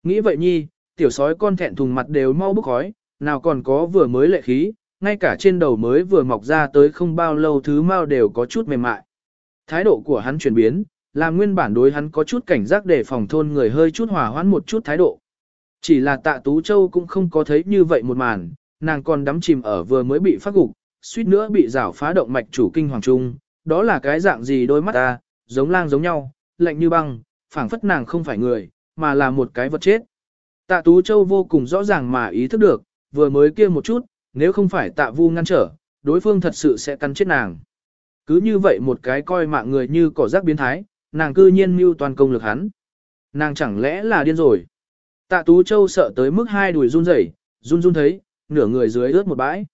Nghĩ vậy nhi, tiểu sói con thẹn thùng mặt đều mau bức khói, nào còn có vừa mới lệ khí, ngay cả trên đầu mới vừa mọc ra tới không bao lâu thứ mau đều có chút mềm mại. Thái độ của hắn chuyển biến, là nguyên bản đối hắn có chút cảnh giác để phòng thôn người hơi chút hòa hoãn một chút thái độ. Chỉ là tạ Tú Châu cũng không có thấy như vậy một màn, nàng còn đắm chìm ở vừa mới bị phát gục, suýt nữa bị rảo phá động mạch chủ kinh hoàng trung, đó là cái dạng gì đôi mắt ta, giống lang giống nhau, lạnh như băng, phảng phất nàng không phải người, mà là một cái vật chết. Tạ Tú Châu vô cùng rõ ràng mà ý thức được, vừa mới kia một chút, nếu không phải tạ vu ngăn trở, đối phương thật sự sẽ cắn chết nàng. Cứ như vậy một cái coi mạng người như cỏ rác biến thái, nàng cư nhiên mưu toàn công lực hắn. Nàng chẳng lẽ là điên rồi. Tạ Tú Châu sợ tới mức hai đùi run rẩy, run run thấy, nửa người dưới ướt một bãi.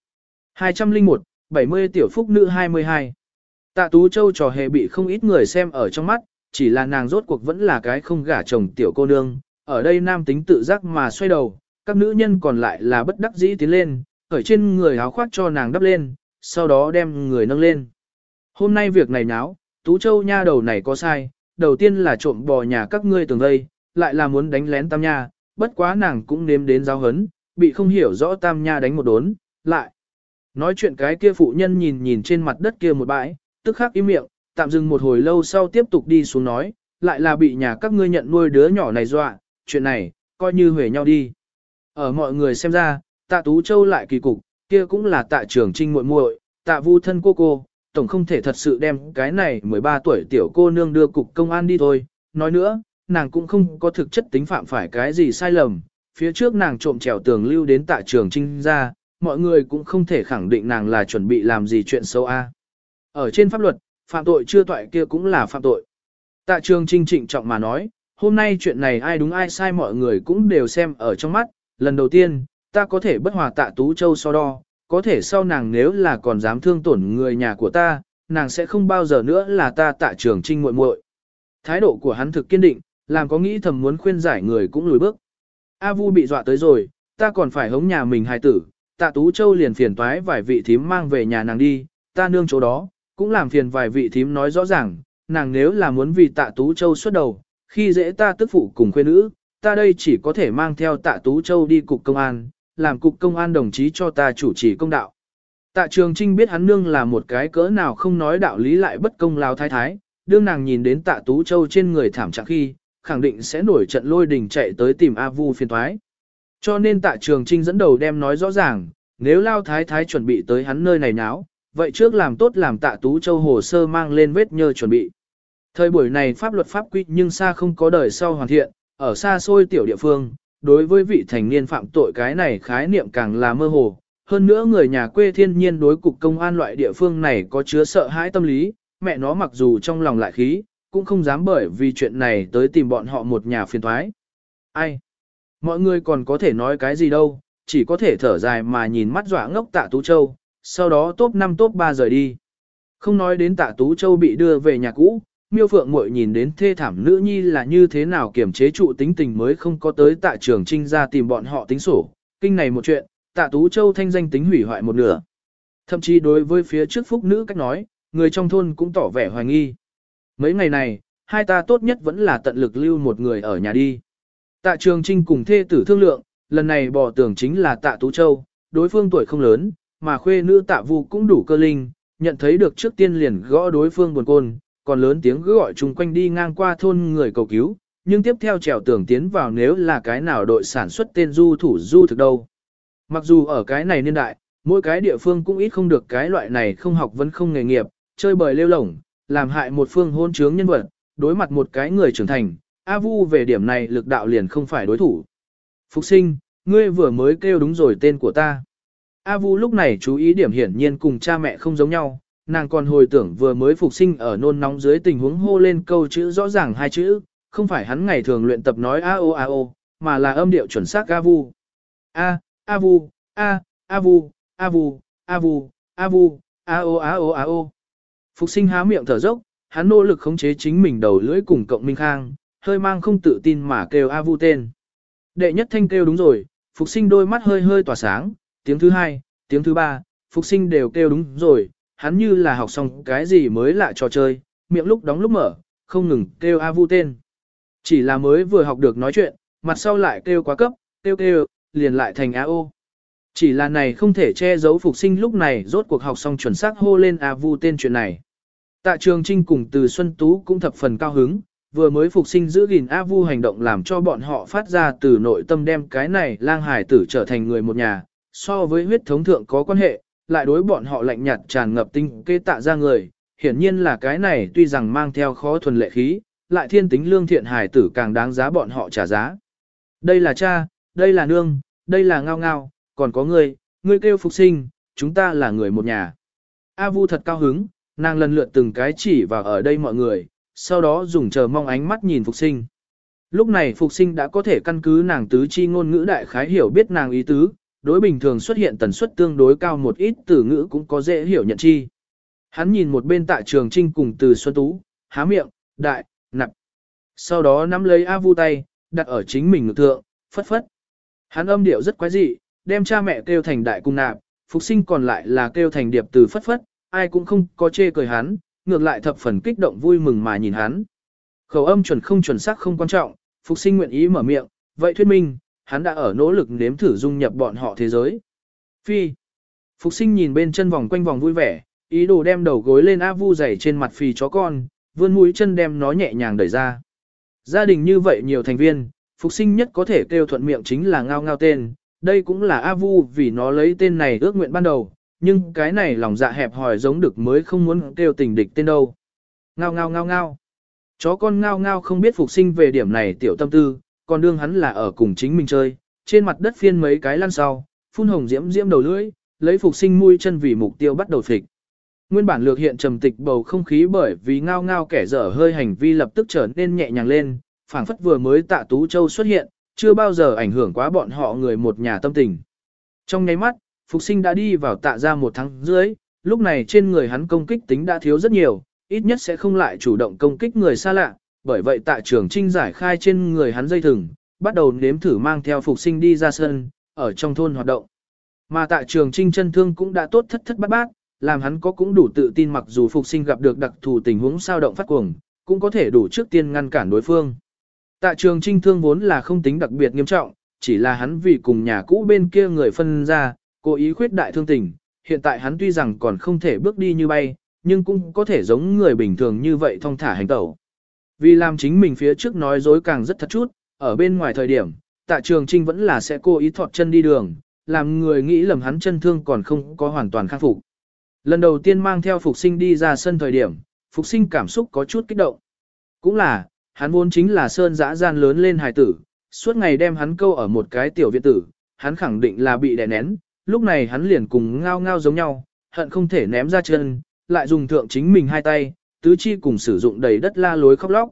201, 70 tiểu phúc nữ 22. Tạ Tú Châu trò hề bị không ít người xem ở trong mắt, chỉ là nàng rốt cuộc vẫn là cái không gả chồng tiểu cô nương. Ở đây nam tính tự giác mà xoay đầu, các nữ nhân còn lại là bất đắc dĩ tiến lên, khởi trên người áo khoác cho nàng đắp lên, sau đó đem người nâng lên. Hôm nay việc này náo, Tú Châu nha đầu này có sai, đầu tiên là trộm bò nhà các ngươi tường vây, lại là muốn đánh lén tam nha, bất quá nàng cũng nếm đến giáo hấn, bị không hiểu rõ tam nha đánh một đốn, lại. Nói chuyện cái kia phụ nhân nhìn nhìn trên mặt đất kia một bãi, tức khắc im miệng, tạm dừng một hồi lâu sau tiếp tục đi xuống nói, lại là bị nhà các ngươi nhận nuôi đứa nhỏ này dọa, chuyện này, coi như huề nhau đi. Ở mọi người xem ra, tạ Tú Châu lại kỳ cục, kia cũng là tạ trưởng trinh muội muội, tạ vu thân cô cô, tổng không thể thật sự đem cái này 13 tuổi tiểu cô nương đưa cục công an đi thôi. Nói nữa, nàng cũng không có thực chất tính phạm phải cái gì sai lầm, phía trước nàng trộm trèo tường lưu đến tạ trường trinh ra, mọi người cũng không thể khẳng định nàng là chuẩn bị làm gì chuyện xấu a. Ở trên pháp luật, phạm tội chưa toại kia cũng là phạm tội. Tạ trường trinh trịnh trọng mà nói, hôm nay chuyện này ai đúng ai sai mọi người cũng đều xem ở trong mắt, lần đầu tiên, ta có thể bất hòa tạ Tú Châu so đo, có thể sau nàng nếu là còn dám thương tổn người nhà của ta, nàng sẽ không bao giờ nữa là ta tạ trường trinh muội muội. Thái độ của hắn thực kiên định, làm có nghĩ thầm muốn khuyên giải người cũng lùi bước. A Vu bị dọa tới rồi, ta còn phải hống nhà mình hài tử, tạ Tú Châu liền phiền toái vài vị thím mang về nhà nàng đi, ta nương chỗ đó, cũng làm phiền vài vị thím nói rõ ràng, nàng nếu là muốn vì tạ Tú Châu xuất đầu, khi dễ ta tức phụ cùng khuê nữ, ta đây chỉ có thể mang theo tạ Tú Châu đi cục công an, làm cục công an đồng chí cho ta chủ trì công đạo. Tạ Trường Trinh biết hắn nương là một cái cỡ nào không nói đạo lý lại bất công lao thái thái, đương nàng nhìn đến tạ Tú Châu trên người thảm trạng khi, khẳng định sẽ nổi trận lôi đình chạy tới tìm A Vu phiền thoái. Cho nên tạ Trường Trinh dẫn đầu đem nói rõ ràng, nếu lao thái thái chuẩn bị tới hắn nơi này náo, vậy trước làm tốt làm tạ Tú Châu hồ sơ mang lên vết nhơ chuẩn bị. Thời buổi này pháp luật pháp quy nhưng xa không có đời sau hoàn thiện, ở xa xôi tiểu địa phương, đối với vị thành niên phạm tội cái này khái niệm càng là mơ hồ. Hơn nữa người nhà quê thiên nhiên đối cục công an loại địa phương này có chứa sợ hãi tâm lý, mẹ nó mặc dù trong lòng lại khí, cũng không dám bởi vì chuyện này tới tìm bọn họ một nhà phiền thoái. Ai? Mọi người còn có thể nói cái gì đâu, chỉ có thể thở dài mà nhìn mắt dọa ngốc tạ Tú Châu, sau đó top 5 top 3 rời đi. Không nói đến tạ Tú Châu bị đưa về nhà cũ, miêu phượng muội nhìn đến thê thảm nữ nhi là như thế nào kiểm chế trụ tính tình mới không có tới tạ trường trinh ra tìm bọn họ tính sổ. Kinh này một chuyện, tạ Tú Châu thanh danh tính hủy hoại một nửa. Thậm chí đối với phía trước phúc nữ cách nói, người trong thôn cũng tỏ vẻ hoài nghi. Mấy ngày này, hai ta tốt nhất vẫn là tận lực lưu một người ở nhà đi. Tạ Trường Trinh cùng thê tử thương lượng, lần này bỏ tưởng chính là Tạ Tú Châu, đối phương tuổi không lớn, mà khuê nữ Tạ Vu cũng đủ cơ linh, nhận thấy được trước tiên liền gõ đối phương buồn côn, còn lớn tiếng gọi chung quanh đi ngang qua thôn người cầu cứu, nhưng tiếp theo trèo tưởng tiến vào nếu là cái nào đội sản xuất tên du thủ du thực đâu. Mặc dù ở cái này niên đại, mỗi cái địa phương cũng ít không được cái loại này không học vẫn không nghề nghiệp, chơi bời lêu lổng, làm hại một phương hôn trướng nhân vật, đối mặt một cái người trưởng thành, A Vu về điểm này lực đạo liền không phải đối thủ. Phục sinh, ngươi vừa mới kêu đúng rồi tên của ta. A Vu lúc này chú ý điểm hiển nhiên cùng cha mẹ không giống nhau, nàng còn hồi tưởng vừa mới phục sinh ở nôn nóng dưới tình huống hô lên câu chữ rõ ràng hai chữ, không phải hắn ngày thường luyện tập nói a o a o, mà là âm điệu chuẩn xác A Vu. A, A Vu, A, A Vu, A Vu, A Vu, A Vu, A o a o a o. Phục sinh há miệng thở dốc, hắn nỗ lực khống chế chính mình đầu lưỡi cùng cộng minh khang, hơi mang không tự tin mà kêu A Vu tên. Đệ nhất thanh kêu đúng rồi, phục sinh đôi mắt hơi hơi tỏa sáng, tiếng thứ hai, tiếng thứ ba, phục sinh đều kêu đúng rồi, hắn như là học xong cái gì mới lạ trò chơi, miệng lúc đóng lúc mở, không ngừng kêu A Vu tên. Chỉ là mới vừa học được nói chuyện, mặt sau lại kêu quá cấp, kêu kêu, liền lại thành A O. Chỉ là này không thể che giấu phục sinh lúc này rốt cuộc học xong chuẩn xác hô lên A Vu tên chuyện này. Tạ trường trinh cùng từ Xuân Tú cũng thập phần cao hứng, vừa mới phục sinh giữ gìn A Vu hành động làm cho bọn họ phát ra từ nội tâm đem cái này lang hải tử trở thành người một nhà, so với huyết thống thượng có quan hệ, lại đối bọn họ lạnh nhạt tràn ngập tinh kê tạ ra người, hiển nhiên là cái này tuy rằng mang theo khó thuần lệ khí, lại thiên tính lương thiện hải tử càng đáng giá bọn họ trả giá. Đây là cha, đây là nương, đây là ngao ngao, còn có ngươi, ngươi kêu phục sinh, chúng ta là người một nhà. A Vu thật cao hứng, nàng lần lượt từng cái chỉ vào ở đây mọi người, sau đó dùng chờ mong ánh mắt nhìn phục sinh. Lúc này phục sinh đã có thể căn cứ nàng tứ chi ngôn ngữ đại khái hiểu biết nàng ý tứ, đối bình thường xuất hiện tần suất tương đối cao một ít từ ngữ cũng có dễ hiểu nhận chi. Hắn nhìn một bên tại trường trinh cùng từ Xuân Tú, há miệng, đại, nặng. Sau đó nắm lấy A Vu tay, đặt ở chính mình ngực thượng, phất phất. Hắn âm điệu rất quái dị, đem cha mẹ kêu thành đại cung nạp, phục sinh còn lại là kêu thành điệp từ phất phất, ai cũng không có chê cười hắn, ngược lại thập phần kích động vui mừng mà nhìn hắn. Khẩu âm chuẩn không chuẩn xác không quan trọng, phục sinh nguyện ý mở miệng, vậy thuyết minh, hắn đã ở nỗ lực nếm thử dung nhập bọn họ thế giới. Phi. Phục sinh nhìn bên chân vòng quanh vòng vui vẻ, ý đồ đem đầu gối lên A Vu dày trên mặt phì chó con, vươn mũi chân đem nó nhẹ nhàng đẩy ra. Gia đình như vậy nhiều thành viên, phục sinh nhất có thể kêu thuận miệng chính là ngao ngao tên, đây cũng là A Vu vì nó lấy tên này ước nguyện ban đầu, nhưng cái này lòng dạ hẹp hòi giống được mới không muốn kêu tình địch tên đâu. Ngao ngao ngao ngao. Chó con ngao ngao không biết phục sinh về điểm này tiểu tâm tư, còn đương hắn là ở cùng chính mình chơi, trên mặt đất phiên mấy cái lăn sau, phun hồng diễm diễm đầu lưỡi, lấy phục sinh mũi chân vì mục tiêu bắt đầu phịch. Nguyên bản lược hiện trầm tịch bầu không khí bởi vì ngao ngao kẻ dở hơi hành vi lập tức trở nên nhẹ nhàng lên, phảng phất vừa mới tạ Tú Châu xuất hiện, chưa bao giờ ảnh hưởng quá bọn họ người một nhà tâm tình. Trong nháy mắt, Phục sinh đã đi vào tạ ra một tháng dưới, lúc này trên người hắn công kích tính đã thiếu rất nhiều, ít nhất sẽ không lại chủ động công kích người xa lạ, bởi vậy tạ trường trinh giải khai trên người hắn dây thừng, bắt đầu nếm thử mang theo phục sinh đi ra sân, ở trong thôn hoạt động. Mà tạ trường trinh chân thương cũng đã tốt thất thất bát bát, làm hắn có cũng đủ tự tin mặc dù phục sinh gặp được đặc thù tình huống sao động phát cuồng, cũng có thể đủ trước tiên ngăn cản đối phương. Tạ trường trinh thương vốn là không tính đặc biệt nghiêm trọng, chỉ là hắn vì cùng nhà cũ bên kia người phân ra, cố ý khuyết đại thương tình, hiện tại hắn tuy rằng còn không thể bước đi như bay, nhưng cũng có thể giống người bình thường như vậy thong thả hành tẩu. Vì làm chính mình phía trước nói dối càng rất thật chút, ở bên ngoài thời điểm, tạ trường trinh vẫn là sẽ cố ý thọt chân đi đường, làm người nghĩ lầm hắn chân thương còn không có hoàn toàn khắc phục. Lần đầu tiên mang theo phục sinh đi ra sân thời điểm, phục sinh cảm xúc có chút kích động. Cũng là, hắn vốn chính là sơn dã gian lớn lên hài tử, suốt ngày đem hắn câu ở một cái tiểu viện tử, hắn khẳng định là bị đè nén, lúc này hắn liền cùng ngao ngao giống nhau, hận không thể ném ra chân, lại dùng thượng chính mình hai tay, tứ chi cùng sử dụng đầy đất la lối khóc lóc.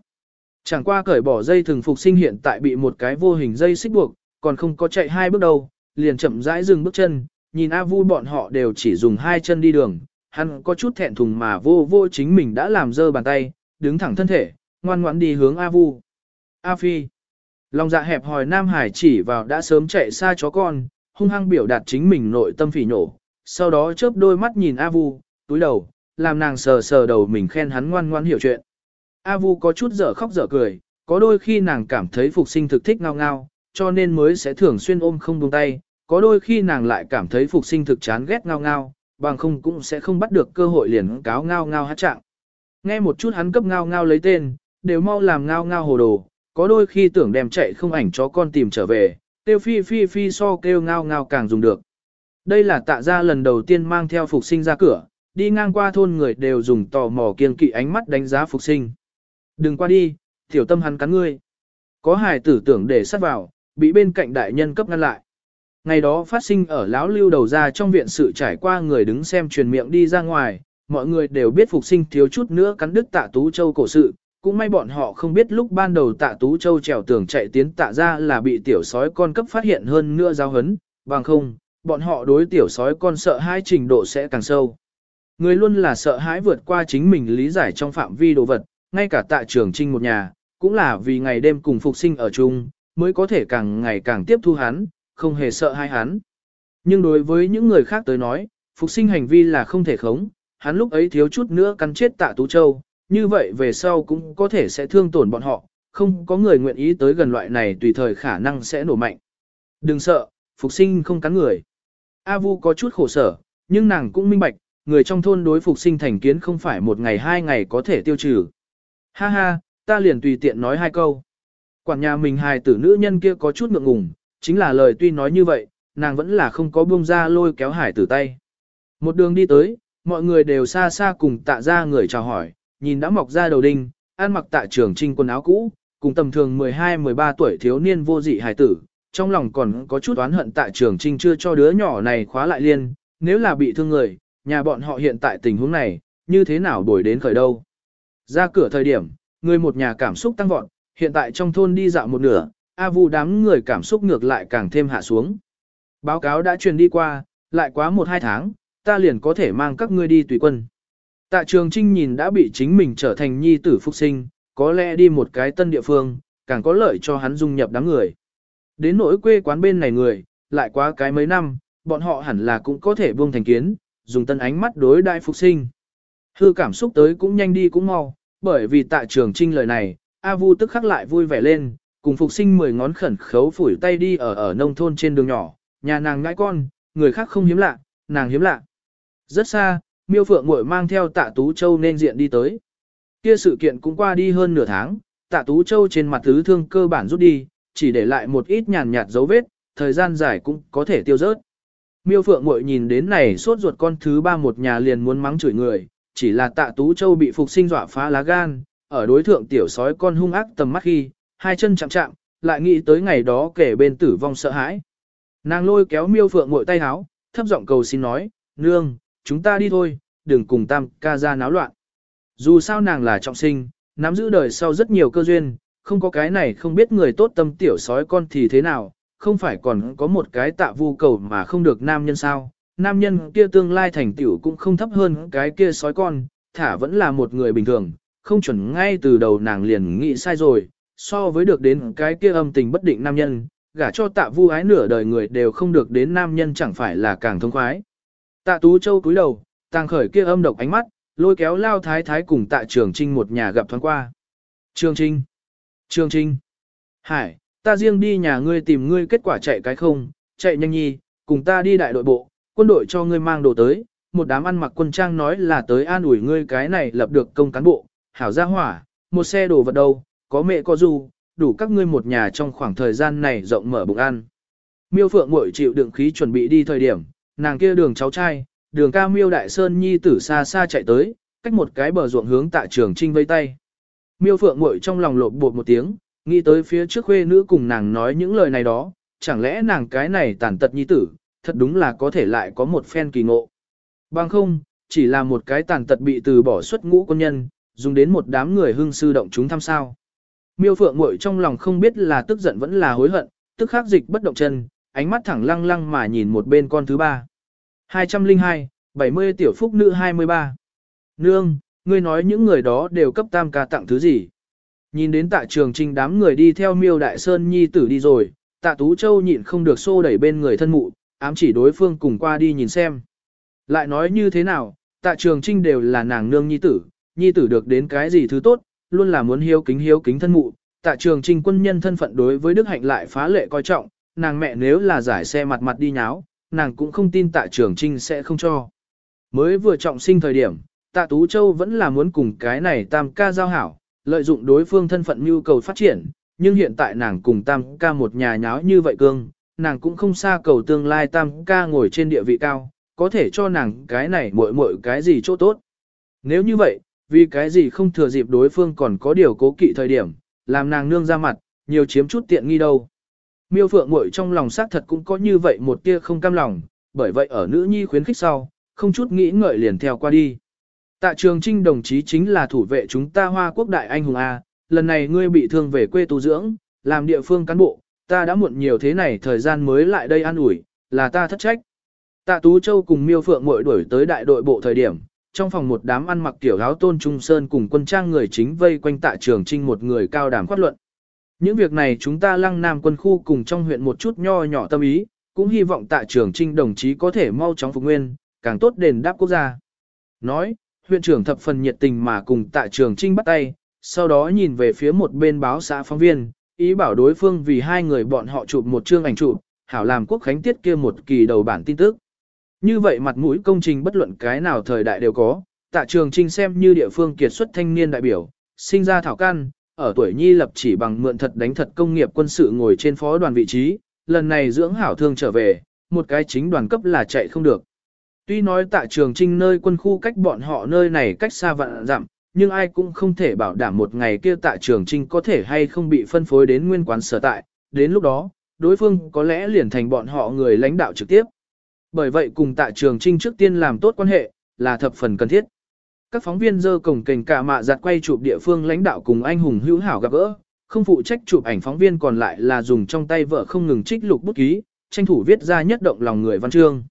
Chẳng qua cởi bỏ dây thường phục sinh hiện tại bị một cái vô hình dây xích buộc, còn không có chạy hai bước đâu, liền chậm rãi dừng bước chân, nhìn A Vu bọn họ đều chỉ dùng hai chân đi đường, hắn có chút thẹn thùng mà vô vô chính mình đã làm dơ bàn tay, đứng thẳng thân thể, ngoan ngoãn đi hướng A Vu. A Phi. Lòng dạ hẹp hòi Nam Hải chỉ vào đã sớm chạy xa chó con, hung hăng biểu đạt chính mình nội tâm phỉ nổ, sau đó chớp đôi mắt nhìn A Vu, túi đầu, làm nàng sờ sờ đầu mình khen hắn ngoan ngoan hiểu chuyện. A Vu có chút dở khóc dở cười, có đôi khi nàng cảm thấy phục sinh thực thích ngao ngao, cho nên mới sẽ thường xuyên ôm không buông tay, có đôi khi nàng lại cảm thấy phục sinh thực chán ghét ngao ngao, bằng không cũng sẽ không bắt được cơ hội liền cáo ngao ngao hát trạng. Nghe một chút hắn cấp ngao ngao lấy tên, đều mau làm ngao ngao hồ đồ, có đôi khi tưởng đem chạy không ảnh chó con tìm trở về, Kêu phi phi phi so kêu ngao ngao càng dùng được. Đây là tạ ra lần đầu tiên mang theo phục sinh ra cửa, đi ngang qua thôn người đều dùng tò mò kiên kỵ ánh mắt đánh giá phục sinh. Đừng qua đi, tiểu tâm hắn cắn ngươi. Có hài tử tưởng để sát vào, bị bên cạnh đại nhân cấp ngăn lại. Ngày đó phát sinh ở lão lưu đầu ra trong viện sự trải qua người đứng xem truyền miệng đi ra ngoài, mọi người đều biết phục sinh thiếu chút nữa cắn đứt tạ tú châu cổ sự, cũng may bọn họ không biết lúc ban đầu tạ Tú Châu trèo tường chạy tiến tạ ra là bị tiểu sói con cấp phát hiện hơn nữa giao hấn, bằng không, bọn họ đối tiểu sói con sợ hai trình độ sẽ càng sâu. Người luôn là sợ hãi vượt qua chính mình lý giải trong phạm vi đồ vật, ngay cả tạ trường trinh một nhà, cũng là vì ngày đêm cùng phục sinh ở chung, mới có thể càng ngày càng tiếp thu hắn, không hề sợ hai hắn. Nhưng đối với những người khác tới nói, phục sinh hành vi là không thể khống, hắn lúc ấy thiếu chút nữa cắn chết tạ Tú Châu, như vậy về sau cũng có thể sẽ thương tổn bọn họ, không có người nguyện ý tới gần loại này tùy thời khả năng sẽ nổ mạnh. Đừng sợ, phục sinh không cắn người. A Vu có chút khổ sở, nhưng nàng cũng minh bạch, người trong thôn đối phục sinh thành kiến không phải một ngày hai ngày có thể tiêu trừ. Ha ha, ta liền tùy tiện nói hai câu. Quản nhà mình hài tử nữ nhân kia có chút ngượng ngùng, chính là lời tuy nói như vậy, nàng vẫn là không có buông ra lôi kéo hải tử tay. Một đường đi tới, mọi người đều xa xa cùng tạ ra người chào hỏi, nhìn đã mọc ra đầu đinh, ăn mặc tạ trường trinh quần áo cũ, cùng tầm thường 12-13 tuổi thiếu niên vô dị hải tử, trong lòng còn có chút oán hận tạ trường trinh chưa cho đứa nhỏ này khóa lại liên, nếu là bị thương người, nhà bọn họ hiện tại tình huống này, như thế nào đổi đến khởi đâu. Ra cửa thời điểm, người một nhà cảm xúc tăng vọt, hiện tại trong thôn đi dạo một nửa, A Vu đám người cảm xúc ngược lại càng thêm hạ xuống. Báo cáo đã truyền đi qua, lại quá một hai tháng, ta liền có thể mang các ngươi đi tùy quân. Tạ Trường Trinh nhìn đã bị chính mình trở thành nhi tử phúc sinh, có lẽ đi một cái tân địa phương, càng có lợi cho hắn dung nhập đám người. Đến nỗi quê quán bên này người, lại quá cái mấy năm, bọn họ hẳn là cũng có thể buông thành kiến, dùng tân ánh mắt đối đại phục sinh. Hư cảm xúc tới cũng nhanh đi cũng mau, bởi vì tạ trường trinh lời này, A Vu tức khắc lại vui vẻ lên, cùng phục sinh mười ngón khẩn khấu phủi tay đi ở ở nông thôn trên đường nhỏ, nhà nàng ngãi con, người khác không hiếm lạ, nàng hiếm lạ. Rất xa, miêu phượng muội mang theo tạ Tú Châu nên diện đi tới. Kia sự kiện cũng qua đi hơn nửa tháng, tạ Tú Châu trên mặt thứ thương cơ bản rút đi, chỉ để lại một ít nhàn nhạt dấu vết, thời gian dài cũng có thể tiêu rớt. Miêu Phượng Muội nhìn đến này sốt ruột con thứ ba một nhà liền muốn mắng chửi người, chỉ là Tạ Tú Châu bị phục sinh dọa phá lá gan, ở đối thượng tiểu sói con hung ác tầm mắt khi, hai chân chạm chạm, lại nghĩ tới ngày đó kể bên tử vong sợ hãi. Nàng lôi kéo Miêu Phượng Muội tay háo, thấp giọng cầu xin nói, "Nương, chúng ta đi thôi, đừng cùng Tam ca ra náo loạn." Dù sao nàng là trọng sinh, nắm giữ đời sau rất nhiều cơ duyên, không có cái này không biết người tốt tâm tiểu sói con thì thế nào, không phải còn có một cái tạ vu cầu mà không được nam nhân sao, nam nhân kia tương lai thành tiểu cũng không thấp hơn cái kia sói con, thả vẫn là một người bình thường, không chuẩn ngay từ đầu nàng liền nghĩ sai rồi, so với được đến cái kia âm tình bất định nam nhân, gả cho tạ vu ái nửa đời người đều không được đến nam nhân chẳng phải là càng thông khoái. Tạ Tú Châu cúi đầu, tàng khởi kia âm độc ánh mắt, lôi kéo lao thái thái cùng tạ trường trinh một nhà gặp thoáng qua. Trường trinh, trường trinh, hải, ta riêng đi nhà ngươi tìm ngươi kết quả chạy cái không, chạy nhanh nhi, cùng ta đi đại đội bộ, quân đội cho ngươi mang đồ tới, một đám ăn mặc quân trang nói là tới an ủi ngươi cái này lập được công cán bộ, hảo gia hỏa, một xe đồ vật đâu, có mẹ có du, đủ các ngươi một nhà trong khoảng thời gian này rộng mở bụng ăn. Miêu Phượng ngội chịu đựng khí chuẩn bị đi thời điểm, nàng kia đường cháu trai, đường ca Miêu Đại Sơn Nhi tử xa xa chạy tới, cách một cái bờ ruộng hướng tạ trường trinh vây tay. Miêu Phượng ngội trong lòng lộp bột một tiếng, Nghĩ tới phía trước khuê nữ cùng nàng nói những lời này đó, chẳng lẽ nàng cái này tàn tật nhi tử, thật đúng là có thể lại có một phen kỳ ngộ. Bằng không, chỉ là một cái tàn tật bị từ bỏ xuất ngũ quân nhân, dùng đến một đám người hưng sư động chúng tham sao. Miêu Phượng Ngội trong lòng không biết là tức giận vẫn là hối hận, tức khắc dịch bất động chân, ánh mắt thẳng lăng lăng mà nhìn một bên con thứ ba. 202, 70 tiểu phúc nữ 23. Nương, ngươi nói những người đó đều cấp tam ca tặng thứ gì? Nhìn đến tạ trường trinh đám người đi theo miêu đại sơn nhi tử đi rồi, tạ tú châu nhịn không được xô đẩy bên người thân mụ, ám chỉ đối phương cùng qua đi nhìn xem. Lại nói như thế nào, tạ trường trinh đều là nàng nương nhi tử, nhi tử được đến cái gì thứ tốt, luôn là muốn hiếu kính hiếu kính thân mụ. Tạ trường trinh quân nhân thân phận đối với Đức Hạnh lại phá lệ coi trọng, nàng mẹ nếu là giải xe mặt mặt đi nháo, nàng cũng không tin tạ trường trinh sẽ không cho. Mới vừa trọng sinh thời điểm, tạ Tú Châu vẫn là muốn cùng cái này tam ca giao hảo, lợi dụng đối phương thân phận nhu cầu phát triển, nhưng hiện tại nàng cùng tam ca một nhà nháo như vậy cương, nàng cũng không xa cầu tương lai tam ca ngồi trên địa vị cao, có thể cho nàng cái này muội muội cái gì chỗ tốt. Nếu như vậy, vì cái gì không thừa dịp đối phương còn có điều cố kỵ thời điểm, làm nàng nương ra mặt, nhiều chiếm chút tiện nghi đâu. Miêu Phượng muội trong lòng xác thật cũng có như vậy một tia không cam lòng, bởi vậy ở nữ nhi khuyến khích sau, không chút nghĩ ngợi liền theo qua đi. Tạ Trường Trinh đồng chí chính là thủ vệ chúng ta Hoa Quốc đại anh hùng A, lần này ngươi bị thương về quê tu dưỡng, làm địa phương cán bộ, ta đã muộn nhiều thế này thời gian mới lại đây an ủi, là ta thất trách. Tạ Tú Châu cùng Miêu Phượng mội đuổi tới đại đội bộ thời điểm, trong phòng một đám ăn mặc tiểu áo tôn trung sơn cùng quân trang người chính vây quanh Tạ Trường Trinh một người cao đàm khoát luận. Những việc này chúng ta lăng nam quân khu cùng trong huyện một chút nho nhỏ tâm ý, cũng hy vọng tạ trường trinh đồng chí có thể mau chóng phục nguyên, càng tốt đền đáp quốc gia. Nói, huyện trưởng thập phần nhiệt tình mà cùng tạ trường trinh bắt tay, sau đó nhìn về phía một bên báo xã phóng viên, ý bảo đối phương vì hai người bọn họ chụp một chương ảnh chụp, hảo làm quốc khánh tiết kia một kỳ đầu bản tin tức. Như vậy mặt mũi công trình bất luận cái nào thời đại đều có, tạ trường trinh xem như địa phương kiệt xuất thanh niên đại biểu, sinh ra thảo căn, ở tuổi nhi lập chỉ bằng mượn thật đánh thật công nghiệp quân sự ngồi trên phó đoàn vị trí, lần này dưỡng hảo thương trở về, một cái chính đoàn cấp là chạy không được. Tuy nói tạ trường trinh nơi quân khu cách bọn họ nơi này cách xa vạn dặm, nhưng ai cũng không thể bảo đảm một ngày kia tạ trường trinh có thể hay không bị phân phối đến nguyên quán sở tại, đến lúc đó, đối phương có lẽ liền thành bọn họ người lãnh đạo trực tiếp. Bởi vậy cùng tạ trường trinh trước tiên làm tốt quan hệ, là thập phần cần thiết. Các phóng viên dơ cổng kềnh cả mạ giặt quay chụp địa phương lãnh đạo cùng anh hùng hữu hảo gặp gỡ, không phụ trách chụp ảnh phóng viên còn lại là dùng trong tay vợ không ngừng trích lục bút ký, tranh thủ viết ra nhất động lòng người văn chương.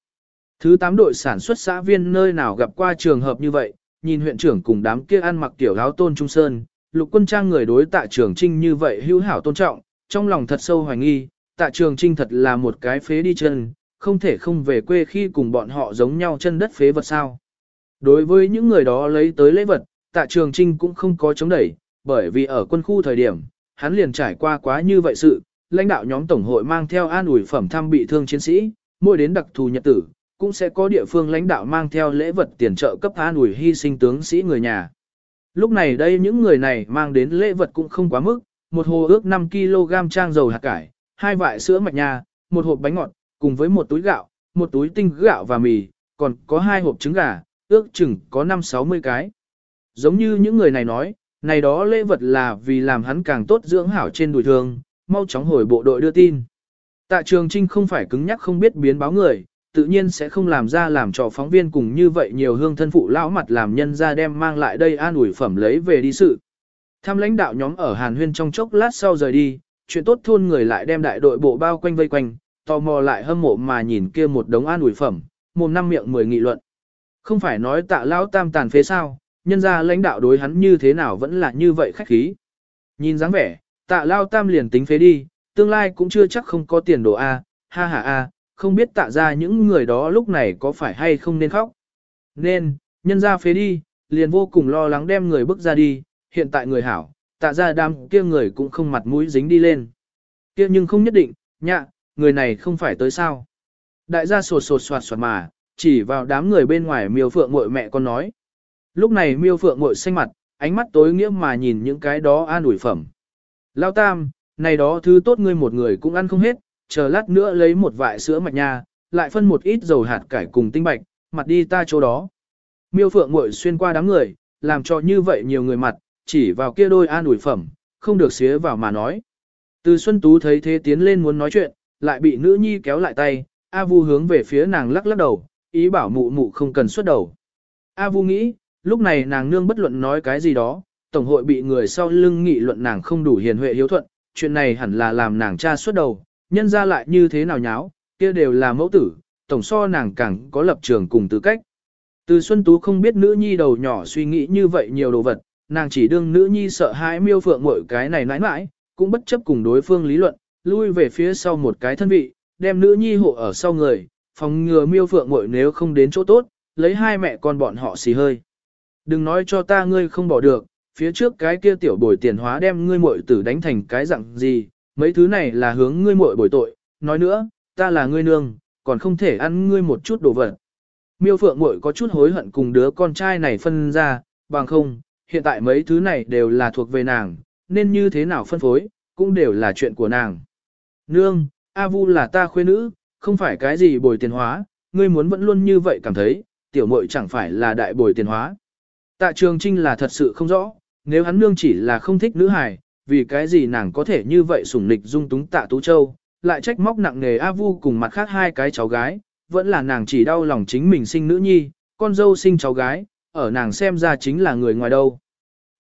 Thứ 8 đội sản xuất xã viên nơi nào gặp qua trường hợp như vậy, nhìn huyện trưởng cùng đám kia ăn mặc tiểu áo tôn trung sơn, lục quân trang người đối tạ trường trinh như vậy hữu hảo tôn trọng, trong lòng thật sâu hoài nghi, tạ trường trinh thật là một cái phế đi chân, không thể không về quê khi cùng bọn họ giống nhau chân đất phế vật sao. Đối với những người đó lấy tới lễ vật, tạ trường trinh cũng không có chống đẩy, bởi vì ở quân khu thời điểm, hắn liền trải qua quá như vậy sự, lãnh đạo nhóm tổng hội mang theo an ủi phẩm thăm bị thương chiến sĩ, mỗi đến đặc thù nhật tử, cũng sẽ có địa phương lãnh đạo mang theo lễ vật tiền trợ cấp an ủi hy sinh tướng sĩ người nhà. Lúc này đây những người này mang đến lễ vật cũng không quá mức, một hồ ước 5 kg trang dầu hạt cải, hai vại sữa mạch nha, một hộp bánh ngọt, cùng với một túi gạo, một túi tinh gạo và mì, còn có hai hộp trứng gà, ước chừng có 5-60 cái. Giống như những người này nói, này đó lễ vật là vì làm hắn càng tốt dưỡng hảo trên đùi thường mau chóng hồi bộ đội đưa tin. Tạ Trường Trinh không phải cứng nhắc không biết biến báo người, tự nhiên sẽ không làm ra làm cho phóng viên cùng như vậy nhiều hương thân phụ lão mặt làm nhân ra đem mang lại đây an ủi phẩm lấy về đi sự. Tham lãnh đạo nhóm ở Hàn Huyên trong chốc lát sau rời đi, chuyện tốt thôn người lại đem đại đội bộ bao quanh vây quanh, tò mò lại hâm mộ mà nhìn kia một đống an ủi phẩm, mồm năm miệng mười nghị luận. Không phải nói tạ lão tam tàn phế sao, nhân ra lãnh đạo đối hắn như thế nào vẫn là như vậy khách khí. Nhìn dáng vẻ, tạ lao tam liền tính phế đi, tương lai cũng chưa chắc không có tiền đồ A, ha ha A, không biết tạ ra những người đó lúc này có phải hay không nên khóc. Nên, nhân ra phế đi, liền vô cùng lo lắng đem người bước ra đi, hiện tại người hảo, tạ ra đám kia người cũng không mặt mũi dính đi lên. kia nhưng không nhất định, nhạ, người này không phải tới sao. Đại gia sột sột soạt soạt mà, chỉ vào đám người bên ngoài miêu phượng mội mẹ con nói. Lúc này miêu phượng mội xanh mặt, ánh mắt tối nghĩa mà nhìn những cái đó an ủi phẩm. Lao tam, này đó thứ tốt ngươi một người cũng ăn không hết, chờ lát nữa lấy một vại sữa mạch nha, lại phân một ít dầu hạt cải cùng tinh bạch, mặt đi ta chỗ đó. Miêu phượng ngồi xuyên qua đám người, làm cho như vậy nhiều người mặt, chỉ vào kia đôi an ủi phẩm, không được xía vào mà nói. Từ Xuân Tú thấy thế tiến lên muốn nói chuyện, lại bị nữ nhi kéo lại tay, A Vu hướng về phía nàng lắc lắc đầu, ý bảo mụ mụ không cần xuất đầu. A Vu nghĩ, lúc này nàng nương bất luận nói cái gì đó, tổng hội bị người sau lưng nghị luận nàng không đủ hiền huệ hiếu thuận, chuyện này hẳn là làm nàng cha xuất đầu, nhân ra lại như thế nào nháo, kia đều là mẫu tử, tổng so nàng càng có lập trường cùng tư cách. Từ Xuân Tú không biết nữ nhi đầu nhỏ suy nghĩ như vậy nhiều đồ vật, nàng chỉ đương nữ nhi sợ hãi miêu phượng mọi cái này nãi nãi, cũng bất chấp cùng đối phương lý luận, lui về phía sau một cái thân vị, đem nữ nhi hộ ở sau người, phòng ngừa miêu phượng muội nếu không đến chỗ tốt, lấy hai mẹ con bọn họ xì hơi. Đừng nói cho ta ngươi không bỏ được, phía trước cái kia tiểu bồi tiền hóa đem ngươi muội tử đánh thành cái dạng gì, mấy thứ này là hướng ngươi muội bồi tội, nói nữa, ta là ngươi nương, còn không thể ăn ngươi một chút đồ vật. Miêu phượng muội có chút hối hận cùng đứa con trai này phân ra, bằng không, hiện tại mấy thứ này đều là thuộc về nàng, nên như thế nào phân phối, cũng đều là chuyện của nàng. Nương, A Vu là ta khuê nữ, không phải cái gì bồi tiền hóa, ngươi muốn vẫn luôn như vậy cảm thấy, tiểu muội chẳng phải là đại bồi tiền hóa. Tạ Trường Trinh là thật sự không rõ, nếu hắn nương chỉ là không thích nữ hài, vì cái gì nàng có thể như vậy sủng nịch dung túng Tạ Tú Châu, lại trách móc nặng nề A Vu cùng mặt khác hai cái cháu gái, vẫn là nàng chỉ đau lòng chính mình sinh nữ nhi, con dâu sinh cháu gái, ở nàng xem ra chính là người ngoài đâu.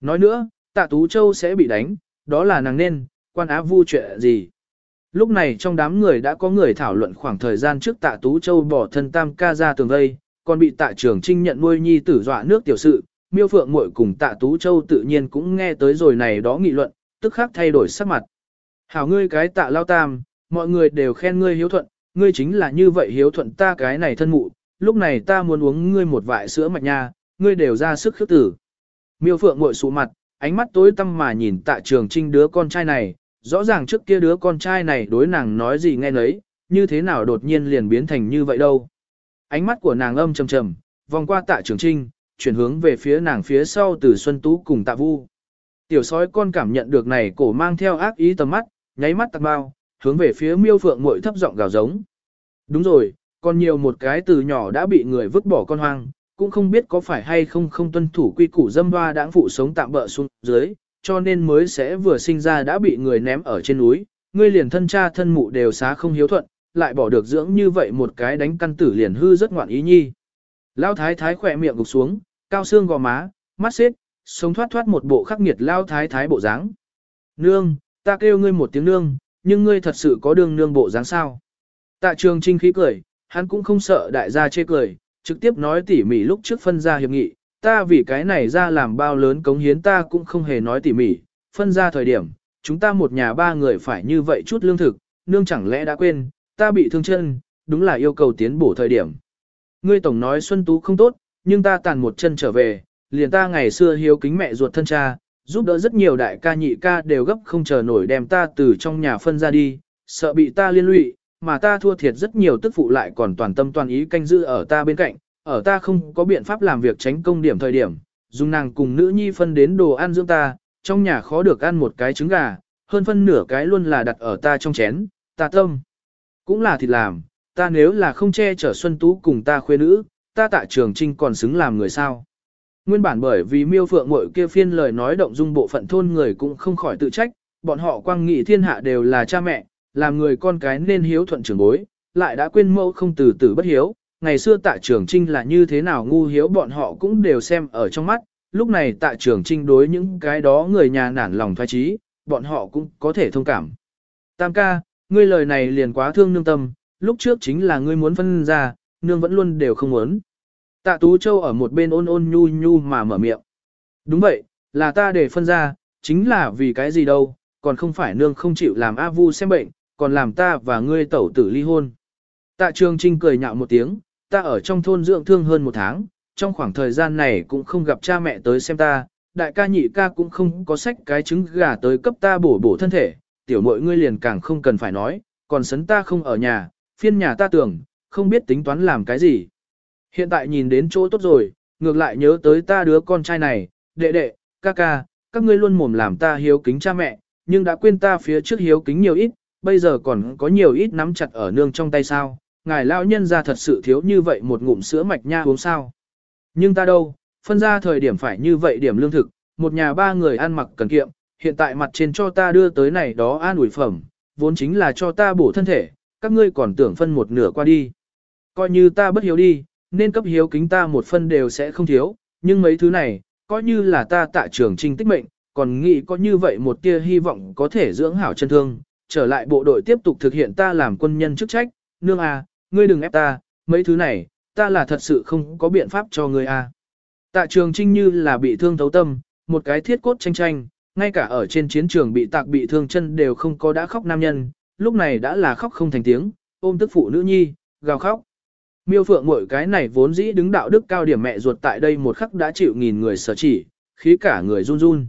Nói nữa, Tạ Tú Châu sẽ bị đánh, đó là nàng nên, quan Á Vu chuyện gì. Lúc này trong đám người đã có người thảo luận khoảng thời gian trước tạ Tú Châu bỏ thân tam ca ra tường vây, còn bị tạ trường trinh nhận nuôi nhi tử dọa nước tiểu sự, miêu phượng muội cùng tạ Tú Châu tự nhiên cũng nghe tới rồi này đó nghị luận, tức khắc thay đổi sắc mặt. Hảo ngươi cái tạ lao tam, mọi người đều khen ngươi hiếu thuận, ngươi chính là như vậy hiếu thuận ta cái này thân mụ, lúc này ta muốn uống ngươi một vại sữa mạch nha, ngươi đều ra sức khước tử. Miêu Phượng ngồi sụ mặt, ánh mắt tối tăm mà nhìn tạ trường trinh đứa con trai này, rõ ràng trước kia đứa con trai này đối nàng nói gì nghe nấy, như thế nào đột nhiên liền biến thành như vậy đâu. Ánh mắt của nàng âm trầm trầm, vòng qua tạ trường trinh, chuyển hướng về phía nàng phía sau từ Xuân Tú cùng tạ vu. Tiểu sói con cảm nhận được này cổ mang theo ác ý tầm mắt, nháy mắt tạc bao, hướng về phía miêu phượng muội thấp giọng gào giống. Đúng rồi, còn nhiều một cái từ nhỏ đã bị người vứt bỏ con hoang, cũng không biết có phải hay không không tuân thủ quy củ dâm hoa đãng phụ sống tạm bỡ xuống dưới, cho nên mới sẽ vừa sinh ra đã bị người ném ở trên núi, ngươi liền thân cha thân mụ đều xá không hiếu thuận, lại bỏ được dưỡng như vậy một cái đánh căn tử liền hư rất ngoạn ý nhi. Lao thái thái khỏe miệng gục xuống, cao xương gò má, mắt xếp, sống thoát thoát một bộ khắc nghiệt lao thái thái bộ dáng. Nương, ta kêu ngươi một tiếng nương, nhưng ngươi thật sự có đường nương bộ dáng sao? Tạ trường trinh khí cười, hắn cũng không sợ đại gia chê cười, trực tiếp nói tỉ mỉ lúc trước phân ra hiệp nghị, ta vì cái này ra làm bao lớn cống hiến ta cũng không hề nói tỉ mỉ, phân ra thời điểm, chúng ta một nhà ba người phải như vậy chút lương thực, nương chẳng lẽ đã quên, ta bị thương chân, đúng là yêu cầu tiến bổ thời điểm. Ngươi tổng nói Xuân Tú không tốt, nhưng ta tàn một chân trở về, liền ta ngày xưa hiếu kính mẹ ruột thân cha, giúp đỡ rất nhiều đại ca nhị ca đều gấp không chờ nổi đem ta từ trong nhà phân ra đi, sợ bị ta liên lụy, mà ta thua thiệt rất nhiều tức phụ lại còn toàn tâm toàn ý canh giữ ở ta bên cạnh, ở ta không có biện pháp làm việc tránh công điểm thời điểm, dùng nàng cùng nữ nhi phân đến đồ ăn dưỡng ta, trong nhà khó được ăn một cái trứng gà, hơn phân nửa cái luôn là đặt ở ta trong chén, ta tâm. Cũng là thịt làm, ta nếu là không che chở Xuân Tú cùng ta khuê nữ, ta tạ trường trinh còn xứng làm người sao. Nguyên bản bởi vì miêu phượng mội kia phiên lời nói động dung bộ phận thôn người cũng không khỏi tự trách, bọn họ quang nghị thiên hạ đều là cha mẹ, làm người con cái nên hiếu thuận trưởng bối, lại đã quên mẫu không từ từ bất hiếu. Ngày xưa tạ trường trinh là như thế nào ngu hiếu bọn họ cũng đều xem ở trong mắt, lúc này tạ trường trinh đối những cái đó người nhà nản lòng thoái trí, bọn họ cũng có thể thông cảm. Tam ca, ngươi lời này liền quá thương nương tâm, lúc trước chính là ngươi muốn phân ra, nương vẫn luôn đều không muốn. Tạ Tú Châu ở một bên ôn ôn nhu nhu mà mở miệng. Đúng vậy, là ta để phân ra, chính là vì cái gì đâu, còn không phải nương không chịu làm A Vu xem bệnh, còn làm ta và ngươi tẩu tử ly hôn. Tạ Trường Trinh cười nhạo một tiếng, ta ở trong thôn dưỡng thương hơn một tháng, trong khoảng thời gian này cũng không gặp cha mẹ tới xem ta, đại ca nhị ca cũng không có sách cái trứng gà tới cấp ta bổ bổ thân thể, tiểu mội ngươi liền càng không cần phải nói, còn sấn ta không ở nhà, phiên nhà ta tưởng, không biết tính toán làm cái gì. Hiện tại nhìn đến chỗ tốt rồi, ngược lại nhớ tới ta đứa con trai này, đệ đệ, ca ca, các ngươi luôn mồm làm ta hiếu kính cha mẹ, nhưng đã quên ta phía trước hiếu kính nhiều ít, bây giờ còn có nhiều ít nắm chặt ở nương trong tay sao, ngài lão nhân ra thật sự thiếu như vậy một ngụm sữa mạch nha uống sao. Nhưng ta đâu, phân ra thời điểm phải như vậy điểm lương thực, một nhà ba người ăn mặc cần kiệm, hiện tại mặt trên cho ta đưa tới này đó an ủi phẩm, vốn chính là cho ta bổ thân thể, các ngươi còn tưởng phân một nửa qua đi. Coi như ta bất hiếu đi, nên cấp hiếu kính ta một phân đều sẽ không thiếu, nhưng mấy thứ này, coi như là ta tạ trường trinh tích mệnh, còn nghĩ có như vậy một tia hy vọng có thể dưỡng hảo chân thương, trở lại bộ đội tiếp tục thực hiện ta làm quân nhân chức trách, nương à, ngươi đừng ép ta, mấy thứ này, ta là thật sự không có biện pháp cho ngươi à. Tạ trường trinh như là bị thương thấu tâm, một cái thiết cốt tranh tranh, ngay cả ở trên chiến trường bị tạc bị thương chân đều không có đã khóc nam nhân, lúc này đã là khóc không thành tiếng, ôm tức phụ nữ nhi, gào khóc. Miêu phượng mỗi cái này vốn dĩ đứng đạo đức cao điểm mẹ ruột tại đây một khắc đã chịu nghìn người sở chỉ, khí cả người run run.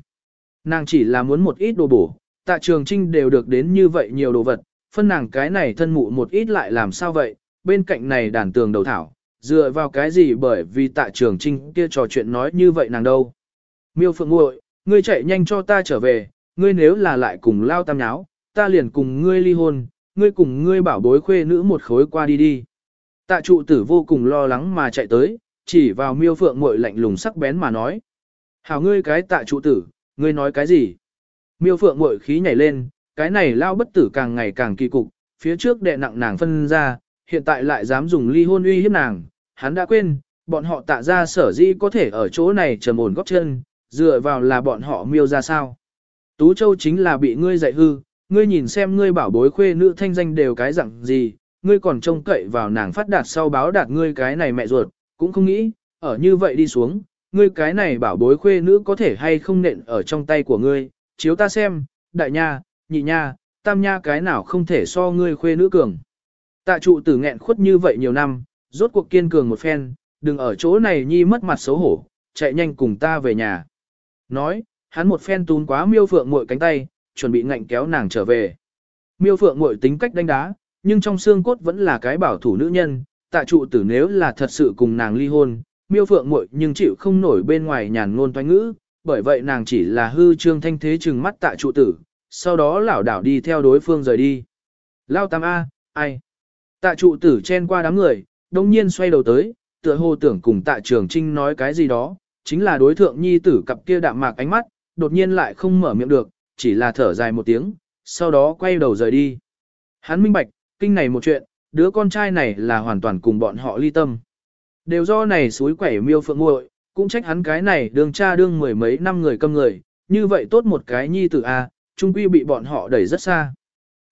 Nàng chỉ là muốn một ít đồ bổ, tạ trường trinh đều được đến như vậy nhiều đồ vật, phân nàng cái này thân mụ một ít lại làm sao vậy, bên cạnh này đàn tường đầu thảo, dựa vào cái gì bởi vì tạ trường trinh kia trò chuyện nói như vậy nàng đâu. Miêu phượng muội ngươi chạy nhanh cho ta trở về, ngươi nếu là lại cùng lao tam nháo, ta liền cùng ngươi ly hôn, ngươi cùng ngươi bảo bối khuê nữ một khối qua đi đi. Tạ trụ tử vô cùng lo lắng mà chạy tới, chỉ vào miêu phượng muội lạnh lùng sắc bén mà nói. Hảo ngươi cái tạ trụ tử, ngươi nói cái gì? Miêu phượng muội khí nhảy lên, cái này lao bất tử càng ngày càng kỳ cục, phía trước đệ nặng nàng phân ra, hiện tại lại dám dùng ly hôn uy hiếp nàng, hắn đã quên, bọn họ tạ ra sở dĩ có thể ở chỗ này trầm ổn góc chân, dựa vào là bọn họ miêu ra sao. Tú Châu chính là bị ngươi dạy hư, ngươi nhìn xem ngươi bảo bối khuê nữ thanh danh đều cái dạng gì, ngươi còn trông cậy vào nàng phát đạt sau báo đạt ngươi cái này mẹ ruột, cũng không nghĩ, ở như vậy đi xuống, ngươi cái này bảo bối khuê nữ có thể hay không nện ở trong tay của ngươi, chiếu ta xem, đại nha, nhị nha, tam nha cái nào không thể so ngươi khuê nữ cường. Tạ trụ tử nghẹn khuất như vậy nhiều năm, rốt cuộc kiên cường một phen, đừng ở chỗ này nhi mất mặt xấu hổ, chạy nhanh cùng ta về nhà. Nói, hắn một phen tún quá miêu phượng muội cánh tay, chuẩn bị ngạnh kéo nàng trở về. Miêu phượng muội tính cách đánh đá, nhưng trong xương cốt vẫn là cái bảo thủ nữ nhân, tạ trụ tử nếu là thật sự cùng nàng ly hôn, miêu phượng muội nhưng chịu không nổi bên ngoài nhàn ngôn toanh ngữ, bởi vậy nàng chỉ là hư trương thanh thế chừng mắt tạ trụ tử, sau đó lảo đảo đi theo đối phương rời đi. Lao tam A, ai? Tạ trụ tử chen qua đám người, đồng nhiên xoay đầu tới, tựa hồ tưởng cùng tạ trường trinh nói cái gì đó, chính là đối thượng nhi tử cặp kia đạm mạc ánh mắt, đột nhiên lại không mở miệng được, chỉ là thở dài một tiếng, sau đó quay đầu rời đi. Hắn minh bạch, kinh này một chuyện, đứa con trai này là hoàn toàn cùng bọn họ ly tâm. Đều do này suối quẻ miêu phượng muội cũng trách hắn cái này đường cha đương mười mấy năm người câm người, như vậy tốt một cái nhi tử à, A, trung quy bị bọn họ đẩy rất xa.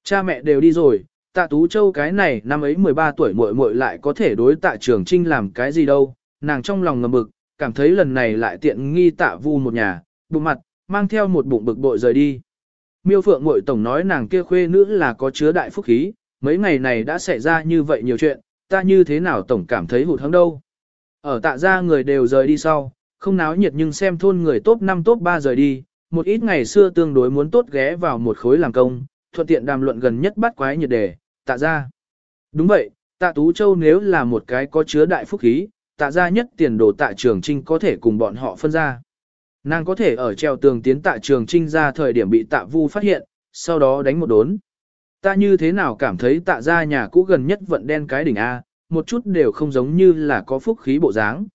Cha mẹ đều đi rồi, tạ Tú Châu cái này năm ấy 13 tuổi muội muội lại có thể đối tạ trường trinh làm cái gì đâu, nàng trong lòng ngầm bực, cảm thấy lần này lại tiện nghi tạ vu một nhà, bụng mặt, mang theo một bụng bực bội rời đi. Miêu Phượng muội tổng nói nàng kia khuê nữ là có chứa đại phúc khí, mấy ngày này đã xảy ra như vậy nhiều chuyện, ta như thế nào tổng cảm thấy hụt hẫng đâu. Ở tạ gia người đều rời đi sau, không náo nhiệt nhưng xem thôn người top 5 top 3 rời đi, một ít ngày xưa tương đối muốn tốt ghé vào một khối làm công, thuận tiện đàm luận gần nhất bắt quái nhiệt đề, tạ gia. Đúng vậy, tạ Tú Châu nếu là một cái có chứa đại phúc khí, tạ gia nhất tiền đồ tạ trường trinh có thể cùng bọn họ phân ra. Nàng có thể ở treo tường tiến tạ trường trinh ra thời điểm bị tạ vu phát hiện, sau đó đánh một đốn. Ta như thế nào cảm thấy tạ gia nhà cũ gần nhất vận đen cái đỉnh A, một chút đều không giống như là có phúc khí bộ dáng.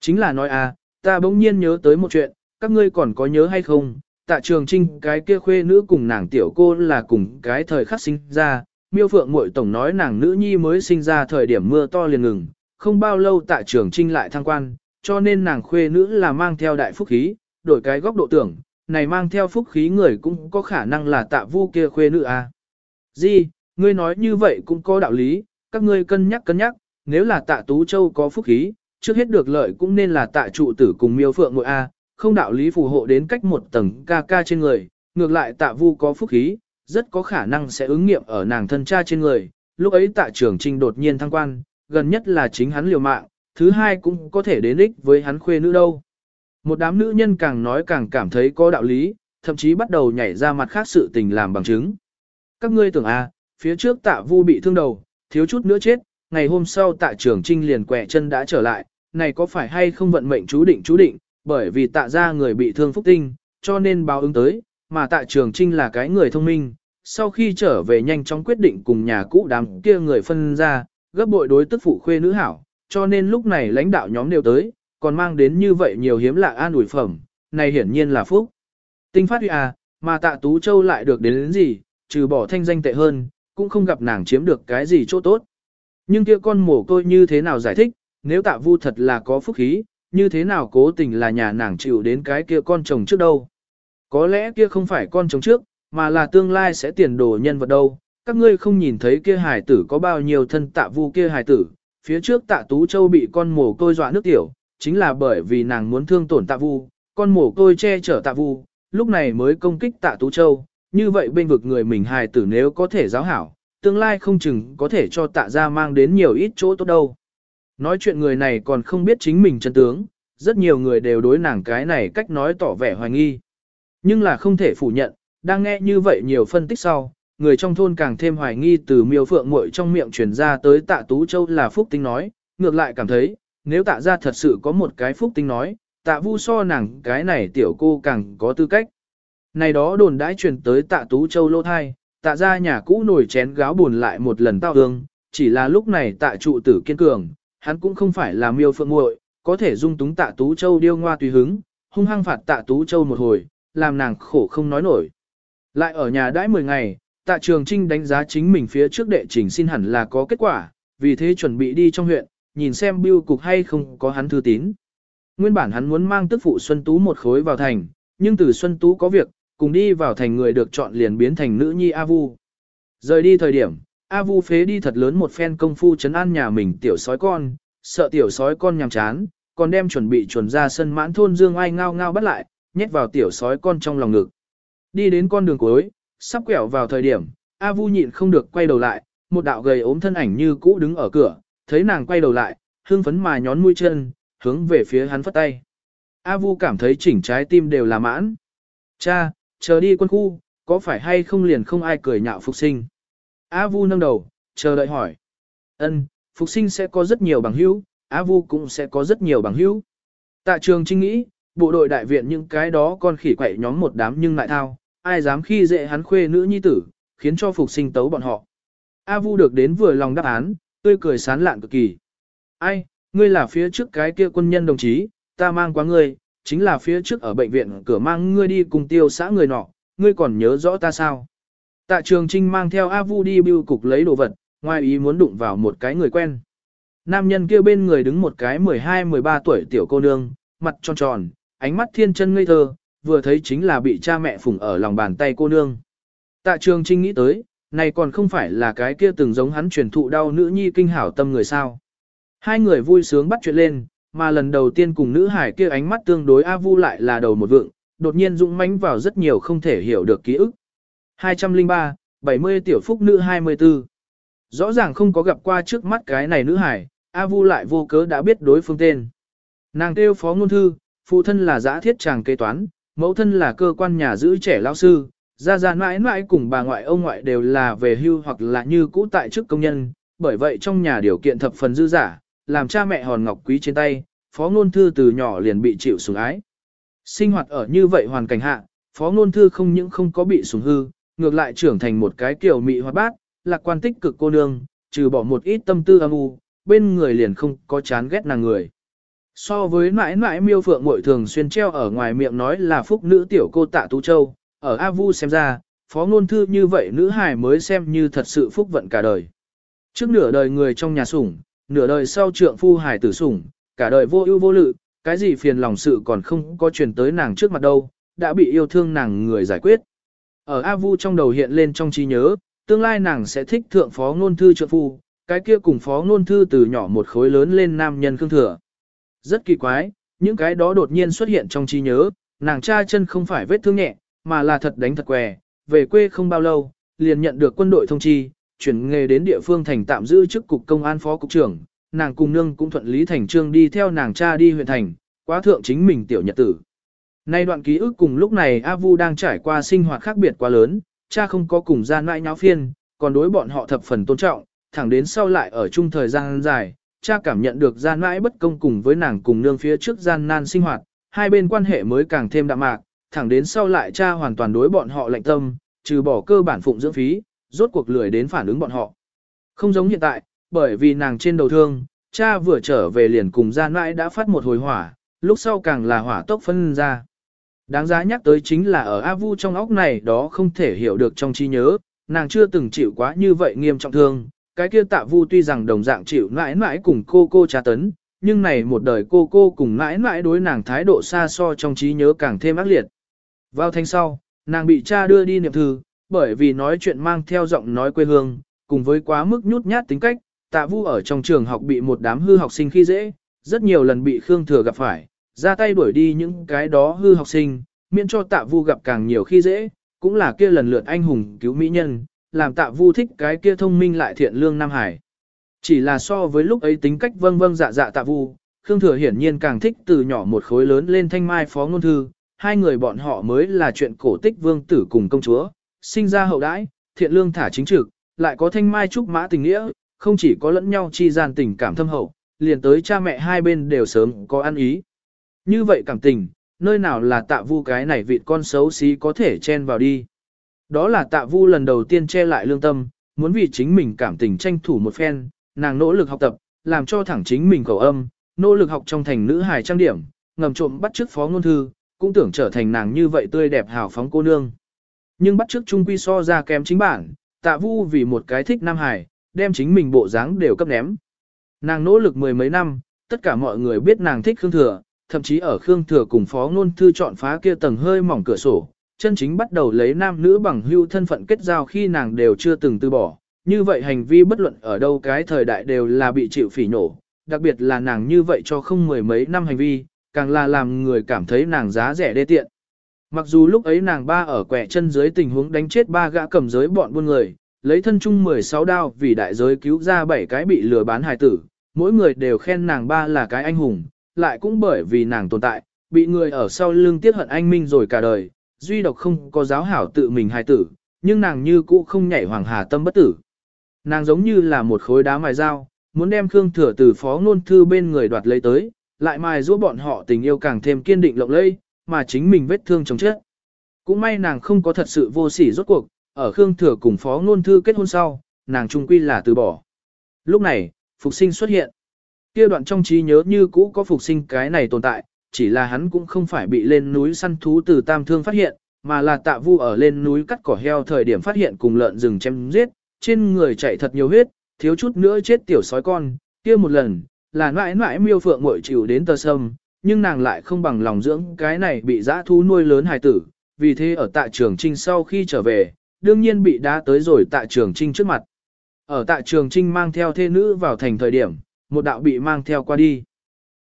Chính là nói A, ta bỗng nhiên nhớ tới một chuyện, các ngươi còn có nhớ hay không, tạ trường trinh cái kia khuê nữ cùng nàng tiểu cô là cùng cái thời khắc sinh ra, miêu phượng muội tổng nói nàng nữ nhi mới sinh ra thời điểm mưa to liền ngừng, không bao lâu tạ trường trinh lại thăng quan, cho nên nàng khuê nữ là mang theo đại phúc khí, đổi cái góc độ tưởng, này mang theo phúc khí người cũng có khả năng là tạ vu kia khuê nữ à. Di, ngươi nói như vậy cũng có đạo lý, các ngươi cân nhắc cân nhắc, nếu là tạ tú châu có phúc khí, trước hết được lợi cũng nên là tạ trụ tử cùng miêu phượng ngội A, không đạo lý phù hộ đến cách một tầng ca ca trên người, ngược lại tạ vu có phúc khí, rất có khả năng sẽ ứng nghiệm ở nàng thân cha trên người, lúc ấy tạ trưởng trinh đột nhiên thăng quan, gần nhất là chính hắn liều mạng, thứ hai cũng có thể đến ích với hắn khuê nữ đâu. Một đám nữ nhân càng nói càng cảm thấy có đạo lý, thậm chí bắt đầu nhảy ra mặt khác sự tình làm bằng chứng. Các ngươi tưởng à, phía trước tạ vu bị thương đầu, thiếu chút nữa chết, ngày hôm sau tạ trưởng trinh liền quẹ chân đã trở lại, này có phải hay không vận mệnh chú định chú định, bởi vì tạ ra người bị thương phúc tinh, cho nên báo ứng tới, mà tạ trường trinh là cái người thông minh, sau khi trở về nhanh chóng quyết định cùng nhà cũ đám kia người phân ra, gấp bội đối tức phụ khuê nữ hảo, cho nên lúc này lãnh đạo nhóm đều tới, còn mang đến như vậy nhiều hiếm lạ an ủi phẩm, này hiển nhiên là phúc. Tinh phát huy à, mà tạ Tú Châu lại được đến, đến gì, trừ bỏ thanh danh tệ hơn, cũng không gặp nàng chiếm được cái gì chỗ tốt. Nhưng kia con mổ côi như thế nào giải thích, nếu tạ vu thật là có phúc khí, như thế nào cố tình là nhà nàng chịu đến cái kia con chồng trước đâu. Có lẽ kia không phải con chồng trước, mà là tương lai sẽ tiền đồ nhân vật đâu. Các ngươi không nhìn thấy kia Hải tử có bao nhiêu thân tạ vu kia Hải tử, phía trước tạ Tú Châu bị con mổ côi dọa nước tiểu, chính là bởi vì nàng muốn thương tổn tạ vu, con mổ côi che chở tạ vu, lúc này mới công kích tạ Tú Châu, như vậy bên vực người mình hài tử nếu có thể giáo hảo, tương lai không chừng có thể cho tạ gia mang đến nhiều ít chỗ tốt đâu. Nói chuyện người này còn không biết chính mình chân tướng, rất nhiều người đều đối nàng cái này cách nói tỏ vẻ hoài nghi. Nhưng là không thể phủ nhận, đang nghe như vậy nhiều phân tích sau, người trong thôn càng thêm hoài nghi từ miêu phượng muội trong miệng truyền ra tới tạ Tú Châu là phúc tinh nói, ngược lại cảm thấy, nếu tạ ra thật sự có một cái phúc tinh nói, tạ vu so nàng cái này tiểu cô càng có tư cách. Này đó đồn đãi truyền tới tạ Tú Châu lô thai, tạ ra nhà cũ nổi chén gáo buồn lại một lần tao hương, chỉ là lúc này tạ trụ tử kiên cường, hắn cũng không phải là miêu phượng muội có thể dung túng tạ Tú Châu điêu ngoa tùy hứng, hung hăng phạt tạ Tú Châu một hồi, làm nàng khổ không nói nổi. Lại ở nhà đãi 10 ngày, tạ trường trinh đánh giá chính mình phía trước đệ trình xin hẳn là có kết quả, vì thế chuẩn bị đi trong huyện, nhìn xem biêu cục hay không có hắn thư tín. Nguyên bản hắn muốn mang tức phụ Xuân Tú một khối vào thành, nhưng từ Xuân Tú có việc, cùng đi vào thành người được chọn liền biến thành nữ nhi A Vu. Rời đi thời điểm, A Vu phế đi thật lớn một phen công phu chấn an nhà mình tiểu sói con, sợ tiểu sói con nhằm chán, còn đem chuẩn bị chuẩn ra sân mãn thôn dương ai ngao ngao bắt lại, nhét vào tiểu sói con trong lòng ngực. Đi đến con đường cuối, sắp quẹo vào thời điểm, A Vu nhịn không được quay đầu lại, một đạo gầy ốm thân ảnh như cũ đứng ở cửa, thấy nàng quay đầu lại, hương phấn mà nhón mũi chân, hướng về phía hắn phất tay. A Vu cảm thấy chỉnh trái tim đều là mãn. Cha, chờ đi quân khu, có phải hay không liền không ai cười nhạo phục sinh? A Vu nâng đầu, chờ đợi hỏi. Ân, phục sinh sẽ có rất nhiều bằng hữu, A Vu cũng sẽ có rất nhiều bằng hữu. Tạ trường trinh nghĩ, bộ đội đại viện những cái đó con khỉ quậy nhóm một đám nhưng lại thao, ai dám khi dễ hắn khuê nữ nhi tử, khiến cho phục sinh tấu bọn họ. A Vu được đến vừa lòng đáp án, tươi cười sán lạn cực kỳ. Ai, ngươi là phía trước cái kia quân nhân đồng chí, ta mang qua ngươi, chính là phía trước ở bệnh viện cửa mang ngươi đi cùng tiêu xã người nọ, ngươi còn nhớ rõ ta sao? Tạ trường trinh mang theo A Vu đi bưu cục lấy đồ vật, ngoài ý muốn đụng vào một cái người quen. Nam nhân kia bên người đứng một cái 12-13 tuổi tiểu cô nương, mặt tròn tròn, ánh mắt thiên chân ngây thơ, vừa thấy chính là bị cha mẹ phủng ở lòng bàn tay cô nương. Tạ trường trinh nghĩ tới, này còn không phải là cái kia từng giống hắn truyền thụ đau nữ nhi kinh hảo tâm người sao. Hai người vui sướng bắt chuyện lên, mà lần đầu tiên cùng nữ hải kia ánh mắt tương đối A Vu lại là đầu một vượng, đột nhiên dũng mãnh vào rất nhiều không thể hiểu được ký ức. 203, 70 tiểu phúc nữ 24. Rõ ràng không có gặp qua trước mắt cái này nữ hải, A Vu lại vô cớ đã biết đối phương tên. Nàng kêu phó ngôn thư, phụ thân là giã thiết chàng kế toán, mẫu thân là cơ quan nhà giữ trẻ lao sư, gia gia mãi mãi cùng bà ngoại ông ngoại đều là về hưu hoặc là như cũ tại chức công nhân, bởi vậy trong nhà điều kiện thập phần dư giả, làm cha mẹ hòn ngọc quý trên tay, phó ngôn thư từ nhỏ liền bị chịu sủng ái. Sinh hoạt ở như vậy hoàn cảnh hạ, phó ngôn thư không những không có bị sủng hư, ngược lại trưởng thành một cái kiểu mị hoạt bát, lạc quan tích cực cô nương, trừ bỏ một ít tâm tư âm u, bên người liền không có chán ghét nàng người. So với mãi mãi miêu phượng muội thường xuyên treo ở ngoài miệng nói là phúc nữ tiểu cô tạ tú châu, ở A Vu xem ra, phó ngôn thư như vậy nữ hài mới xem như thật sự phúc vận cả đời. Trước nửa đời người trong nhà sủng, nửa đời sau trượng phu hài tử sủng, cả đời vô ưu vô lự, cái gì phiền lòng sự còn không có truyền tới nàng trước mặt đâu, đã bị yêu thương nàng người giải quyết. Ở A Vu trong đầu hiện lên trong trí nhớ, tương lai nàng sẽ thích thượng phó ngôn thư trợ phu, cái kia cùng phó ngôn thư từ nhỏ một khối lớn lên nam nhân khương thừa. Rất kỳ quái, những cái đó đột nhiên xuất hiện trong trí nhớ, nàng cha chân không phải vết thương nhẹ, mà là thật đánh thật què, về quê không bao lâu, liền nhận được quân đội thông chi, chuyển nghề đến địa phương thành tạm giữ chức cục công an phó cục trưởng, nàng cùng nương cũng thuận lý thành trương đi theo nàng cha đi huyện thành, quá thượng chính mình tiểu nhật tử. Nay đoạn ký ức cùng lúc này A Vu đang trải qua sinh hoạt khác biệt quá lớn, cha không có cùng gian mãi nháo phiên, còn đối bọn họ thập phần tôn trọng, thẳng đến sau lại ở chung thời gian dài, cha cảm nhận được gian mãi bất công cùng với nàng cùng nương phía trước gian nan sinh hoạt, hai bên quan hệ mới càng thêm đạm mạc, thẳng đến sau lại cha hoàn toàn đối bọn họ lạnh tâm, trừ bỏ cơ bản phụng dưỡng phí, rốt cuộc lười đến phản ứng bọn họ. Không giống hiện tại, bởi vì nàng trên đầu thương, cha vừa trở về liền cùng gia nãi đã phát một hồi hỏa, lúc sau càng là hỏa tốc phân ra. Đáng giá nhắc tới chính là ở A Vu trong óc này đó không thể hiểu được trong trí nhớ, nàng chưa từng chịu quá như vậy nghiêm trọng thương, cái kia tạ Vu tuy rằng đồng dạng chịu mãi mãi cùng cô cô trà tấn, nhưng này một đời cô cô cùng mãi mãi đối nàng thái độ xa so trong trí nhớ càng thêm ác liệt. Vào thanh sau, nàng bị cha đưa đi niệm thư, bởi vì nói chuyện mang theo giọng nói quê hương, cùng với quá mức nhút nhát tính cách, tạ vu ở trong trường học bị một đám hư học sinh khi dễ, rất nhiều lần bị Khương Thừa gặp phải, ra tay đuổi đi những cái đó hư học sinh, miễn cho tạ vu gặp càng nhiều khi dễ, cũng là kia lần lượt anh hùng cứu mỹ nhân, làm tạ vu thích cái kia thông minh lại thiện lương Nam Hải. Chỉ là so với lúc ấy tính cách vâng vâng dạ dạ tạ vu, Khương Thừa hiển nhiên càng thích từ nhỏ một khối lớn lên thanh mai phó ngôn thư, hai người bọn họ mới là chuyện cổ tích vương tử cùng công chúa, sinh ra hậu đãi, thiện lương thả chính trực, lại có thanh mai trúc mã tình nghĩa, không chỉ có lẫn nhau chi gian tình cảm thâm hậu, liền tới cha mẹ hai bên đều sớm có ăn ý. Như vậy cảm tình, nơi nào là tạ vu cái này vị con xấu xí có thể chen vào đi. Đó là tạ vu lần đầu tiên che lại lương tâm, muốn vì chính mình cảm tình tranh thủ một phen, nàng nỗ lực học tập, làm cho thẳng chính mình khẩu âm, nỗ lực học trong thành nữ hài trang điểm, ngầm trộm bắt trước phó ngôn thư, cũng tưởng trở thành nàng như vậy tươi đẹp hào phóng cô nương. Nhưng bắt trước trung quy so ra kém chính bản, tạ vu vì một cái thích nam hải, đem chính mình bộ dáng đều cấp ném. Nàng nỗ lực mười mấy năm, tất cả mọi người biết nàng thích Khương Thừa, thậm chí ở Khương Thừa cùng phó ngôn thư chọn phá kia tầng hơi mỏng cửa sổ, chân chính bắt đầu lấy nam nữ bằng hưu thân phận kết giao khi nàng đều chưa từng từ bỏ. Như vậy hành vi bất luận ở đâu cái thời đại đều là bị chịu phỉ nổ, đặc biệt là nàng như vậy cho không mười mấy năm hành vi, càng là làm người cảm thấy nàng giá rẻ đê tiện. Mặc dù lúc ấy nàng ba ở quẻ chân dưới tình huống đánh chết ba gã cầm giới bọn buôn người, lấy thân chung 16 đao vì đại giới cứu ra 7 cái bị lừa bán hài tử, mỗi người đều khen nàng ba là cái anh hùng, lại cũng bởi vì nàng tồn tại, bị người ở sau lưng tiết hận anh minh rồi cả đời, duy độc không có giáo hảo tự mình hài tử, nhưng nàng như cũ không nhảy hoàng hà tâm bất tử. Nàng giống như là một khối đá mài dao, muốn đem Khương Thừa từ phó ngôn thư bên người đoạt lấy tới, lại mài giũa bọn họ tình yêu càng thêm kiên định lộng lây mà chính mình vết thương chống chết. Cũng may nàng không có thật sự vô sỉ rốt cuộc, ở Khương Thừa cùng phó ngôn thư kết hôn sau, nàng trung quy là từ bỏ. Lúc này, Phục Sinh xuất hiện. Kia đoạn trong trí nhớ như cũ có Phục Sinh cái này tồn tại, chỉ là hắn cũng không phải bị lên núi săn thú từ Tam Thương phát hiện, mà là tạ vu ở lên núi cắt cỏ heo thời điểm phát hiện cùng lợn rừng chém giết, trên người chạy thật nhiều huyết, thiếu chút nữa chết tiểu sói con, kia một lần, là mãi mãi miêu phượng muội chịu đến tơ sâm, nhưng nàng lại không bằng lòng dưỡng cái này bị dã thú nuôi lớn hài tử, vì thế ở tạ trường trinh sau khi trở về, đương nhiên bị đá tới rồi tạ trường trinh trước mặt. Ở tạ trường trinh mang theo thê nữ vào thành thời điểm, một đạo bị mang theo qua đi.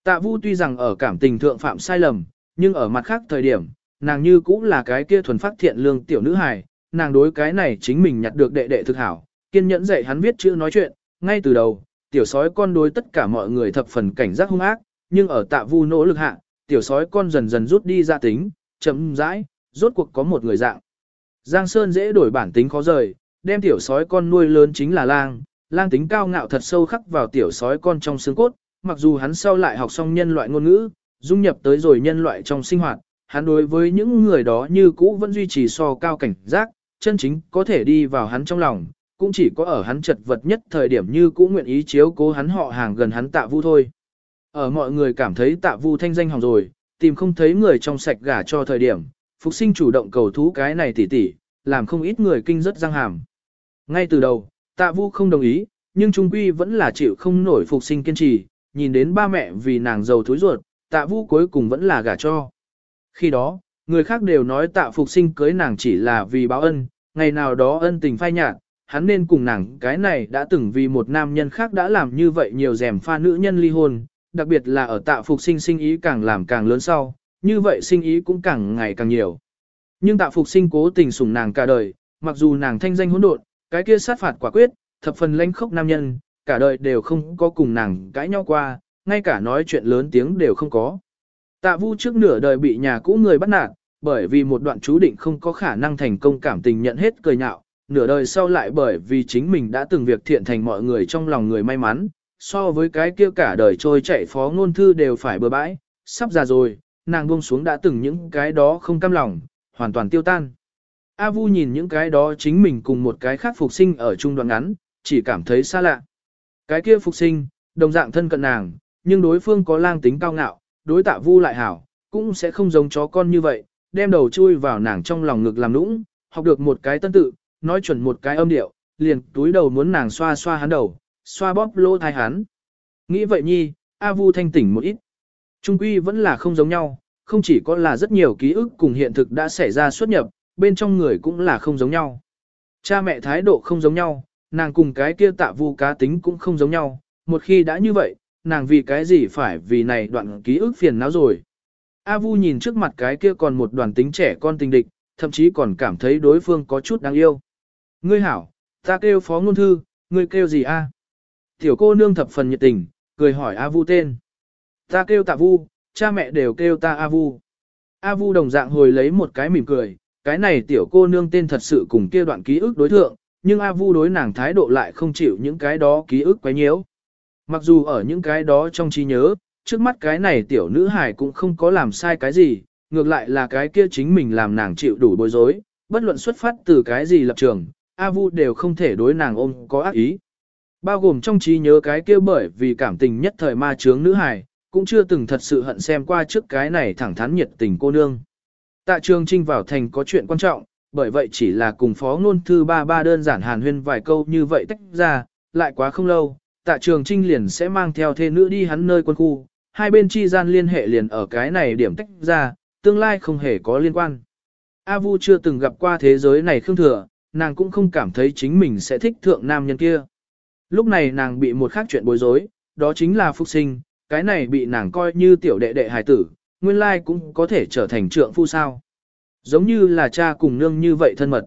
Tạ vu tuy rằng ở cảm tình thượng phạm sai lầm, nhưng ở mặt khác thời điểm, nàng như cũng là cái kia thuần phát thiện lương tiểu nữ hài, nàng đối cái này chính mình nhặt được đệ đệ thực hảo, kiên nhẫn dạy hắn viết chữ nói chuyện, ngay từ đầu, tiểu sói con đối tất cả mọi người thập phần cảnh giác hung ác, nhưng ở tạ vu nỗ lực hạ, tiểu sói con dần dần rút đi ra tính, chậm rãi, rốt cuộc có một người dạng. Giang Sơn dễ đổi bản tính khó rời, đem tiểu sói con nuôi lớn chính là lang, lang tính cao ngạo thật sâu khắc vào tiểu sói con trong xương cốt, mặc dù hắn sau lại học xong nhân loại ngôn ngữ, dung nhập tới rồi nhân loại trong sinh hoạt, hắn đối với những người đó như cũ vẫn duy trì so cao cảnh giác, chân chính có thể đi vào hắn trong lòng, cũng chỉ có ở hắn chật vật nhất thời điểm như cũ nguyện ý chiếu cố hắn họ hàng gần hắn tạ vu thôi. Ở mọi người cảm thấy tạ vu thanh danh hỏng rồi, tìm không thấy người trong sạch gả cho thời điểm, Phục sinh chủ động cầu thú cái này tỉ tỉ, làm không ít người kinh rất răng hàm. Ngay từ đầu, tạ vu không đồng ý, nhưng trung quy vẫn là chịu không nổi Phục sinh kiên trì, nhìn đến ba mẹ vì nàng giàu thối ruột, tạ vu cuối cùng vẫn là gả cho. Khi đó, người khác đều nói tạ Phục sinh cưới nàng chỉ là vì báo ân, ngày nào đó ân tình phai nhạt, hắn nên cùng nàng cái này đã từng vì một nam nhân khác đã làm như vậy nhiều rèm pha nữ nhân ly hôn, đặc biệt là ở tạ phục sinh sinh ý càng làm càng lớn sau, như vậy sinh ý cũng càng ngày càng nhiều. Nhưng tạ phục sinh cố tình sủng nàng cả đời, mặc dù nàng thanh danh hỗn độn, cái kia sát phạt quả quyết, thập phần lanh khốc nam nhân, cả đời đều không có cùng nàng cãi nhau qua, ngay cả nói chuyện lớn tiếng đều không có. Tạ vu trước nửa đời bị nhà cũ người bắt nạt, bởi vì một đoạn chú định không có khả năng thành công cảm tình nhận hết cười nhạo, nửa đời sau lại bởi vì chính mình đã từng việc thiện thành mọi người trong lòng người may mắn, so với cái kia cả đời trôi chạy phó ngôn thư đều phải bừa bãi, sắp già rồi, nàng buông xuống đã từng những cái đó không cam lòng, hoàn toàn tiêu tan. A Vu nhìn những cái đó chính mình cùng một cái khác phục sinh ở trung đoạn ngắn, chỉ cảm thấy xa lạ. Cái kia phục sinh, đồng dạng thân cận nàng, nhưng đối phương có lang tính cao ngạo, đối tạ Vu lại hảo, cũng sẽ không giống chó con như vậy, đem đầu chui vào nàng trong lòng ngực làm nũng, học được một cái tân tự, nói chuẩn một cái âm điệu, liền túi đầu muốn nàng xoa xoa hắn đầu, xoa bóp lỗ thai hắn. Nghĩ vậy nhi, A Vu thanh tỉnh một ít. Trung quy vẫn là không giống nhau, không chỉ có là rất nhiều ký ức cùng hiện thực đã xảy ra xuất nhập, bên trong người cũng là không giống nhau. Cha mẹ thái độ không giống nhau, nàng cùng cái kia tạ vu cá tính cũng không giống nhau, một khi đã như vậy, nàng vì cái gì phải vì này đoạn ký ức phiền não rồi. A Vu nhìn trước mặt cái kia còn một đoàn tính trẻ con tình địch, thậm chí còn cảm thấy đối phương có chút đáng yêu. Ngươi hảo, ta kêu phó ngôn thư, ngươi kêu gì a? Tiểu cô nương thập phần nhiệt tình, cười hỏi A Vu tên. Ta kêu tạ Vu, cha mẹ đều kêu ta A Vu. A Vu đồng dạng hồi lấy một cái mỉm cười, cái này tiểu cô nương tên thật sự cùng kia đoạn ký ức đối thượng, nhưng A Vu đối nàng thái độ lại không chịu những cái đó ký ức quấy nhiễu. Mặc dù ở những cái đó trong trí nhớ, trước mắt cái này tiểu nữ hài cũng không có làm sai cái gì, ngược lại là cái kia chính mình làm nàng chịu đủ bối rối, bất luận xuất phát từ cái gì lập trường, A Vu đều không thể đối nàng ôm có ác ý. Bao gồm trong trí nhớ cái kia bởi vì cảm tình nhất thời ma chướng nữ hài, cũng chưa từng thật sự hận xem qua trước cái này thẳng thắn nhiệt tình cô nương. Tạ trường trinh vào thành có chuyện quan trọng, bởi vậy chỉ là cùng phó ngôn thư ba ba đơn giản hàn huyên vài câu như vậy tách ra, lại quá không lâu, tạ trường trinh liền sẽ mang theo thê nữ đi hắn nơi quân khu, hai bên chi gian liên hệ liền ở cái này điểm tách ra, tương lai không hề có liên quan. A Vu chưa từng gặp qua thế giới này khương thừa, nàng cũng không cảm thấy chính mình sẽ thích thượng nam nhân kia. Lúc này nàng bị một khác chuyện bối rối, đó chính là phúc sinh, cái này bị nàng coi như tiểu đệ đệ hài tử, nguyên lai cũng có thể trở thành trượng phu sao. Giống như là cha cùng nương như vậy thân mật.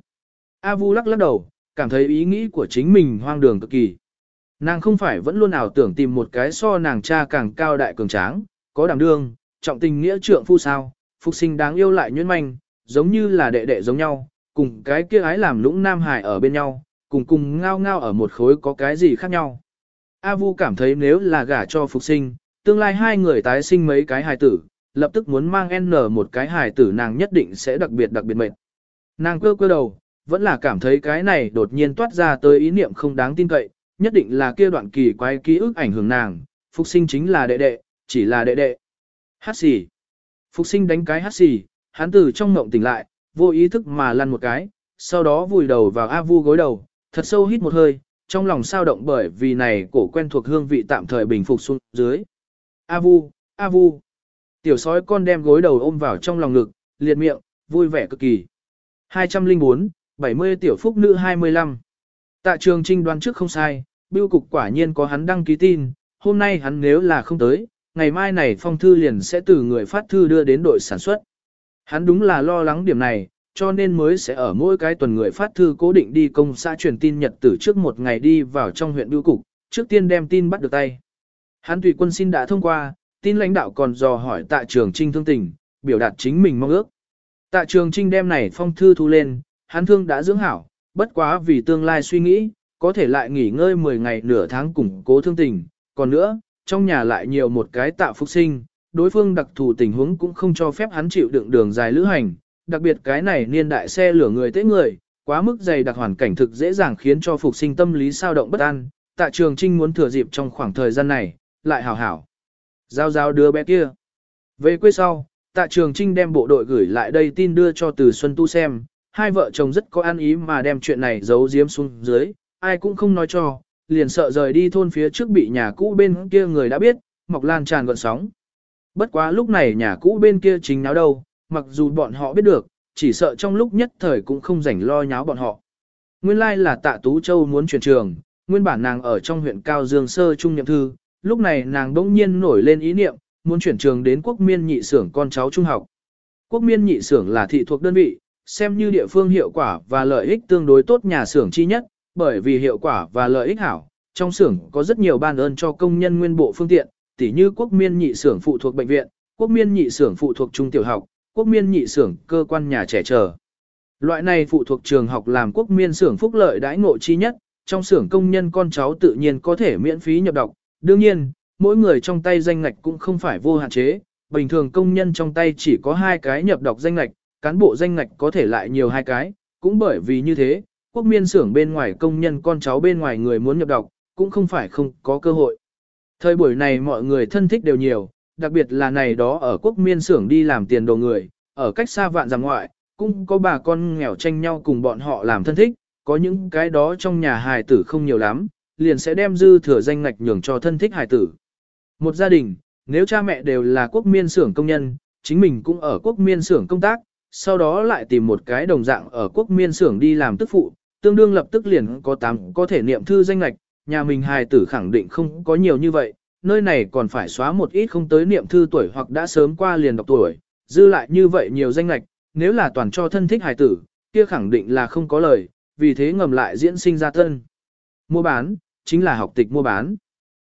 A Vu lắc lắc đầu, cảm thấy ý nghĩ của chính mình hoang đường cực kỳ. Nàng không phải vẫn luôn ảo tưởng tìm một cái so nàng cha càng cao đại cường tráng, có đảm đương, trọng tình nghĩa trượng phu sao, phục sinh đáng yêu lại nhuyễn manh, giống như là đệ đệ giống nhau, cùng cái kia ái làm lũng nam hải ở bên nhau, cùng cùng ngao ngao ở một khối có cái gì khác nhau. A Vu cảm thấy nếu là gả cho phục sinh, tương lai hai người tái sinh mấy cái hài tử, lập tức muốn mang N một cái hài tử nàng nhất định sẽ đặc biệt đặc biệt mệt. Nàng cơ cơ đầu, vẫn là cảm thấy cái này đột nhiên toát ra tới ý niệm không đáng tin cậy, nhất định là kia đoạn kỳ quái ký ức ảnh hưởng nàng, phục sinh chính là đệ đệ, chỉ là đệ đệ. Hát xì. Phục sinh đánh cái hát xì, hắn từ trong mộng tỉnh lại, vô ý thức mà lăn một cái, sau đó vùi đầu vào A Vu gối đầu, thật sâu hít một hơi, trong lòng sao động bởi vì này cổ quen thuộc hương vị tạm thời bình phục xuống dưới. A Vu, A Vu. Tiểu sói con đem gối đầu ôm vào trong lòng ngực, liệt miệng, vui vẻ cực kỳ. 204, 70 tiểu phúc nữ 25. Tạ trường trinh đoán trước không sai, bưu cục quả nhiên có hắn đăng ký tin, hôm nay hắn nếu là không tới, ngày mai này phong thư liền sẽ từ người phát thư đưa đến đội sản xuất. Hắn đúng là lo lắng điểm này, cho nên mới sẽ ở mỗi cái tuần người phát thư cố định đi công xã truyền tin nhật từ trước một ngày đi vào trong huyện bưu cục, trước tiên đem tin bắt được tay. Hắn tùy quân xin đã thông qua, tin lãnh đạo còn dò hỏi tạ trường trinh thương tình, biểu đạt chính mình mong ước. Tạ trường trinh đem này phong thư thu lên, hắn thương đã dưỡng hảo, bất quá vì tương lai suy nghĩ, có thể lại nghỉ ngơi 10 ngày nửa tháng củng cố thương tình, còn nữa, trong nhà lại nhiều một cái tạ Phục sinh, đối phương đặc thù tình huống cũng không cho phép hắn chịu đựng đường dài lữ hành, đặc biệt cái này niên đại xe lửa người tế người, quá mức dày đặc hoàn cảnh thực dễ dàng khiến cho phục sinh tâm lý sao động bất an, tạ trường trinh muốn thừa dịp trong khoảng thời gian này, lại hảo hảo. Giao giao đưa bé kia. Về quê sau, tạ trường trinh đem bộ đội gửi lại đây tin đưa cho từ Xuân Tu xem, hai vợ chồng rất có ăn ý mà đem chuyện này giấu giếm xuống dưới, ai cũng không nói cho, liền sợ rời đi thôn phía trước bị nhà cũ bên kia người đã biết, mọc lan tràn gọn sóng. Bất quá lúc này nhà cũ bên kia chính náo đâu, mặc dù bọn họ biết được, chỉ sợ trong lúc nhất thời cũng không rảnh lo nháo bọn họ. Nguyên lai like là tạ Tú Châu muốn chuyển trường, nguyên bản nàng ở trong huyện Cao Dương Sơ Trung Nhậm Thư, lúc này nàng đỗng nhiên nổi lên ý niệm, muốn chuyển trường đến quốc miên nhị xưởng con cháu trung học. Quốc miên nhị xưởng là thị thuộc đơn vị, xem như địa phương hiệu quả và lợi ích tương đối tốt nhà xưởng chi nhất, bởi vì hiệu quả và lợi ích hảo, trong xưởng có rất nhiều ban ơn cho công nhân nguyên bộ phương tiện, tỉ như quốc miên nhị xưởng phụ thuộc bệnh viện, quốc miên nhị xưởng phụ thuộc trung tiểu học, quốc miên nhị xưởng cơ quan nhà trẻ chờ. Loại này phụ thuộc trường học làm quốc miên xưởng phúc lợi đãi ngộ chi nhất, trong xưởng công nhân con cháu tự nhiên có thể miễn phí nhập đọc. Đương nhiên, mỗi người trong tay danh ngạch cũng không phải vô hạn chế, bình thường công nhân trong tay chỉ có hai cái nhập đọc danh ngạch, cán bộ danh ngạch có thể lại nhiều hai cái, cũng bởi vì như thế, quốc miên xưởng bên ngoài công nhân con cháu bên ngoài người muốn nhập đọc, cũng không phải không có cơ hội. Thời buổi này mọi người thân thích đều nhiều, đặc biệt là này đó ở quốc miên xưởng đi làm tiền đồ người, ở cách xa vạn giảm ngoại, cũng có bà con nghèo tranh nhau cùng bọn họ làm thân thích, có những cái đó trong nhà hài tử không nhiều lắm, liền sẽ đem dư thừa danh ngạch nhường cho thân thích hải tử. Một gia đình, nếu cha mẹ đều là quốc miên xưởng công nhân, chính mình cũng ở quốc miên xưởng công tác, sau đó lại tìm một cái đồng dạng ở quốc miên xưởng đi làm tức phụ, tương đương lập tức liền có tám có thể niệm thư danh ngạch, nhà mình hài tử khẳng định không có nhiều như vậy, nơi này còn phải xóa một ít không tới niệm thư tuổi hoặc đã sớm qua liền đọc tuổi, dư lại như vậy nhiều danh ngạch, nếu là toàn cho thân thích hài tử, kia khẳng định là không có lời, vì thế ngầm lại diễn sinh ra thân. Mua bán, chính là học tịch mua bán.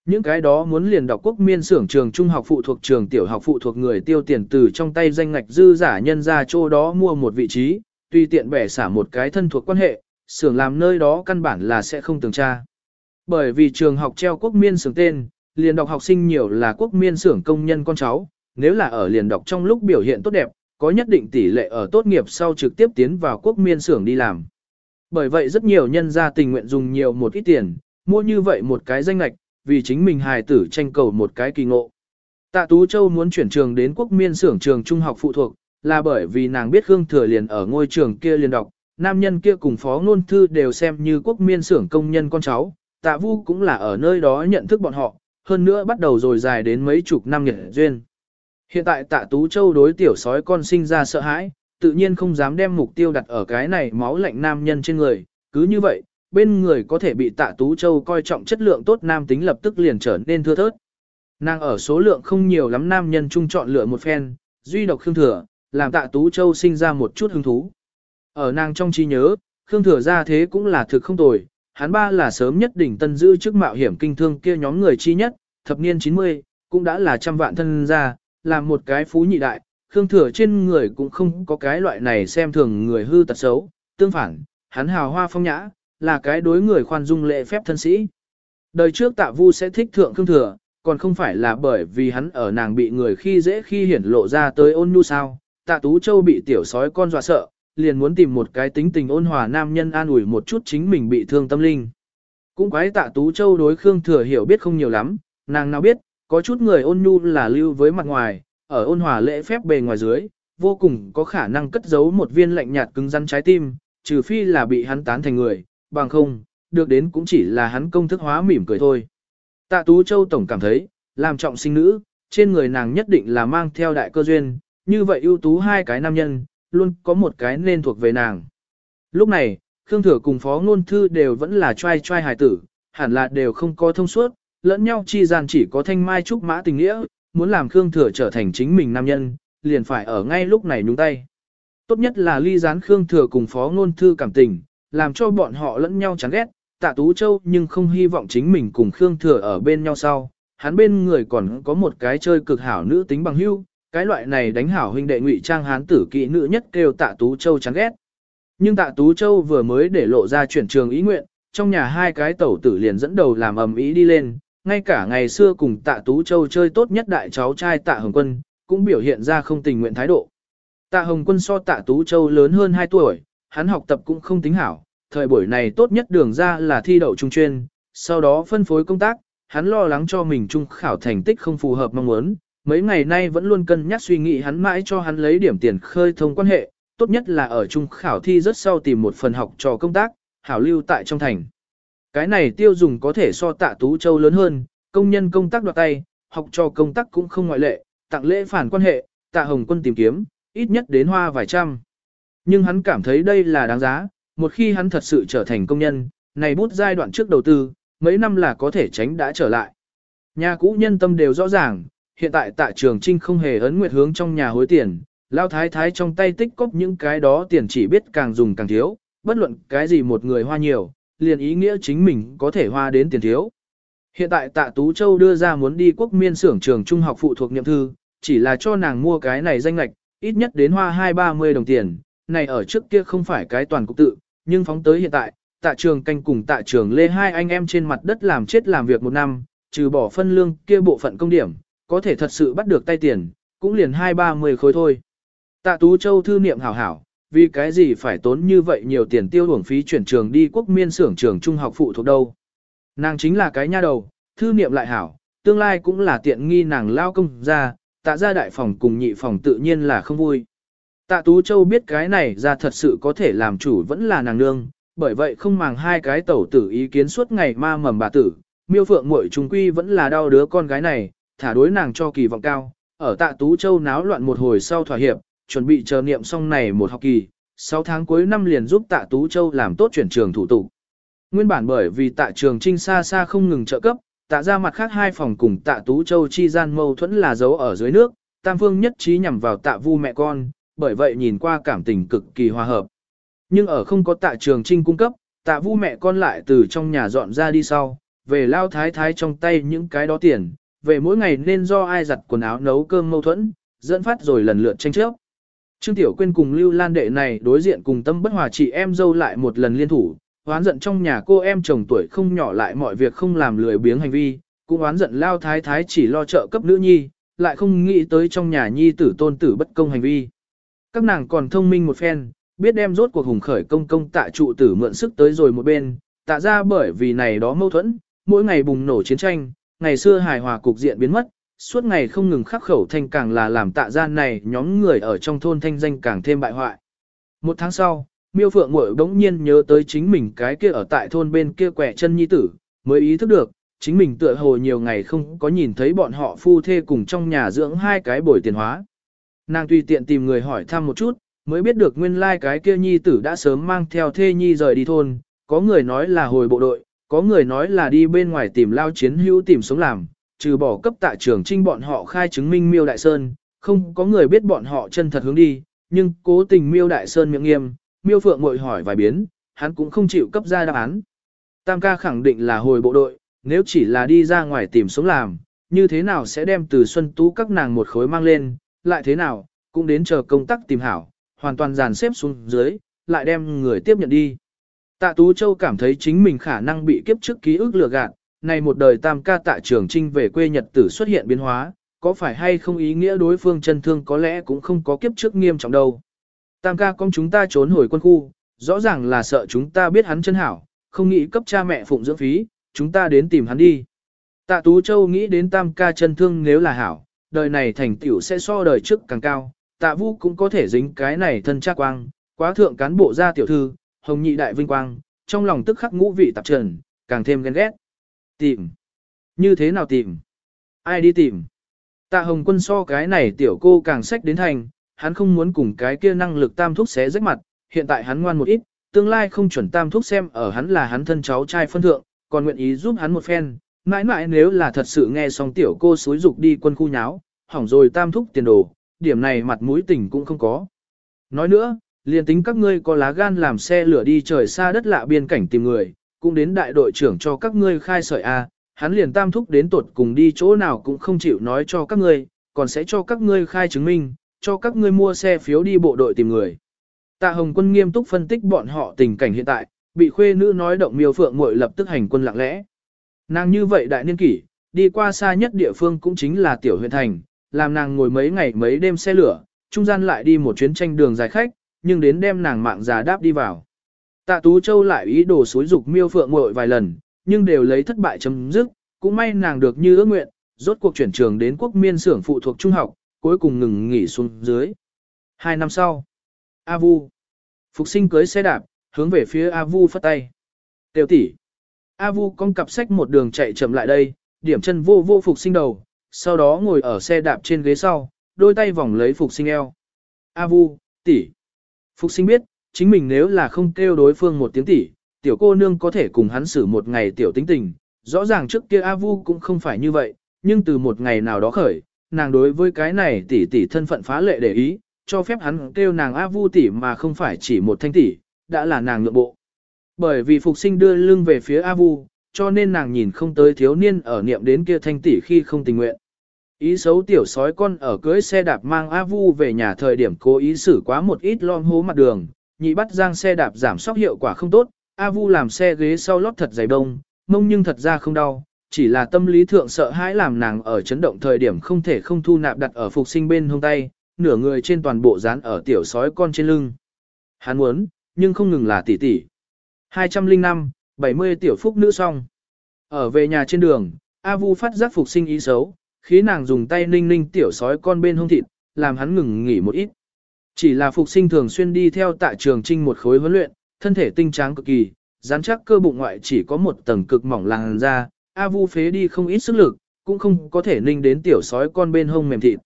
Những cái đó muốn liền đọc quốc miên xưởng trường trung học phụ thuộc trường tiểu học phụ thuộc người tiêu tiền từ trong tay danh ngạch dư giả nhân ra chỗ đó mua một vị trí, tùy tiện bẻ xả một cái thân thuộc quan hệ, xưởng làm nơi đó căn bản là sẽ không tường tra. Bởi vì trường học treo quốc miên xưởng tên, liền đọc học sinh nhiều là quốc miên xưởng công nhân con cháu, nếu là ở liền đọc trong lúc biểu hiện tốt đẹp, có nhất định tỷ lệ ở tốt nghiệp sau trực tiếp tiến vào quốc miên xưởng đi làm. Bởi vậy rất nhiều nhân gia tình nguyện dùng nhiều một ít tiền, mua như vậy một cái danh lạch, vì chính mình hài tử tranh cầu một cái kỳ ngộ. Tạ Tú Châu muốn chuyển trường đến quốc miên xưởng trường trung học phụ thuộc, là bởi vì nàng biết Khương Thừa liền ở ngôi trường kia liền đọc, nam nhân kia cùng phó ngôn thư đều xem như quốc miên xưởng công nhân con cháu, tạ vu cũng là ở nơi đó nhận thức bọn họ, hơn nữa bắt đầu rồi dài đến mấy chục năm nhật duyên. Hiện tại tạ Tú Châu đối tiểu sói con sinh ra sợ hãi, tự nhiên không dám đem mục tiêu đặt ở cái này máu lạnh nam nhân trên người, cứ như vậy, bên người có thể bị tạ Tú Châu coi trọng chất lượng tốt nam tính lập tức liền trở nên thưa thớt. Nàng ở số lượng không nhiều lắm nam nhân chung chọn lựa một phen, duy độc khương thừa, làm tạ Tú Châu sinh ra một chút hứng thú. Ở nàng trong trí nhớ, Khương Thừa ra thế cũng là thực không tồi, hắn ba là sớm nhất đỉnh tân giữ chức mạo hiểm kinh thương kia nhóm người chi nhất, thập niên 90, cũng đã là trăm vạn thân ra, làm một cái phú nhị đại, Khương Thừa trên người cũng không có cái loại này xem thường người hư tật xấu, tương phản, hắn hào hoa phong nhã, là cái đối người khoan dung lệ phép thân sĩ. Đời trước tạ vu sẽ thích thượng Khương Thừa, còn không phải là bởi vì hắn ở nàng bị người khi dễ khi hiển lộ ra tới ôn nhu sao, tạ Tú Châu bị tiểu sói con dọa sợ, liền muốn tìm một cái tính tình ôn hòa nam nhân an ủi một chút chính mình bị thương tâm linh. Cũng quái tạ Tú Châu đối Khương Thừa hiểu biết không nhiều lắm, nàng nào biết, có chút người ôn nhu là lưu với mặt ngoài, ở ôn hòa lễ phép bề ngoài dưới, vô cùng có khả năng cất giấu một viên lạnh nhạt cứng rắn trái tim, trừ phi là bị hắn tán thành người, bằng không, được đến cũng chỉ là hắn công thức hóa mỉm cười thôi. Tạ Tú Châu Tổng cảm thấy, làm trọng sinh nữ, trên người nàng nhất định là mang theo đại cơ duyên, như vậy ưu tú hai cái nam nhân, luôn có một cái nên thuộc về nàng. Lúc này, Khương Thừa cùng Phó Ngôn Thư đều vẫn là trai trai hài tử, hẳn là đều không có thông suốt, lẫn nhau chi gian chỉ có thanh mai trúc mã tình nghĩa, muốn làm Khương Thừa trở thành chính mình nam nhân, liền phải ở ngay lúc này nhúng tay. Tốt nhất là ly gián Khương Thừa cùng Phó Ngôn Thư cảm tình, làm cho bọn họ lẫn nhau chán ghét, tạ Tú Châu nhưng không hy vọng chính mình cùng Khương Thừa ở bên nhau sau, hắn bên người còn có một cái chơi cực hảo nữ tính bằng hưu, cái loại này đánh hảo huynh đệ ngụy trang hán tử kỵ nữ nhất kêu tạ Tú Châu chán ghét. Nhưng tạ Tú Châu vừa mới để lộ ra chuyển trường ý nguyện, trong nhà hai cái tẩu tử liền dẫn đầu làm ầm ý đi lên, ngay cả ngày xưa cùng tạ Tú Châu chơi tốt nhất đại cháu trai tạ Hồng Quân, cũng biểu hiện ra không tình nguyện thái độ. Tạ Hồng Quân so tạ Tú Châu lớn hơn 2 tuổi, hắn học tập cũng không tính hảo, thời buổi này tốt nhất đường ra là thi đậu trung chuyên, sau đó phân phối công tác, hắn lo lắng cho mình trung khảo thành tích không phù hợp mong muốn, mấy ngày nay vẫn luôn cân nhắc suy nghĩ hắn mãi cho hắn lấy điểm tiền khơi thông quan hệ, tốt nhất là ở trung khảo thi rất sau tìm một phần học trò công tác, hảo lưu tại trong thành. Cái này tiêu dùng có thể so tạ Tú Châu lớn hơn, công nhân công tác đoạt tay, học trò công tác cũng không ngoại lệ, tặng lễ phản quan hệ, tạ hồng quân tìm kiếm, ít nhất đến hoa vài trăm. Nhưng hắn cảm thấy đây là đáng giá, một khi hắn thật sự trở thành công nhân, này bút giai đoạn trước đầu tư, mấy năm là có thể tránh đã trở lại. Nhà cũ nhân tâm đều rõ ràng, hiện tại tại trường trinh không hề ấn nguyệt hướng trong nhà hối tiền, lao thái thái trong tay tích cóp những cái đó tiền chỉ biết càng dùng càng thiếu, bất luận cái gì một người hoa nhiều, liền ý nghĩa chính mình có thể hoa đến tiền thiếu. Hiện tại tạ Tú Châu đưa ra muốn đi quốc miên xưởng trường trung học phụ thuộc niệm thư, chỉ là cho nàng mua cái này danh lạch, ít nhất đến hoa 2-30 đồng tiền, này ở trước kia không phải cái toàn cục tự, nhưng phóng tới hiện tại, tạ trường canh cùng tạ trường lê hai anh em trên mặt đất làm chết làm việc một năm, trừ bỏ phân lương kia bộ phận công điểm, có thể thật sự bắt được tay tiền, cũng liền hai ba mười khối thôi. Tạ Tú Châu thư niệm hảo hảo, vì cái gì phải tốn như vậy nhiều tiền tiêu hưởng phí chuyển trường đi quốc miên xưởng trường trung học phụ thuộc đâu. Nàng chính là cái nha đầu, thư niệm lại hảo, tương lai cũng là tiện nghi nàng lao công ra, tạ ra đại phòng cùng nhị phòng tự nhiên là không vui. Tạ Tú Châu biết cái này ra thật sự có thể làm chủ vẫn là nàng nương, bởi vậy không màng hai cái tẩu tử ý kiến suốt ngày ma mầm bà tử, miêu phượng muội trung quy vẫn là đau đứa con gái này, thả đối nàng cho kỳ vọng cao, ở tạ Tú Châu náo loạn một hồi sau thỏa hiệp, chuẩn bị chờ niệm xong này một học kỳ, 6 tháng cuối năm liền giúp tạ Tú Châu làm tốt chuyển trường thủ tục. Nguyên bản bởi vì tạ trường trinh xa xa không ngừng trợ cấp, tạ ra mặt khác hai phòng cùng tạ Tú Châu chi gian mâu thuẫn là giấu ở dưới nước, tam phương nhất trí nhằm vào tạ vu mẹ con, bởi vậy nhìn qua cảm tình cực kỳ hòa hợp. Nhưng ở không có tạ trường trinh cung cấp, tạ vu mẹ con lại từ trong nhà dọn ra đi sau, về lao thái thái trong tay những cái đó tiền, về mỗi ngày nên do ai giặt quần áo nấu cơm mâu thuẫn, dẫn phát rồi lần lượt tranh chấp. Trương Tiểu Quyên cùng Lưu Lan Đệ này đối diện cùng tâm bất hòa chị em dâu lại một lần liên thủ, oán giận trong nhà cô em chồng tuổi không nhỏ lại mọi việc không làm lười biếng hành vi, cũng oán giận lao thái thái chỉ lo trợ cấp nữ nhi, lại không nghĩ tới trong nhà nhi tử tôn tử bất công hành vi. Các nàng còn thông minh một phen, biết đem rốt cuộc hùng khởi công công tạ trụ tử mượn sức tới rồi một bên, tạ ra bởi vì này đó mâu thuẫn, mỗi ngày bùng nổ chiến tranh, ngày xưa hài hòa cục diện biến mất, suốt ngày không ngừng khắc khẩu thanh càng là làm tạ ra này nhóm người ở trong thôn thanh danh càng thêm bại hoại. Một tháng sau, miêu phượng muội đống nhiên nhớ tới chính mình cái kia ở tại thôn bên kia quẻ chân nhi tử, mới ý thức được, chính mình tựa hồ nhiều ngày không có nhìn thấy bọn họ phu thê cùng trong nhà dưỡng hai cái bồi tiền hóa. Nàng tùy tiện tìm người hỏi thăm một chút, mới biết được nguyên lai like cái kia nhi tử đã sớm mang theo thê nhi rời đi thôn, có người nói là hồi bộ đội, có người nói là đi bên ngoài tìm lao chiến hữu tìm sống làm, trừ bỏ cấp tạ trưởng trinh bọn họ khai chứng minh miêu đại sơn, không có người biết bọn họ chân thật hướng đi, nhưng cố tình miêu đại sơn miệng nghiêm, miêu phượng ngồi hỏi vài biến, hắn cũng không chịu cấp ra đáp án. Tam ca khẳng định là hồi bộ đội, nếu chỉ là đi ra ngoài tìm sống làm, như thế nào sẽ đem từ Xuân Tú các nàng một khối mang lên, lại thế nào, cũng đến chờ công tác tìm hảo, hoàn toàn dàn xếp xuống dưới, lại đem người tiếp nhận đi. Tạ Tú Châu cảm thấy chính mình khả năng bị kiếp trước ký ức lừa gạt, này một đời tam ca tạ trưởng trinh về quê nhật tử xuất hiện biến hóa, có phải hay không ý nghĩa đối phương chân thương có lẽ cũng không có kiếp trước nghiêm trọng đâu. Tam ca con chúng ta trốn hồi quân khu, rõ ràng là sợ chúng ta biết hắn chân hảo, không nghĩ cấp cha mẹ phụng dưỡng phí, chúng ta đến tìm hắn đi. Tạ Tú Châu nghĩ đến tam ca chân thương nếu là hảo, đời này thành tiểu sẽ so đời trước càng cao, tạ vũ cũng có thể dính cái này thân cha quang, quá thượng cán bộ gia tiểu thư, hồng nhị đại vinh quang, trong lòng tức khắc ngũ vị tạp trần, càng thêm ghen ghét. Tìm. Như thế nào tìm? Ai đi tìm? Tạ hồng quân so cái này tiểu cô càng sách đến thành, hắn không muốn cùng cái kia năng lực tam thúc xé rách mặt, hiện tại hắn ngoan một ít, tương lai không chuẩn tam thúc xem ở hắn là hắn thân cháu trai phân thượng, còn nguyện ý giúp hắn một phen, mãi mãi nếu là thật sự nghe xong tiểu cô xúi dục đi quân khu nháo, hỏng rồi tam thúc tiền đồ, điểm này mặt mũi tình cũng không có. Nói nữa, liền tính các ngươi có lá gan làm xe lửa đi trời xa đất lạ biên cảnh tìm người, cũng đến đại đội trưởng cho các ngươi khai sợi A, hắn liền tam thúc đến tột cùng đi chỗ nào cũng không chịu nói cho các ngươi, còn sẽ cho các ngươi khai chứng minh, cho các ngươi mua xe phiếu đi bộ đội tìm người. Tạ Hồng Quân nghiêm túc phân tích bọn họ tình cảnh hiện tại, bị khuê nữ nói động miêu phượng muội lập tức hành quân lặng lẽ. Nàng như vậy đại niên kỷ, đi qua xa nhất địa phương cũng chính là tiểu huyện thành, làm nàng ngồi mấy ngày mấy đêm xe lửa, trung gian lại đi một chuyến tranh đường dài khách, nhưng đến đem nàng mạng già đáp đi vào. Tạ Tú Châu lại ý đồ xối dục miêu phượng muội vài lần, nhưng đều lấy thất bại chấm dứt, cũng may nàng được như ước nguyện, rốt cuộc chuyển trường đến quốc miên xưởng phụ thuộc trung học, cuối cùng ngừng nghỉ xuống dưới. Hai năm sau, A Vu, Phục sinh cưới xe đạp, hướng về phía A Vu phất tay. Tiểu tỷ. A Vu con cặp sách một đường chạy chậm lại đây, điểm chân vô vô Phục sinh đầu, sau đó ngồi ở xe đạp trên ghế sau, đôi tay vòng lấy Phục sinh eo. A Vu, tỷ. Phục sinh biết, chính mình nếu là không kêu đối phương một tiếng tỷ, tiểu cô nương có thể cùng hắn xử một ngày tiểu tính tình. Rõ ràng trước kia A Vu cũng không phải như vậy, nhưng từ một ngày nào đó khởi, nàng đối với cái này tỷ tỷ thân phận phá lệ để ý, cho phép hắn kêu nàng A Vu tỷ mà không phải chỉ một thanh tỷ, đã là nàng nhượng bộ. Bởi vì phục sinh đưa lưng về phía A Vu, cho nên nàng nhìn không tới thiếu niên ở niệm đến kia thanh tỷ khi không tình nguyện. Ý xấu tiểu sói con ở cưới xe đạp mang A Vu về nhà thời điểm cố ý xử quá một ít lon hố mặt đường, nhị bắt giang xe đạp giảm sóc hiệu quả không tốt, A Vu làm xe ghế sau lót thật dày đông, mông nhưng thật ra không đau, chỉ là tâm lý thượng sợ hãi làm nàng ở chấn động thời điểm không thể không thu nạp đặt ở phục sinh bên hông tay, nửa người trên toàn bộ dán ở tiểu sói con trên lưng. Hắn muốn, nhưng không ngừng là tỷ tỷ. 205, 70 tiểu phúc nữ song. Ở về nhà trên đường, A Vu phát giác phục sinh ý xấu, khí nàng dùng tay ninh ninh tiểu sói con bên hông thịt, làm hắn ngừng nghỉ một ít. Chỉ là phục sinh thường xuyên đi theo tại trường trinh một khối huấn luyện, thân thể tinh tráng cực kỳ, rắn chắc cơ bụng ngoại chỉ có một tầng cực mỏng làn da, A Vu phế đi không ít sức lực, cũng không có thể ninh đến tiểu sói con bên hông mềm thịt.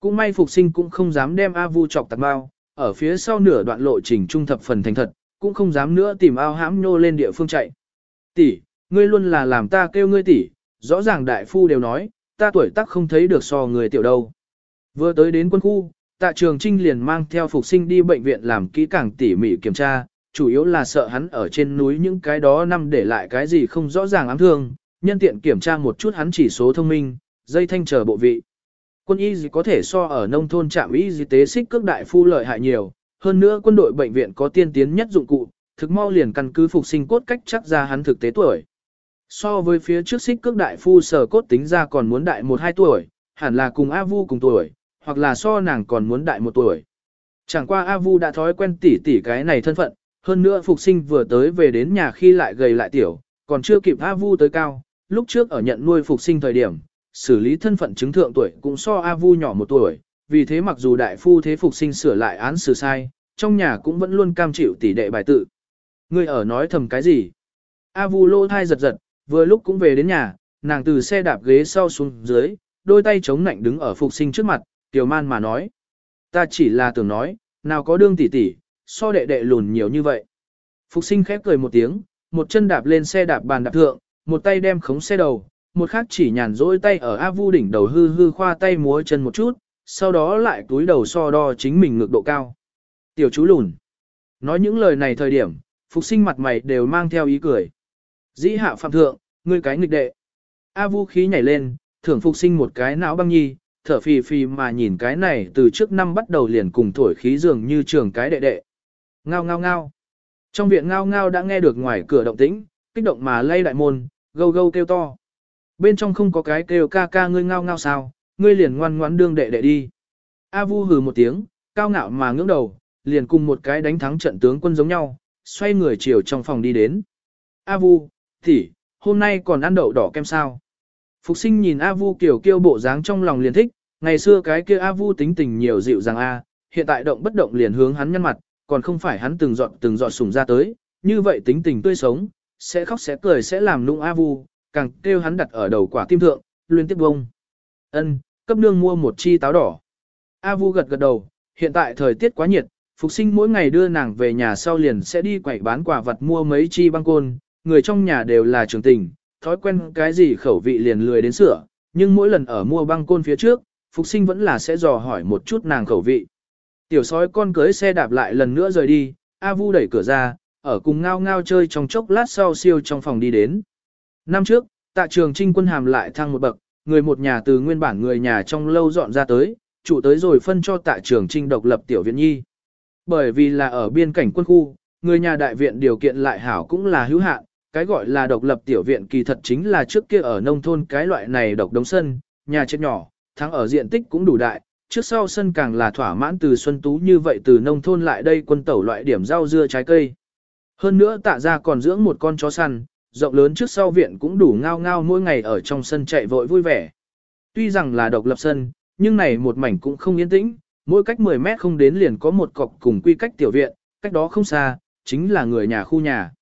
Cũng may phục sinh cũng không dám đem A Vu chọc tạc bao, ở phía sau nửa đoạn lộ trình trung thập phần thành thật, cũng không dám nữa tìm ao hãm nhô lên địa phương chạy. Tỷ, ngươi luôn là làm ta kêu ngươi tỷ, rõ ràng đại phu đều nói, ta tuổi tác không thấy được so người tiểu đâu. Vừa tới đến quân khu, tạ trường trinh liền mang theo phục sinh đi bệnh viện làm kỹ càng tỉ mỉ kiểm tra, chủ yếu là sợ hắn ở trên núi những cái đó năm để lại cái gì không rõ ràng ám thương, nhân tiện kiểm tra một chút hắn chỉ số thông minh, dây thanh chờ bộ vị. Quân y gì có thể so ở nông thôn trạm y y tế xích cước đại phu lợi hại nhiều, hơn nữa quân đội bệnh viện có tiên tiến nhất dụng cụ, thực mau liền căn cứ phục sinh cốt cách chắc ra hắn thực tế tuổi. So với phía trước xích cước đại phu sở cốt tính ra còn muốn đại 1-2 tuổi, hẳn là cùng A Vu cùng tuổi, hoặc là so nàng còn muốn đại một tuổi. Chẳng qua A Vu đã thói quen tỉ tỉ cái này thân phận, hơn nữa phục sinh vừa tới về đến nhà khi lại gầy lại tiểu, còn chưa kịp A Vu tới cao, lúc trước ở nhận nuôi phục sinh thời điểm, xử lý thân phận chứng thượng tuổi cũng so A Vu nhỏ một tuổi, vì thế mặc dù đại phu thế phục sinh sửa lại án xử sai, trong nhà cũng vẫn luôn cam chịu tỷ đệ bài tự. Ngươi ở nói thầm cái gì? A Vu lô thai giật giật, vừa lúc cũng về đến nhà, nàng từ xe đạp ghế sau xuống dưới, đôi tay chống nạnh đứng ở phục sinh trước mặt, tiểu man mà nói. Ta chỉ là tưởng nói, nào có đương tỷ tỷ, so đệ đệ lùn nhiều như vậy. Phục sinh khép cười một tiếng, một chân đạp lên xe đạp bàn đạp thượng, một tay đem khống xe đầu, một khác chỉ nhàn rỗi tay ở A Vu đỉnh đầu hư hư khoa tay múa chân một chút, sau đó lại túi đầu so đo chính mình ngược độ cao. Tiểu chú lùn. Nói những lời này thời điểm, Phục sinh mặt mày đều mang theo ý cười. Dĩ hạ phạm thượng, ngươi cái nghịch đệ. A Vu khí nhảy lên, thưởng Phục sinh một cái não băng nhi, thở phì phì mà nhìn cái này từ trước năm bắt đầu liền cùng thổi khí dường như trường cái đệ đệ. Ngao ngao ngao. Trong viện ngao ngao đã nghe được ngoài cửa động tĩnh, kích động mà lay đại môn, gâu gâu kêu to. Bên trong không có cái kêu ca ca ngươi ngao ngao sao, ngươi liền ngoan ngoãn đương đệ đệ đi. A Vu hừ một tiếng, cao ngạo mà ngưỡng đầu, liền cùng một cái đánh thắng trận tướng quân giống nhau, xoay người chiều trong phòng đi đến. A Vu, tỷ, hôm nay còn ăn đậu đỏ kem sao? Phục sinh nhìn A Vu kiểu kêu bộ dáng trong lòng liền thích, ngày xưa cái kia A Vu tính tình nhiều dịu dàng A, hiện tại động bất động liền hướng hắn nhăn mặt, còn không phải hắn từng dọn từng dọn sùng ra tới, như vậy tính tình tươi sống, sẽ khóc sẽ cười sẽ làm nũng A Vu, càng kêu hắn đặt ở đầu quả tim thượng, liên tiếp bông. Ân, cấp nương mua một chi táo đỏ. A Vu gật gật đầu, hiện tại thời tiết quá nhiệt, Phục sinh mỗi ngày đưa nàng về nhà sau liền sẽ đi quẩy bán quả vật mua mấy chi băng côn, người trong nhà đều là trường tình, thói quen cái gì khẩu vị liền lười đến sửa, nhưng mỗi lần ở mua băng côn phía trước, Phục sinh vẫn là sẽ dò hỏi một chút nàng khẩu vị. Tiểu sói con cưới xe đạp lại lần nữa rời đi, A Vu đẩy cửa ra, ở cùng ngao ngao chơi trong chốc lát sau siêu trong phòng đi đến. Năm trước, tạ trường trinh quân hàm lại thăng một bậc, người một nhà từ nguyên bản người nhà trong lâu dọn ra tới, chủ tới rồi phân cho tạ trường trinh độc lập tiểu viện nhi. Bởi vì là ở biên cảnh quân khu, người nhà đại viện điều kiện lại hảo cũng là hữu hạn, cái gọi là độc lập tiểu viện kỳ thật chính là trước kia ở nông thôn cái loại này độc đống sân, nhà chết nhỏ, thắng ở diện tích cũng đủ đại, trước sau sân càng là thỏa mãn từ xuân tú như vậy từ nông thôn lại đây quân tẩu loại điểm rau dưa trái cây. Hơn nữa tạ ra còn dưỡng một con chó săn, rộng lớn trước sau viện cũng đủ ngao ngao mỗi ngày ở trong sân chạy vội vui vẻ. Tuy rằng là độc lập sân, nhưng này một mảnh cũng không yên tĩnh, mỗi cách 10 mét không đến liền có một cọc cùng quy cách tiểu viện, cách đó không xa, chính là người nhà khu nhà.